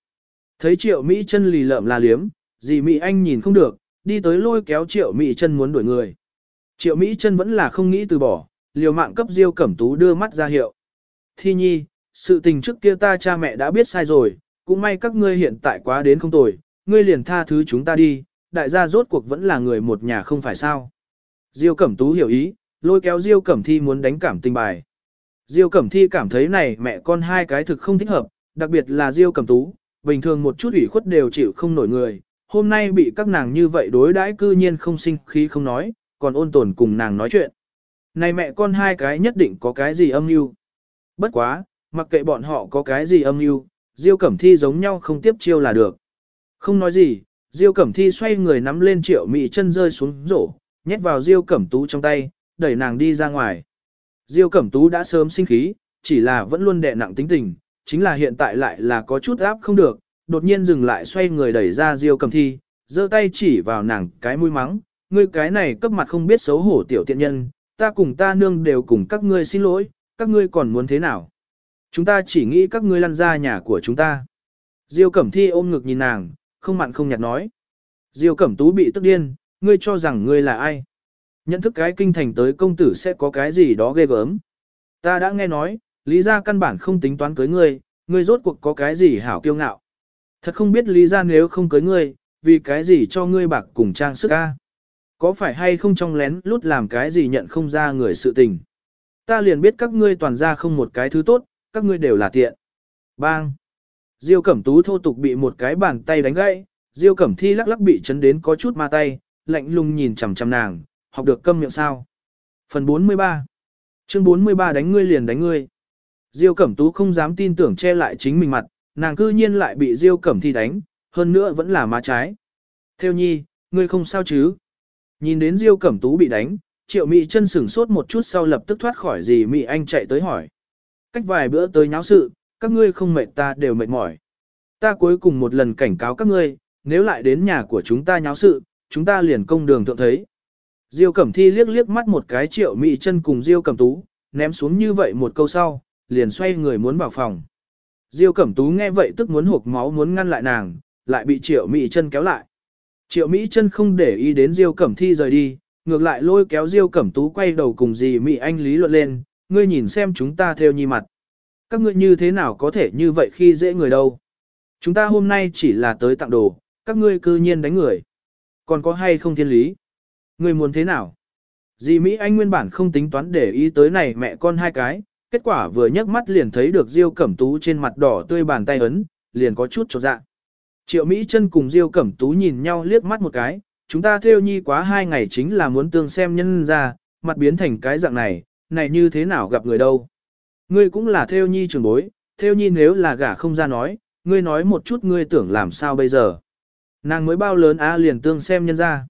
Thấy Triệu Mỹ chân lì lợm la liếm, dì Mỹ Anh nhìn không được, đi tới lôi kéo Triệu Mỹ chân muốn đuổi người. Triệu Mỹ chân vẫn là không nghĩ từ bỏ, liều mạng cấp Diêu Cẩm Tú đưa mắt ra hiệu. Thi nhi, sự tình trước kia ta cha mẹ đã biết sai rồi, cũng may các ngươi hiện tại quá đến không tồi, ngươi liền tha thứ chúng ta đi, đại gia rốt cuộc vẫn là người một nhà không phải sao. Diêu Cẩm Tú hiểu ý, lôi kéo Diêu Cẩm Thi muốn đánh cảm tình bài. Diêu Cẩm Thi cảm thấy này mẹ con hai cái thực không thích hợp, đặc biệt là Diêu Cẩm Tú, bình thường một chút ủy khuất đều chịu không nổi người, hôm nay bị các nàng như vậy đối đãi cư nhiên không sinh khí không nói, còn ôn tồn cùng nàng nói chuyện. Này mẹ con hai cái nhất định có cái gì âm mưu. Bất quá, mặc kệ bọn họ có cái gì âm mưu, Diêu Cẩm Thi giống nhau không tiếp chiêu là được. Không nói gì, Diêu Cẩm Thi xoay người nắm lên Triệu mị chân rơi xuống rổ, nhét vào Diêu Cẩm Tú trong tay, đẩy nàng đi ra ngoài. Diêu Cẩm Tú đã sớm sinh khí, chỉ là vẫn luôn đè nặng tính tình, chính là hiện tại lại là có chút áp không được, đột nhiên dừng lại xoay người đẩy ra Diêu Cẩm Thi, giơ tay chỉ vào nàng cái mũi mắng, ngươi cái này cấp mặt không biết xấu hổ tiểu tiện nhân, ta cùng ta nương đều cùng các ngươi xin lỗi, các ngươi còn muốn thế nào? Chúng ta chỉ nghĩ các ngươi lăn ra nhà của chúng ta. Diêu Cẩm Thi ôm ngực nhìn nàng, không mặn không nhạt nói. Diêu Cẩm Tú bị tức điên, ngươi cho rằng ngươi là ai? Nhận thức cái kinh thành tới công tử sẽ có cái gì đó ghê gớm. Ta đã nghe nói, lý gia căn bản không tính toán cưới ngươi, ngươi rốt cuộc có cái gì hảo kiêu ngạo. Thật không biết lý gia nếu không cưới ngươi, vì cái gì cho ngươi bạc cùng trang sức a? Có phải hay không trong lén lút làm cái gì nhận không ra người sự tình. Ta liền biết các ngươi toàn ra không một cái thứ tốt, các ngươi đều là tiện. Bang! Diêu Cẩm Tú thô tục bị một cái bàn tay đánh gãy, Diêu Cẩm Thi lắc lắc bị chấn đến có chút ma tay, lạnh lùng nhìn chằm chằm nàng, học được câm miệng sao. Phần 43 Chương 43 đánh ngươi liền đánh ngươi. Diêu Cẩm Tú không dám tin tưởng che lại chính mình mặt, nàng cư nhiên lại bị Diêu Cẩm Thi đánh, hơn nữa vẫn là má trái. Theo nhi, ngươi không sao chứ? Nhìn đến Diêu Cẩm Tú bị đánh, Triệu Mị chân sửng sốt một chút sau lập tức thoát khỏi gì Mị Anh chạy tới hỏi. Cách vài bữa tới nháo sự, các ngươi không mệt ta đều mệt mỏi. Ta cuối cùng một lần cảnh cáo các ngươi, nếu lại đến nhà của chúng ta nháo sự, chúng ta liền công đường thượng thấy. Diêu Cẩm Thi liếc liếc mắt một cái Triệu Mị chân cùng Diêu Cẩm Tú, ném xuống như vậy một câu sau, liền xoay người muốn vào phòng. Diêu Cẩm Tú nghe vậy tức muốn hộp máu muốn ngăn lại nàng, lại bị Triệu Mị chân kéo lại. Triệu Mỹ chân không để ý đến Diêu Cẩm Thi rời đi, ngược lại lôi kéo Diêu Cẩm Tú quay đầu cùng dì Mỹ Anh lý luận lên, ngươi nhìn xem chúng ta theo nhi mặt. Các ngươi như thế nào có thể như vậy khi dễ người đâu. Chúng ta hôm nay chỉ là tới tặng đồ, các ngươi cư nhiên đánh người. Còn có hay không thiên lý? Ngươi muốn thế nào? Dì Mỹ Anh nguyên bản không tính toán để ý tới này mẹ con hai cái, kết quả vừa nhấc mắt liền thấy được Diêu Cẩm Tú trên mặt đỏ tươi bàn tay ấn, liền có chút chột dạ. Triệu Mỹ chân cùng Diêu Cẩm Tú nhìn nhau liếc mắt một cái, chúng ta theo nhi quá hai ngày chính là muốn tương xem nhân ra, mặt biến thành cái dạng này, này như thế nào gặp người đâu. Ngươi cũng là theo nhi trường bối, theo nhi nếu là gả không ra nói, ngươi nói một chút ngươi tưởng làm sao bây giờ. Nàng mới bao lớn á liền tương xem nhân ra.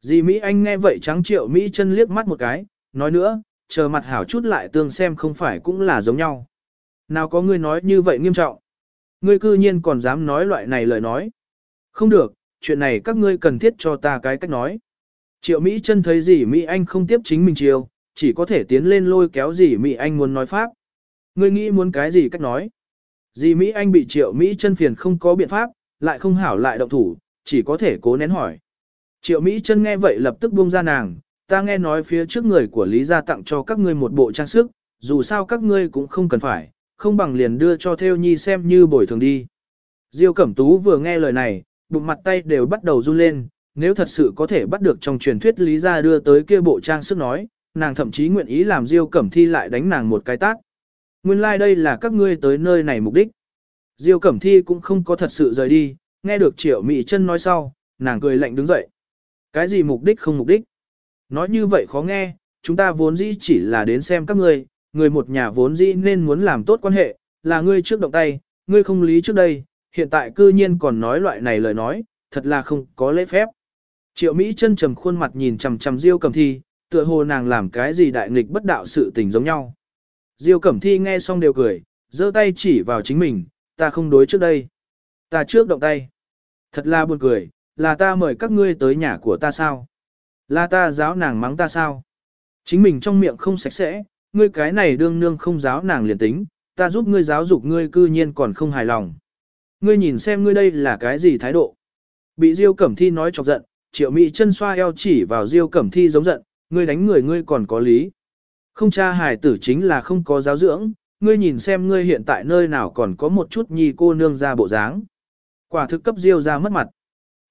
Dì Mỹ Anh nghe vậy trắng triệu Mỹ chân liếc mắt một cái, nói nữa, chờ mặt hảo chút lại tương xem không phải cũng là giống nhau. Nào có ngươi nói như vậy nghiêm trọng. Ngươi cư nhiên còn dám nói loại này lời nói. Không được, chuyện này các ngươi cần thiết cho ta cái cách nói. Triệu Mỹ chân thấy Dì Mỹ Anh không tiếp chính mình chiều, chỉ có thể tiến lên lôi kéo Dì Mỹ Anh muốn nói pháp. Ngươi nghĩ muốn cái gì cách nói. Dì Mỹ Anh bị Triệu Mỹ chân phiền không có biện pháp, lại không hảo lại động thủ, chỉ có thể cố nén hỏi. Triệu Mỹ chân nghe vậy lập tức buông ra nàng, ta nghe nói phía trước người của Lý gia tặng cho các ngươi một bộ trang sức, dù sao các ngươi cũng không cần phải, không bằng liền đưa cho Theo Nhi xem như bồi thường đi. Diêu Cẩm Tú vừa nghe lời này, bụng mặt tay đều bắt đầu run lên, nếu thật sự có thể bắt được trong truyền thuyết Lý gia đưa tới kia bộ trang sức nói, nàng thậm chí nguyện ý làm Diêu Cẩm Thi lại đánh nàng một cái tát. Nguyên lai like đây là các ngươi tới nơi này mục đích. Diêu Cẩm Thi cũng không có thật sự rời đi, nghe được Triệu Mỹ Chân nói sau, nàng cười lạnh đứng dậy. Cái gì mục đích không mục đích? Nói như vậy khó nghe, chúng ta vốn dĩ chỉ là đến xem các ngươi, người một nhà vốn dĩ nên muốn làm tốt quan hệ, là ngươi trước động tay, ngươi không lý trước đây, hiện tại cư nhiên còn nói loại này lời nói, thật là không có lễ phép. Triệu Mỹ chân trầm khuôn mặt nhìn chằm chằm Diêu Cẩm Thi, tựa hồ nàng làm cái gì đại nghịch bất đạo sự tình giống nhau. Diêu Cẩm Thi nghe xong đều cười, giơ tay chỉ vào chính mình, ta không đối trước đây. Ta trước động tay. Thật là buồn cười, là ta mời các ngươi tới nhà của ta sao? Là ta giáo nàng mắng ta sao? Chính mình trong miệng không sạch sẽ, ngươi cái này đương nương không giáo nàng liền tính, ta giúp ngươi giáo dục ngươi cư nhiên còn không hài lòng. Ngươi nhìn xem ngươi đây là cái gì thái độ? Bị Diêu Cẩm Thi nói chọc giận, Triệu Mỹ chân xoa eo chỉ vào Diêu Cẩm Thi giống giận, ngươi đánh người ngươi còn có lý. Không cha hài tử chính là không có giáo dưỡng, ngươi nhìn xem ngươi hiện tại nơi nào còn có một chút nhi cô nương ra bộ dáng. Quả thực cấp Diêu ra mất mặt.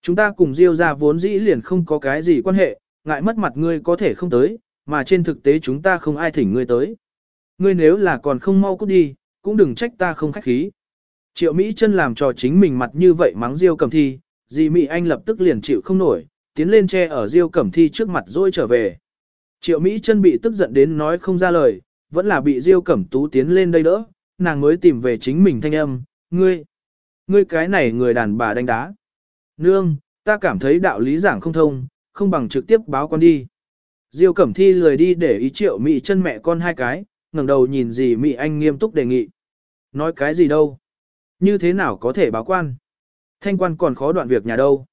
Chúng ta cùng Diêu ra vốn dĩ liền không có cái gì quan hệ, ngại mất mặt ngươi có thể không tới, mà trên thực tế chúng ta không ai thỉnh ngươi tới. Ngươi nếu là còn không mau cút đi, cũng đừng trách ta không khách khí. Triệu Mỹ chân làm cho chính mình mặt như vậy mắng Diêu Cẩm Thi, dì Mỹ Anh lập tức liền chịu không nổi, tiến lên che ở Diêu Cẩm Thi trước mặt rồi trở về. Triệu Mỹ chân bị tức giận đến nói không ra lời, vẫn là bị Diêu Cẩm Tú tiến lên đây đỡ, nàng mới tìm về chính mình thanh âm, ngươi, ngươi cái này người đàn bà đánh đá. Nương, ta cảm thấy đạo lý giảng không thông, không bằng trực tiếp báo con đi. Diêu Cẩm Thi lười đi để ý triệu Mỹ chân mẹ con hai cái, ngẩng đầu nhìn gì Mỹ Anh nghiêm túc đề nghị. Nói cái gì đâu? Như thế nào có thể báo quan? Thanh quan còn khó đoạn việc nhà đâu?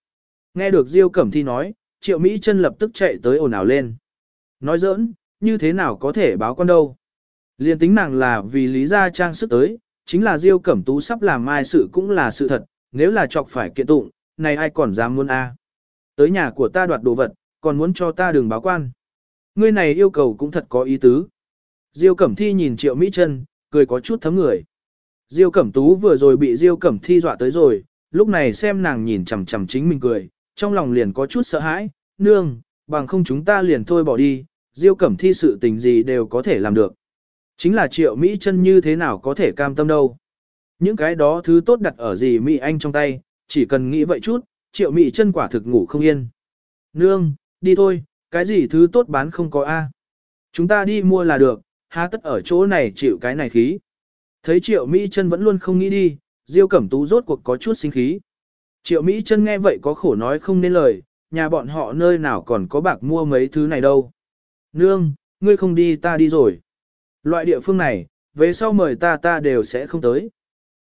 Nghe được Diêu Cẩm Thi nói, triệu Mỹ chân lập tức chạy tới ồn ào lên. Nói giỡn, như thế nào có thể báo quan đâu? Liên tính nàng là vì lý gia trang sức tới, chính là Diêu Cẩm Tú sắp làm mai sự cũng là sự thật, nếu là chọc phải kiện tụng, này ai còn dám muốn a? Tới nhà của ta đoạt đồ vật, còn muốn cho ta đường báo quan. Ngươi này yêu cầu cũng thật có ý tứ. Diêu Cẩm Thi nhìn Triệu Mỹ Trân, cười có chút thấm người. Diêu Cẩm Tú vừa rồi bị Diêu Cẩm Thi dọa tới rồi, lúc này xem nàng nhìn chằm chằm chính mình cười, trong lòng liền có chút sợ hãi, nương, bằng không chúng ta liền thôi bỏ đi, Diêu Cẩm Thi sự tình gì đều có thể làm được. Chính là Triệu Mỹ Trân như thế nào có thể cam tâm đâu. Những cái đó thứ tốt đặt ở gì Mỹ Anh trong tay, chỉ cần nghĩ vậy chút, Triệu Mỹ chân quả thực ngủ không yên. Nương, đi thôi, cái gì thứ tốt bán không có A. Chúng ta đi mua là được, há tất ở chỗ này chịu cái này khí. Thấy Triệu Mỹ chân vẫn luôn không nghĩ đi, Diêu Cẩm Tú rốt cuộc có chút sinh khí. Triệu Mỹ chân nghe vậy có khổ nói không nên lời, nhà bọn họ nơi nào còn có bạc mua mấy thứ này đâu. Nương, ngươi không đi ta đi rồi. Loại địa phương này, về sau mời ta ta đều sẽ không tới.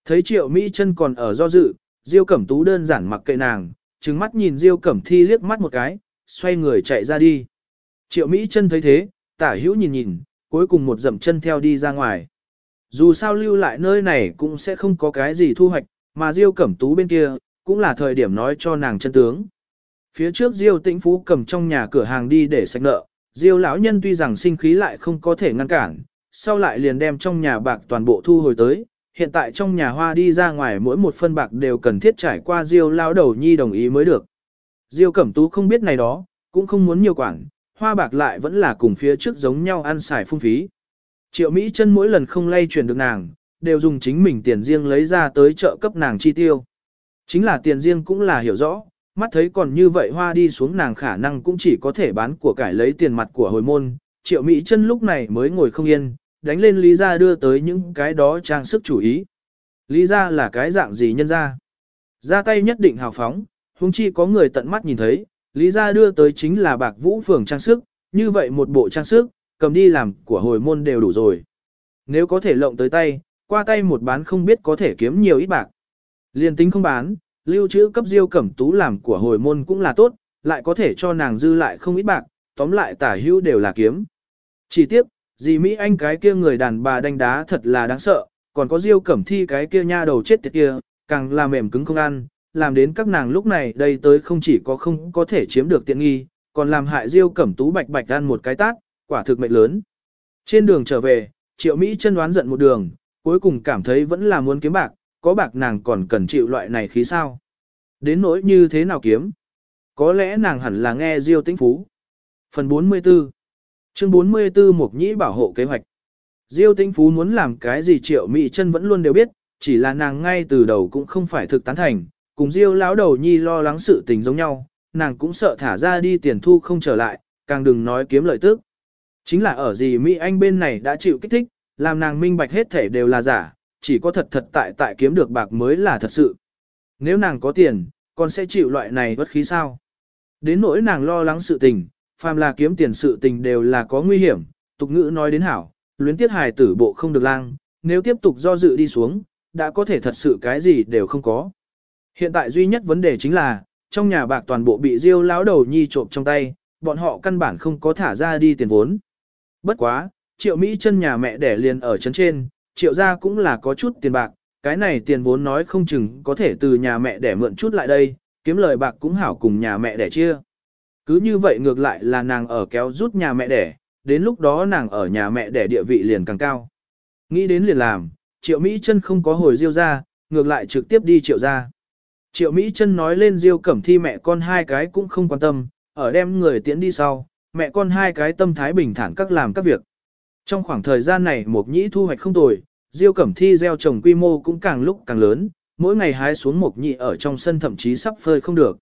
Thấy Triệu Mỹ chân còn ở do dự, Diêu Cẩm Tú đơn giản mặc kệ nàng, trừng mắt nhìn Diêu Cẩm Thi liếc mắt một cái, xoay người chạy ra đi. Triệu Mỹ chân thấy thế, tả hữu nhìn nhìn, cuối cùng một dậm chân theo đi ra ngoài. Dù sao lưu lại nơi này cũng sẽ không có cái gì thu hoạch, mà Diêu Cẩm Tú bên kia, cũng là thời điểm nói cho nàng chân tướng. Phía trước Diêu Tĩnh Phú cầm trong nhà cửa hàng đi để sạch nợ, Diêu lão nhân tuy rằng sinh khí lại không có thể ngăn cản, sau lại liền đem trong nhà bạc toàn bộ thu hồi tới. Hiện tại trong nhà hoa đi ra ngoài mỗi một phân bạc đều cần thiết trải qua Diêu lao đầu nhi đồng ý mới được. Diêu Cẩm Tú không biết này đó, cũng không muốn nhiều quản, hoa bạc lại vẫn là cùng phía trước giống nhau ăn xài phung phí. Triệu Mỹ chân mỗi lần không lay chuyển được nàng, đều dùng chính mình tiền riêng lấy ra tới chợ cấp nàng chi tiêu. Chính là tiền riêng cũng là hiểu rõ, mắt thấy còn như vậy hoa đi xuống nàng khả năng cũng chỉ có thể bán của cải lấy tiền mặt của hồi môn. Triệu Mỹ chân lúc này mới ngồi không yên, đánh lên Lý Gia đưa tới những cái đó trang sức chủ ý. Lý Gia là cái dạng gì nhân ra? Ra tay nhất định hào phóng, huống chi có người tận mắt nhìn thấy, Lý Gia đưa tới chính là bạc vũ phường trang sức, như vậy một bộ trang sức, cầm đi làm của hồi môn đều đủ rồi. Nếu có thể lộng tới tay, qua tay một bán không biết có thể kiếm nhiều ít bạc. Liên tính không bán, lưu trữ cấp diêu cẩm tú làm của hồi môn cũng là tốt, lại có thể cho nàng dư lại không ít bạc, tóm lại tả hữu đều là kiếm. Chỉ tiếc, dì Mỹ Anh cái kia người đàn bà đánh đá thật là đáng sợ, còn có diêu cẩm thi cái kia nha đầu chết tiệt kia, càng là mềm cứng không ăn, làm đến các nàng lúc này đây tới không chỉ có không có thể chiếm được tiện nghi, còn làm hại diêu cẩm tú bạch bạch ăn một cái tát, quả thực mệnh lớn. Trên đường trở về, triệu Mỹ chân đoán giận một đường, cuối cùng cảm thấy vẫn là muốn kiếm bạc, có bạc nàng còn cần chịu loại này khí sao. Đến nỗi như thế nào kiếm? Có lẽ nàng hẳn là nghe Diêu Tĩnh Phú. Phần 44 Chương 44 Mục Nhĩ bảo hộ kế hoạch Diêu Tĩnh Phú muốn làm cái gì triệu Mỹ chân vẫn luôn đều biết, chỉ là nàng ngay từ đầu cũng không phải thực tán thành, cùng Diêu lão đầu nhi lo lắng sự tình giống nhau, nàng cũng sợ thả ra đi tiền thu không trở lại, càng đừng nói kiếm lợi tức. Chính là ở gì Mỹ Anh bên này đã chịu kích thích, làm nàng minh bạch hết thể đều là giả, chỉ có thật thật tại tại kiếm được bạc mới là thật sự. Nếu nàng có tiền, còn sẽ chịu loại này bất khí sao? Đến nỗi nàng lo lắng sự tình, phàm là kiếm tiền sự tình đều là có nguy hiểm, tục ngữ nói đến hảo, luyến tiết hài tử bộ không được lang, nếu tiếp tục do dự đi xuống, đã có thể thật sự cái gì đều không có. Hiện tại duy nhất vấn đề chính là, trong nhà bạc toàn bộ bị diêu lão đầu nhi trộm trong tay, bọn họ căn bản không có thả ra đi tiền vốn. Bất quá, triệu Mỹ chân nhà mẹ đẻ liền ở chấn trên, triệu gia cũng là có chút tiền bạc, cái này tiền vốn nói không chừng có thể từ nhà mẹ đẻ mượn chút lại đây, kiếm lời bạc cũng hảo cùng nhà mẹ đẻ chia. Cứ như vậy ngược lại là nàng ở kéo rút nhà mẹ đẻ, đến lúc đó nàng ở nhà mẹ đẻ địa vị liền càng cao. Nghĩ đến liền làm, triệu Mỹ chân không có hồi diêu ra, ngược lại trực tiếp đi triệu ra. Triệu Mỹ chân nói lên diêu cẩm thi mẹ con hai cái cũng không quan tâm, ở đem người tiễn đi sau, mẹ con hai cái tâm thái bình thản các làm các việc. Trong khoảng thời gian này một nhĩ thu hoạch không tồi, Diêu Cẩm Thi gieo trồng quy mô cũng càng lúc càng lớn, mỗi ngày hái xuống một nhị ở trong sân thậm chí sắp phơi không được.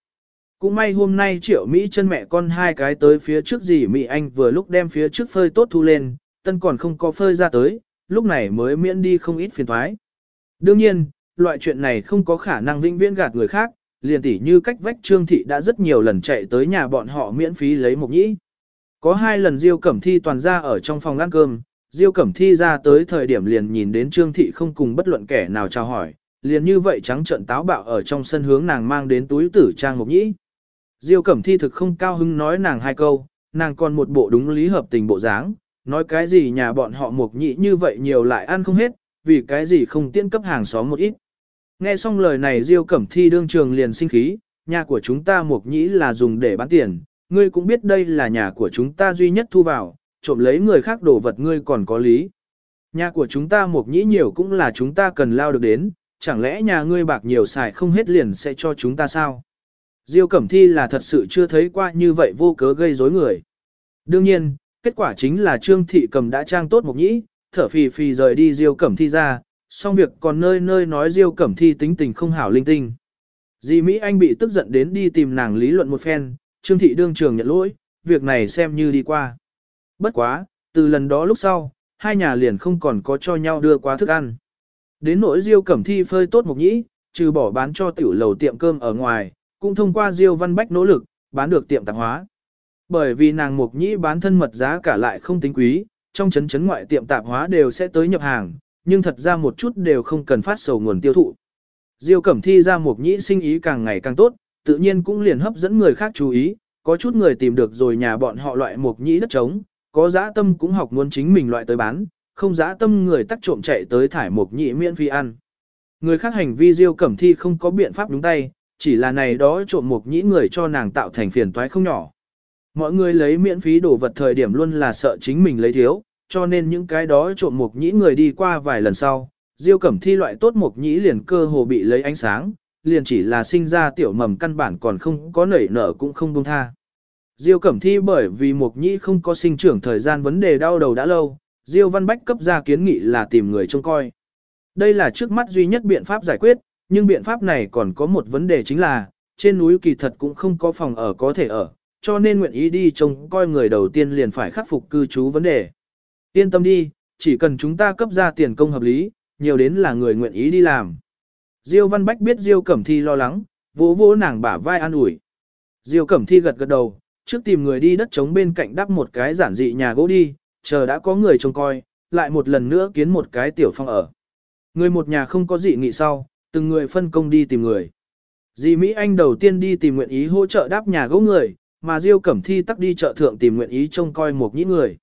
Cũng may hôm nay triệu Mỹ chân mẹ con hai cái tới phía trước gì Mỹ Anh vừa lúc đem phía trước phơi tốt thu lên, tân còn không có phơi ra tới, lúc này mới miễn đi không ít phiền thoái. Đương nhiên, loại chuyện này không có khả năng vĩnh viễn gạt người khác, liền tỉ như cách vách trương thị đã rất nhiều lần chạy tới nhà bọn họ miễn phí lấy một nhĩ. Có hai lần Diêu Cẩm Thi toàn ra ở trong phòng ăn cơm, Diêu Cẩm Thi ra tới thời điểm liền nhìn đến Trương Thị không cùng bất luận kẻ nào chào hỏi, liền như vậy trắng trợn táo bạo ở trong sân hướng nàng mang đến túi tử trang mộc nhĩ. Diêu Cẩm Thi thực không cao hứng nói nàng hai câu, nàng còn một bộ đúng lý hợp tình bộ dáng, nói cái gì nhà bọn họ mộc nhĩ như vậy nhiều lại ăn không hết, vì cái gì không tiện cấp hàng xóm một ít. Nghe xong lời này Diêu Cẩm Thi đương trường liền sinh khí, nhà của chúng ta mộc nhĩ là dùng để bán tiền, ngươi cũng biết đây là nhà của chúng ta duy nhất thu vào, trộm lấy người khác đồ vật ngươi còn có lý. Nhà của chúng ta mục nhĩ nhiều cũng là chúng ta cần lao được đến, chẳng lẽ nhà ngươi bạc nhiều xài không hết liền sẽ cho chúng ta sao? Diêu Cẩm Thi là thật sự chưa thấy qua như vậy vô cớ gây rối người. Đương nhiên, kết quả chính là Trương Thị Cầm đã trang tốt một nhĩ, thở phì phì rời đi Diêu Cẩm Thi ra, xong việc còn nơi nơi nói Diêu Cẩm Thi tính tình không hảo linh tinh. Di Mỹ Anh bị tức giận đến đi tìm nàng lý luận một phen, Trương Thị đương trường nhận lỗi, việc này xem như đi qua. Bất quá, từ lần đó lúc sau, hai nhà liền không còn có cho nhau đưa qua thức ăn. Đến nỗi Diêu Cẩm Thi phơi tốt một nhĩ, trừ bỏ bán cho tiểu lầu tiệm cơm ở ngoài, cũng thông qua Diêu Văn Bách nỗ lực, bán được tiệm tạp hóa. Bởi vì nàng mục nhĩ bán thân mật giá cả lại không tính quý, trong chấn chấn ngoại tiệm tạp hóa đều sẽ tới nhập hàng, nhưng thật ra một chút đều không cần phát sầu nguồn tiêu thụ. Diêu Cẩm Thi ra mục nhĩ sinh ý càng ngày càng tốt, tự nhiên cũng liền hấp dẫn người khác chú ý, có chút người tìm được rồi nhà bọn họ loại mục nhĩ đất trống, có dã tâm cũng học muốn chính mình loại tới bán, không dã tâm người tắc trộm chạy tới thải mục nhĩ miễn phí ăn. Người khác hành vi diêu cẩm thi không có biện pháp đúng tay, chỉ là này đó trộm mục nhĩ người cho nàng tạo thành phiền toái không nhỏ. Mọi người lấy miễn phí đồ vật thời điểm luôn là sợ chính mình lấy thiếu, cho nên những cái đó trộm mục nhĩ người đi qua vài lần sau, diêu cẩm thi loại tốt mục nhĩ liền cơ hồ bị lấy ánh sáng, liền chỉ là sinh ra tiểu mầm căn bản còn không có nảy nở cũng không buông tha. Diêu Cẩm Thi bởi vì Mục Nhĩ không có sinh trưởng thời gian vấn đề đau đầu đã lâu, Diêu Văn Bách cấp ra kiến nghị là tìm người trông coi. Đây là trước mắt duy nhất biện pháp giải quyết, nhưng biện pháp này còn có một vấn đề chính là, trên núi kỳ thật cũng không có phòng ở có thể ở, cho nên nguyện ý đi trông coi người đầu tiên liền phải khắc phục cư trú vấn đề. Yên tâm đi, chỉ cần chúng ta cấp ra tiền công hợp lý, nhiều đến là người nguyện ý đi làm. Diêu Văn Bách biết Diêu Cẩm Thi lo lắng, vỗ vỗ nàng bả vai an ủi. Diêu Cẩm Thi gật gật đầu, trước tìm người đi đất trống bên cạnh đắp một cái giản dị nhà gỗ đi, chờ đã có người trông coi, lại một lần nữa kiến một cái tiểu phong ở. Người một nhà không có dị nghị sau, từng người phân công đi tìm người. Dì Mỹ Anh đầu tiên đi tìm nguyện ý hỗ trợ đáp nhà gỗ người, mà Diêu Cẩm Thi tắc đi chợ thượng tìm nguyện ý trông coi một nhĩ người.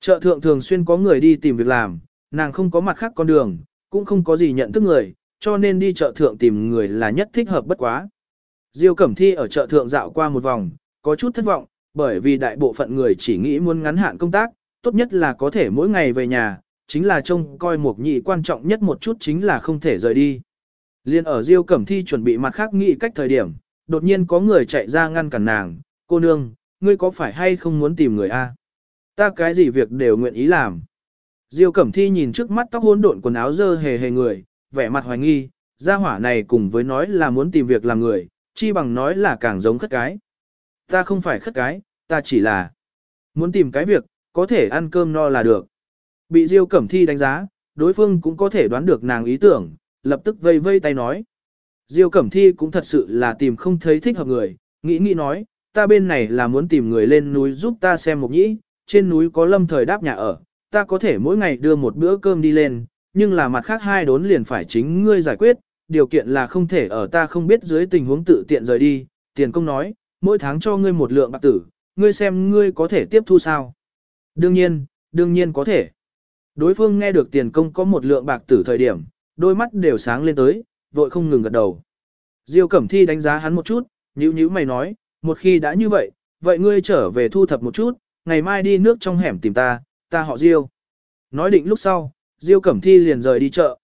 Chợ thượng thường xuyên có người đi tìm việc làm, nàng không có mặt khác con đường, cũng không có gì nhận thức người, cho nên đi chợ thượng tìm người là nhất thích hợp bất quá. Diêu Cẩm Thi ở chợ thượng dạo qua một vòng, có chút thất vọng, bởi vì đại bộ phận người chỉ nghĩ muốn ngắn hạn công tác, tốt nhất là có thể mỗi ngày về nhà, chính là trông coi một nhị quan trọng nhất một chút chính là không thể rời đi. Liên ở Diêu Cẩm Thi chuẩn bị mặt khác nghĩ cách thời điểm, đột nhiên có người chạy ra ngăn cản nàng, cô nương, ngươi có phải hay không muốn tìm người a? Ta cái gì việc đều nguyện ý làm. Diêu Cẩm Thi nhìn trước mắt tóc hỗn độn quần áo dơ hề hề người, vẻ mặt hoài nghi, gia hỏa này cùng với nói là muốn tìm việc làm người, chi bằng nói là càng giống khất cái. Ta không phải khất cái, ta chỉ là muốn tìm cái việc, có thể ăn cơm no là được. Bị Diêu Cẩm Thi đánh giá, đối phương cũng có thể đoán được nàng ý tưởng, lập tức vây vây tay nói. Diêu Cẩm Thi cũng thật sự là tìm không thấy thích hợp người, nghĩ nghĩ nói, ta bên này là muốn tìm người lên núi giúp ta xem một nhĩ, trên núi có lâm thời đáp nhà ở, ta có thể mỗi ngày đưa một bữa cơm đi lên, nhưng là mặt khác hai đốn liền phải chính ngươi giải quyết, điều kiện là không thể ở ta không biết dưới tình huống tự tiện rời đi, tiền công nói, mỗi tháng cho ngươi một lượng bạc tử, ngươi xem ngươi có thể tiếp thu sao. Đương nhiên, đương nhiên có thể. Đối phương nghe được tiền công có một lượng bạc tử thời điểm, đôi mắt đều sáng lên tới, vội không ngừng gật đầu. Diêu Cẩm Thi đánh giá hắn một chút, nhíu nhíu mày nói, một khi đã như vậy, vậy ngươi trở về thu thập một chút, ngày mai đi nước trong hẻm tìm ta, ta họ Diêu. Nói định lúc sau, Diêu Cẩm Thi liền rời đi chợ.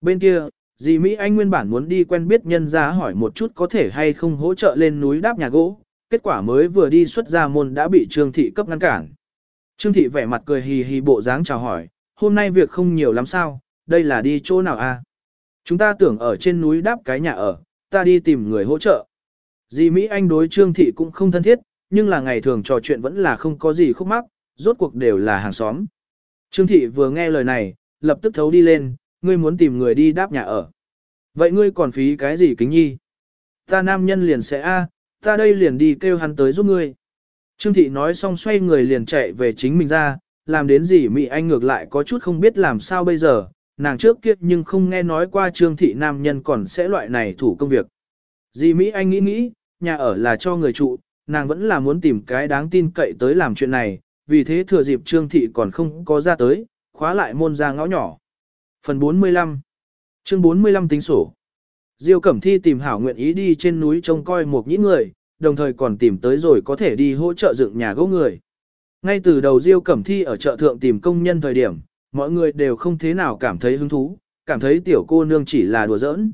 Bên kia, dì Mỹ Anh nguyên bản muốn đi quen biết nhân ra hỏi một chút có thể hay không hỗ trợ lên núi đáp nhà gỗ, kết quả mới vừa đi xuất ra môn đã bị Trương Thị cấp ngăn cản. Trương Thị vẻ mặt cười hì hì bộ dáng chào hỏi, hôm nay việc không nhiều lắm sao, đây là đi chỗ nào a? À? Chúng ta tưởng ở trên núi đáp cái nhà ở, ta đi tìm người hỗ trợ. Dì Mỹ Anh đối Trương Thị cũng không thân thiết, nhưng là ngày thường trò chuyện vẫn là không có gì khúc mắc, rốt cuộc đều là hàng xóm. Trương Thị vừa nghe lời này, lập tức thấu đi lên, ngươi muốn tìm người đi đáp nhà ở. Vậy ngươi còn phí cái gì kính nhi? Ta nam nhân liền sẽ a, ta đây liền đi kêu hắn tới giúp ngươi. Trương Thị nói xong xoay người liền chạy về chính mình ra, làm đến gì Mỹ Anh ngược lại có chút không biết làm sao bây giờ, nàng trước kia nhưng không nghe nói qua Trương Thị nam nhân còn sẽ loại này thủ công việc. Dì Mỹ Anh nghĩ nghĩ, nhà ở là cho người trụ, nàng vẫn là muốn tìm cái đáng tin cậy tới làm chuyện này, vì thế thừa dịp Trương Thị còn không có ra tới, khóa lại môn ra ngõ nhỏ. Phần 45 Chương 45 tính sổ Diêu Cẩm Thi tìm hảo nguyện ý đi trên núi trông coi một nhĩ người, đồng thời còn tìm tới rồi có thể đi hỗ trợ dựng nhà gỗ người. Ngay từ đầu Diêu Cẩm Thi ở chợ thượng tìm công nhân thời điểm, mọi người đều không thế nào cảm thấy hứng thú, cảm thấy tiểu cô nương chỉ là đùa giỡn.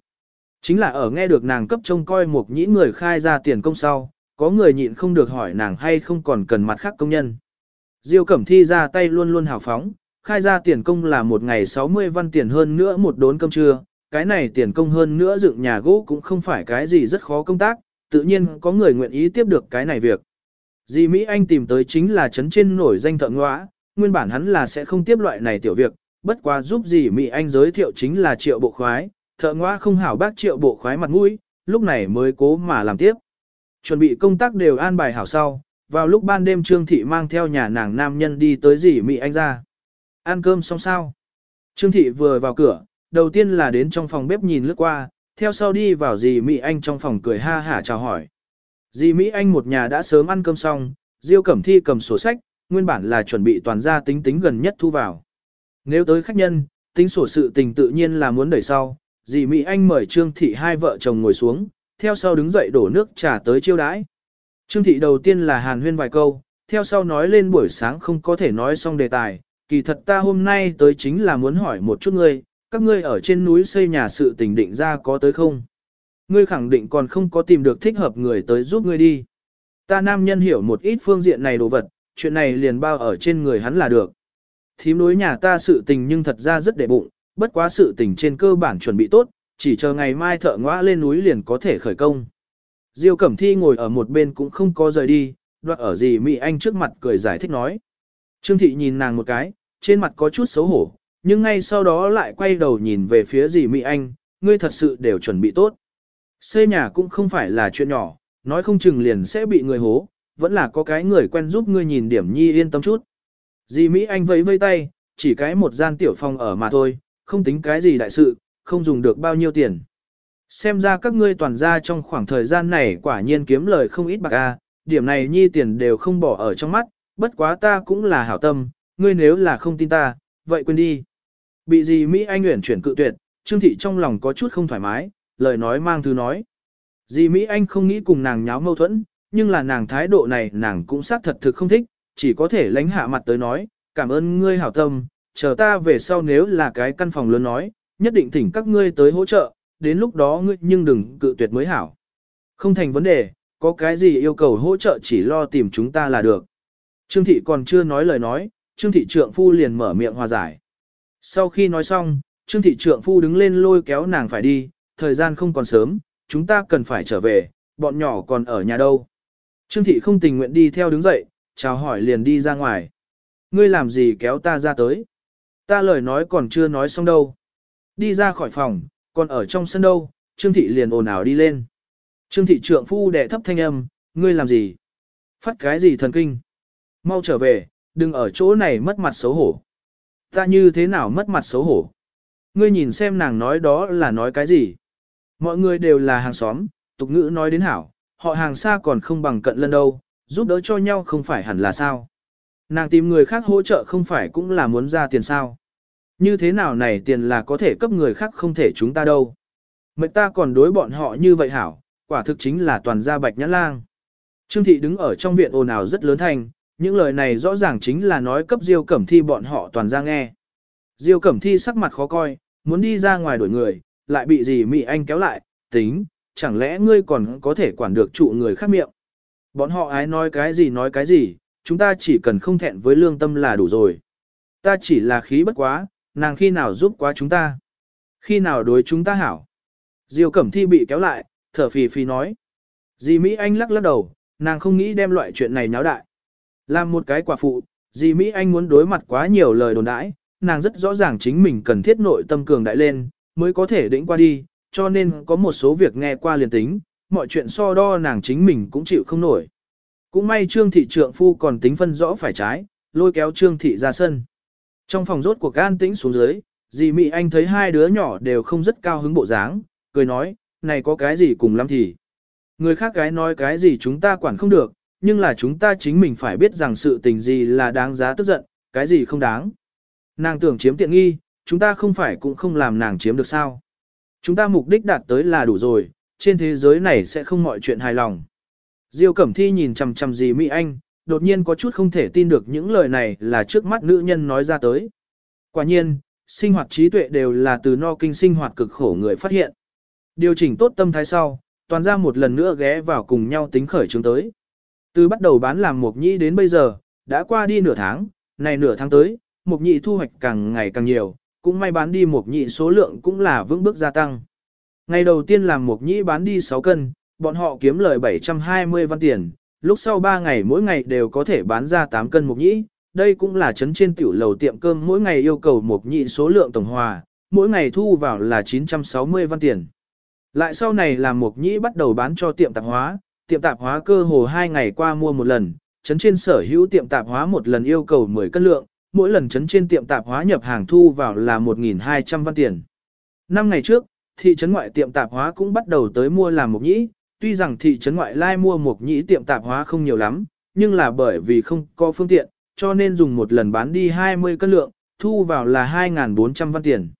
Chính là ở nghe được nàng cấp trông coi một nhĩ người khai ra tiền công sau, có người nhịn không được hỏi nàng hay không còn cần mặt khác công nhân. Diêu Cẩm Thi ra tay luôn luôn hào phóng, khai ra tiền công là một ngày 60 văn tiền hơn nữa một đốn cơm trưa, cái này tiền công hơn nữa dựng nhà gỗ cũng không phải cái gì rất khó công tác, tự nhiên có người nguyện ý tiếp được cái này việc. Di Mỹ Anh tìm tới chính là chấn trên nổi danh thợ ngõa, nguyên bản hắn là sẽ không tiếp loại này tiểu việc, bất quá giúp gì Mỹ Anh giới thiệu chính là triệu bộ khoái, thợ ngõa không hảo bác triệu bộ khoái mặt mũi, lúc này mới cố mà làm tiếp. Chuẩn bị công tác đều an bài hảo sau, vào lúc ban đêm Trương Thị mang theo nhà nàng nam nhân đi tới dì Mỹ Anh ra. Ăn cơm xong sao? Trương Thị vừa vào cửa, đầu tiên là đến trong phòng bếp nhìn lướt qua, theo sau đi vào dì Mỹ Anh trong phòng cười ha hả chào hỏi. Dì Mỹ Anh một nhà đã sớm ăn cơm xong, Diêu Cẩm Thi cầm sổ sách, nguyên bản là chuẩn bị toàn gia tính tính gần nhất thu vào. Nếu tới khách nhân, tính sổ sự tình tự nhiên là muốn đẩy sau, dì Mỹ Anh mời Trương Thị hai vợ chồng ngồi xuống, theo sau đứng dậy đổ nước trà tới chiêu đãi. Trương Thị đầu tiên là hàn huyên vài câu, theo sau nói lên buổi sáng không có thể nói xong đề tài, kỳ thật ta hôm nay tới chính là muốn hỏi một chút ngươi, các ngươi ở trên núi xây nhà sự tình định ra có tới không? Ngươi khẳng định còn không có tìm được thích hợp người tới giúp ngươi đi. Ta nam nhân hiểu một ít phương diện này đồ vật, chuyện này liền bao ở trên người hắn là được. Thím đối nhà ta sự tình nhưng thật ra rất để bụng, bất quá sự tình trên cơ bản chuẩn bị tốt, chỉ chờ ngày mai thợ ngõa lên núi liền có thể khởi công. Diêu Cẩm Thi ngồi ở một bên cũng không có rời đi, đoạt ở gì Mỹ Anh trước mặt cười giải thích nói. Trương Thị nhìn nàng một cái, trên mặt có chút xấu hổ, nhưng ngay sau đó lại quay đầu nhìn về phía dì Mỹ Anh, ngươi thật sự đều chuẩn bị tốt. Xây nhà cũng không phải là chuyện nhỏ, nói không chừng liền sẽ bị người hố, vẫn là có cái người quen giúp ngươi nhìn điểm nhi yên tâm chút. Dì Mỹ Anh vẫy vây tay, chỉ cái một gian tiểu phòng ở mà thôi, không tính cái gì đại sự, không dùng được bao nhiêu tiền. Xem ra các ngươi toàn ra trong khoảng thời gian này quả nhiên kiếm lời không ít bạc a, điểm này nhi tiền đều không bỏ ở trong mắt, bất quá ta cũng là hảo tâm, ngươi nếu là không tin ta, vậy quên đi. Bị gì Mỹ Anh uyển chuyển cự tuyệt, Trương Thị trong lòng có chút không thoải mái, lời nói mang thư nói. Dì Mỹ Anh không nghĩ cùng nàng nháo mâu thuẫn, nhưng là nàng thái độ này nàng cũng xác thật thực không thích, chỉ có thể lánh hạ mặt tới nói, cảm ơn ngươi hảo tâm, chờ ta về sau nếu là cái căn phòng lớn nói, nhất định thỉnh các ngươi tới hỗ trợ, đến lúc đó ngươi nhưng đừng cự tuyệt mới hảo. Không thành vấn đề, có cái gì yêu cầu hỗ trợ chỉ lo tìm chúng ta là được. Trương thị còn chưa nói lời nói, Trương thị trượng phu liền mở miệng hòa giải. Sau khi nói xong, Trương thị trượng phu đứng lên lôi kéo nàng phải đi, thời gian không còn sớm, chúng ta cần phải trở về, bọn nhỏ còn ở nhà đâu. Trương thị không tình nguyện đi theo đứng dậy, chào hỏi liền đi ra ngoài. Ngươi làm gì kéo ta ra tới? Ta lời nói còn chưa nói xong đâu. Đi ra khỏi phòng, còn ở trong sân đâu, Trương thị liền ồn ào đi lên. Trương thị trượng phu đệ thấp thanh âm, ngươi làm gì? Phát cái gì thần kinh? Mau trở về, đừng ở chỗ này mất mặt xấu hổ. Ta như thế nào mất mặt xấu hổ? Ngươi nhìn xem nàng nói đó là nói cái gì? Mọi người đều là hàng xóm, tục ngữ nói đến hảo, họ hàng xa còn không bằng cận lân đâu, giúp đỡ cho nhau không phải hẳn là sao. Nàng tìm người khác hỗ trợ không phải cũng là muốn ra tiền sao. Như thế nào này tiền là có thể cấp người khác không thể chúng ta đâu. Mệnh ta còn đối bọn họ như vậy hảo, quả thực chính là toàn gia bạch nhãn lang. Trương thị đứng ở trong viện ồn ào rất lớn thành, những lời này rõ ràng chính là nói cấp Diêu Cẩm Thi bọn họ toàn ra nghe. Diêu Cẩm Thi sắc mặt khó coi, muốn đi ra ngoài đổi người, lại bị Dì Mỹ Anh kéo lại, tính, chẳng lẽ ngươi còn có thể quản được trụ người khác miệng. Bọn họ ái nói cái gì nói cái gì, chúng ta chỉ cần không thẹn với lương tâm là đủ rồi. Ta chỉ là khí bất quá, nàng khi nào giúp quá chúng ta. Khi nào đối chúng ta hảo. Diêu Cẩm Thi bị kéo lại, thở phì phì nói. Dì Mỹ Anh lắc lắc đầu, nàng không nghĩ đem loại chuyện này nháo đại. Làm một cái quả phụ, dì Mỹ Anh muốn đối mặt quá nhiều lời đồn đãi, nàng rất rõ ràng chính mình cần thiết nội tâm cường đại lên, mới có thể đỉnh qua đi, cho nên có một số việc nghe qua liền tính, mọi chuyện so đo nàng chính mình cũng chịu không nổi. Cũng may Trương thị trượng phu còn tính phân rõ phải trái, lôi kéo Trương thị ra sân. Trong phòng rốt cuộc an tĩnh xuống dưới, dì Mỹ Anh thấy hai đứa nhỏ đều không rất cao hứng bộ dáng, cười nói, này có cái gì cùng lắm thì. Người khác gái nói cái gì chúng ta quản không được, nhưng là chúng ta chính mình phải biết rằng sự tình gì là đáng giá tức giận, cái gì không đáng. Nàng tưởng chiếm tiện nghi, chúng ta không phải cũng không làm nàng chiếm được sao. Chúng ta mục đích đạt tới là đủ rồi, trên thế giới này sẽ không mọi chuyện hài lòng. Diêu Cẩm Thi nhìn chằm chằm gì Mỹ Anh, đột nhiên có chút không thể tin được những lời này là trước mắt nữ nhân nói ra tới. Quả nhiên, sinh hoạt trí tuệ đều là từ no kinh sinh hoạt cực khổ người phát hiện. Điều chỉnh tốt tâm thái sau, toàn ra một lần nữa ghé vào cùng nhau tính khởi chúng tới. Từ bắt đầu bán làm mộc nhĩ đến bây giờ, đã qua đi nửa tháng, này nửa tháng tới, mộc nhĩ thu hoạch càng ngày càng nhiều, cũng may bán đi một nhĩ số lượng cũng là vững bước gia tăng. Ngày đầu tiên làm một nhĩ bán đi 6 cân, bọn họ kiếm lời 720 văn tiền, lúc sau 3 ngày mỗi ngày đều có thể bán ra 8 cân một nhĩ, đây cũng là chấn trên tiểu lầu tiệm cơm mỗi ngày yêu cầu một nhĩ số lượng tổng hòa, mỗi ngày thu vào là 960 văn tiền. Lại sau này làm mộc nhĩ bắt đầu bán cho tiệm tạp hóa, tiệm tạp hóa cơ hồ 2 ngày qua mua một lần, chấn trên sở hữu tiệm tạp hóa một lần yêu cầu 10 cân lượng, mỗi lần chấn trên tiệm tạp hóa nhập hàng thu vào là 1.200 văn tiền. Năm ngày trước, thị trấn ngoại tiệm tạp hóa cũng bắt đầu tới mua làm mộc nhĩ, tuy rằng thị trấn ngoại lai mua mộc nhĩ tiệm tạp hóa không nhiều lắm, nhưng là bởi vì không có phương tiện, cho nên dùng một lần bán đi 20 cân lượng, thu vào là 2.400 văn tiền.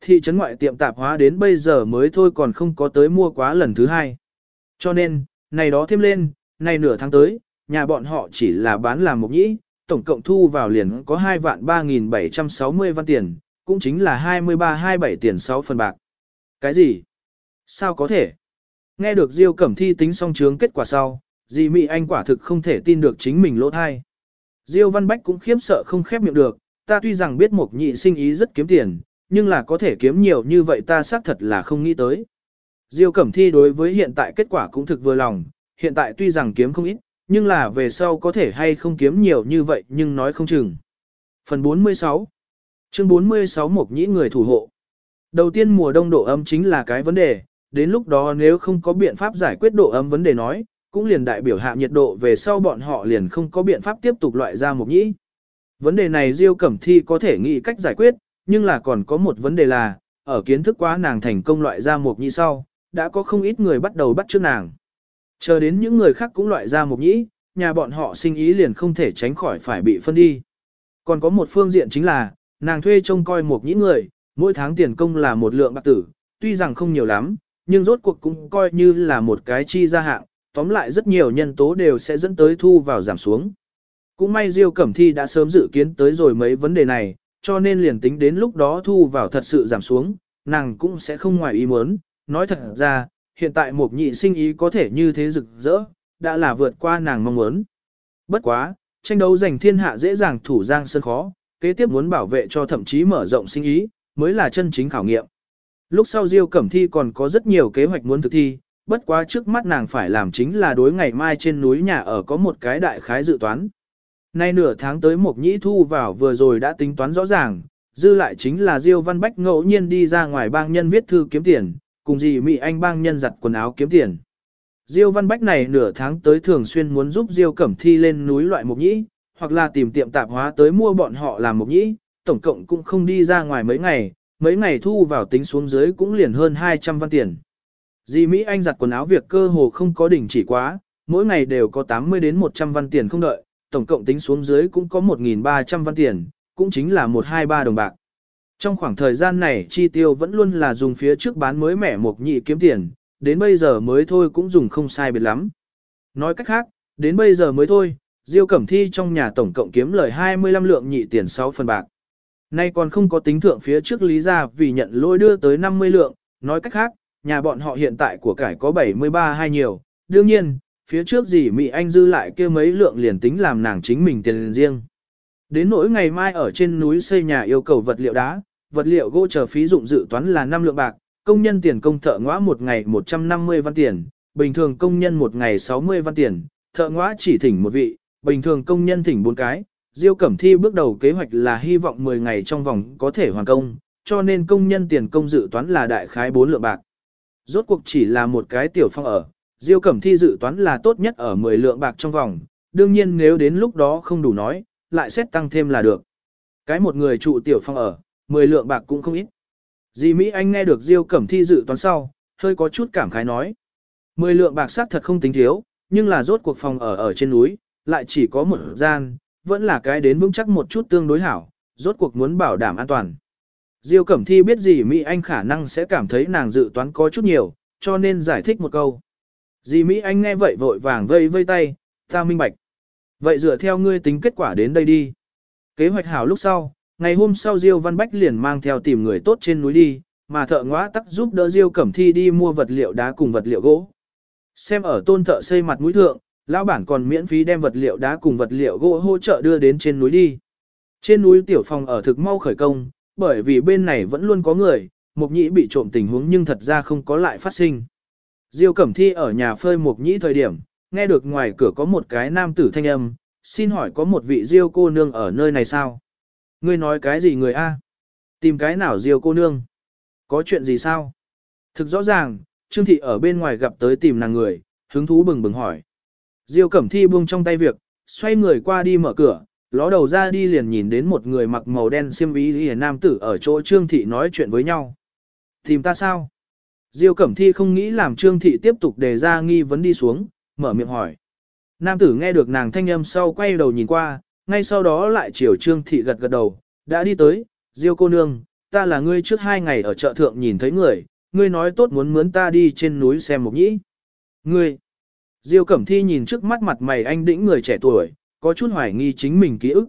Thị trấn ngoại tiệm tạp hóa đến bây giờ mới thôi còn không có tới mua quá lần thứ hai. Cho nên, này đó thêm lên, này nửa tháng tới, nhà bọn họ chỉ là bán làm mộc nhĩ, tổng cộng thu vào liền có 2 vạn 3.760 văn tiền, cũng chính là 23-27 tiền 6 phần bạc. Cái gì? Sao có thể? Nghe được Diêu Cẩm Thi tính xong chướng kết quả sau, dì Mỹ Anh quả thực không thể tin được chính mình lỗ thai. Diêu Văn Bách cũng khiếp sợ không khép miệng được, ta tuy rằng biết một nhị sinh ý rất kiếm tiền, nhưng là có thể kiếm nhiều như vậy ta xác thật là không nghĩ tới. Diêu Cẩm Thi đối với hiện tại kết quả cũng thực vừa lòng, hiện tại tuy rằng kiếm không ít, nhưng là về sau có thể hay không kiếm nhiều như vậy nhưng nói không chừng. Phần 46 Chương 46 Mộc Nhĩ người thủ hộ Đầu tiên mùa đông độ ấm chính là cái vấn đề, đến lúc đó nếu không có biện pháp giải quyết độ ấm vấn đề nói, cũng liền đại biểu hạ nhiệt độ về sau bọn họ liền không có biện pháp tiếp tục loại ra Mộc Nhĩ. Vấn đề này Diêu Cẩm Thi có thể nghĩ cách giải quyết, nhưng là còn có một vấn đề là, ở kiến thức quá nàng thành công loại ra Mộc Nhĩ sau, đã có không ít người bắt đầu bắt trước nàng. Chờ đến những người khác cũng loại ra mục Nhĩ, nhà bọn họ sinh ý liền không thể tránh khỏi phải bị phân đi. Còn có một phương diện chính là, nàng thuê trông coi mục Nhĩ người, mỗi tháng tiền công là một lượng bạc tử, tuy rằng không nhiều lắm, nhưng rốt cuộc cũng coi như là một cái chi gia hạng, tóm lại rất nhiều nhân tố đều sẽ dẫn tới thu vào giảm xuống. Cũng may Diêu Cẩm Thi đã sớm dự kiến tới rồi mấy vấn đề này, cho nên liền tính đến lúc đó thu vào thật sự giảm xuống, nàng cũng sẽ không ngoài ý muốn. Nói thật ra, hiện tại một nhị sinh ý có thể như thế rực rỡ, đã là vượt qua nàng mong muốn. Bất quá, tranh đấu giành thiên hạ dễ dàng thủ giang sơn khó, kế tiếp muốn bảo vệ cho thậm chí mở rộng sinh ý, mới là chân chính khảo nghiệm. Lúc sau Diêu Cẩm Thi còn có rất nhiều kế hoạch muốn thực thi, bất quá trước mắt nàng phải làm chính là đối ngày mai trên núi nhà ở có một cái đại khái dự toán. Nay nửa tháng tới một nhĩ thu vào vừa rồi đã tính toán rõ ràng, dư lại chính là Diêu Văn Bách ngẫu nhiên đi ra ngoài bang nhân viết thư kiếm tiền, cùng gì Mỹ Anh bang nhân giặt quần áo kiếm tiền. Diêu Văn Bách này nửa tháng tới thường xuyên muốn giúp Diêu Cẩm Thi lên núi loại mộc nhĩ, hoặc là tìm tiệm tạp hóa tới mua bọn họ làm mộc nhĩ, tổng cộng cũng không đi ra ngoài mấy ngày, mấy ngày thu vào tính xuống dưới cũng liền hơn 200 văn tiền. Dì Mỹ Anh giặt quần áo việc cơ hồ không có đỉnh chỉ quá, mỗi ngày đều có 80 đến 100 văn tiền không đợi, tổng cộng tính xuống dưới cũng có 1.300 văn tiền, cũng chính là 123 đồng bạc. Trong khoảng thời gian này chi tiêu vẫn luôn là dùng phía trước bán mới mẻ mộc nhị kiếm tiền, đến bây giờ mới thôi cũng dùng không sai biệt lắm. Nói cách khác, đến bây giờ mới thôi, Diêu Cẩm Thi trong nhà tổng cộng kiếm lời 25 lượng nhị tiền 6 phần bạc. Nay còn không có tính thượng phía trước lý ra vì nhận lôi đưa tới 50 lượng, nói cách khác, nhà bọn họ hiện tại của cải có 73 hay nhiều, đương nhiên, phía trước gì Mỹ Anh dư lại kia mấy lượng liền tính làm nàng chính mình tiền riêng. Đến nỗi ngày mai ở trên núi xây nhà yêu cầu vật liệu đá, vật liệu gỗ chờ phí dụng dự toán là 5 lượng bạc, công nhân tiền công thợ ngõa một ngày 150 văn tiền, bình thường công nhân một ngày 60 văn tiền, thợ ngõa chỉ thỉnh một vị, bình thường công nhân thỉnh bốn cái. Diêu Cẩm Thi bước đầu kế hoạch là hy vọng 10 ngày trong vòng có thể hoàn công, cho nên công nhân tiền công dự toán là đại khái 4 lượng bạc. Rốt cuộc chỉ là một cái tiểu phong ở, Diêu Cẩm Thi dự toán là tốt nhất ở 10 lượng bạc trong vòng, đương nhiên nếu đến lúc đó không đủ nói, lại xét tăng thêm là được. Cái một người trụ tiểu phong ở, 10 lượng bạc cũng không ít. Dì Mỹ Anh nghe được Diêu Cẩm Thi dự toán sau, hơi có chút cảm khái nói. 10 lượng bạc xác thật không tính thiếu, nhưng là rốt cuộc phòng ở ở trên núi, lại chỉ có một gian, vẫn là cái đến vững chắc một chút tương đối hảo, rốt cuộc muốn bảo đảm an toàn. Diêu Cẩm Thi biết gì Mỹ Anh khả năng sẽ cảm thấy nàng dự toán có chút nhiều, cho nên giải thích một câu. Dì Mỹ Anh nghe vậy vội vàng vây vây tay, ta minh bạch. Vậy dựa theo ngươi tính kết quả đến đây đi. Kế hoạch hảo lúc sau, ngày hôm sau Diêu Văn Bách liền mang theo tìm người tốt trên núi đi, mà thợ ngõa tắc giúp đỡ Diêu Cẩm Thi đi mua vật liệu đá cùng vật liệu gỗ. Xem ở tôn thợ xây mặt mũi thượng, lão bản còn miễn phí đem vật liệu đá cùng vật liệu gỗ hỗ trợ đưa đến trên núi đi. Trên núi tiểu phòng ở thực mau khởi công, bởi vì bên này vẫn luôn có người, mục nhĩ bị trộm tình huống nhưng thật ra không có lại phát sinh. Diêu Cẩm Thi ở nhà phơi mục nhĩ thời điểm, nghe được ngoài cửa có một cái nam tử thanh âm, xin hỏi có một vị Diêu cô nương ở nơi này sao? Ngươi nói cái gì người A? Tìm cái nào Diêu cô nương? Có chuyện gì sao? Thực rõ ràng, Trương Thị ở bên ngoài gặp tới tìm nàng người, hứng thú bừng bừng hỏi. Diêu Cẩm Thi buông trong tay việc, xoay người qua đi mở cửa, ló đầu ra đi liền nhìn đến một người mặc màu đen xiêm y y nam tử ở chỗ Trương Thị nói chuyện với nhau. Tìm ta sao? Diêu Cẩm Thi không nghĩ làm Trương Thị tiếp tục đề ra nghi vấn đi xuống, mở miệng hỏi. Nam tử nghe được nàng thanh âm sau quay đầu nhìn qua, ngay sau đó lại chiều Trương Thị gật gật đầu, đã đi tới, Diêu cô nương, ta là ngươi trước hai ngày ở chợ thượng nhìn thấy người, ngươi nói tốt muốn mướn ta đi trên núi xem một nhĩ. Ngươi, Diêu Cẩm Thi nhìn trước mắt mặt mày anh đĩnh người trẻ tuổi, có chút hoài nghi chính mình ký ức.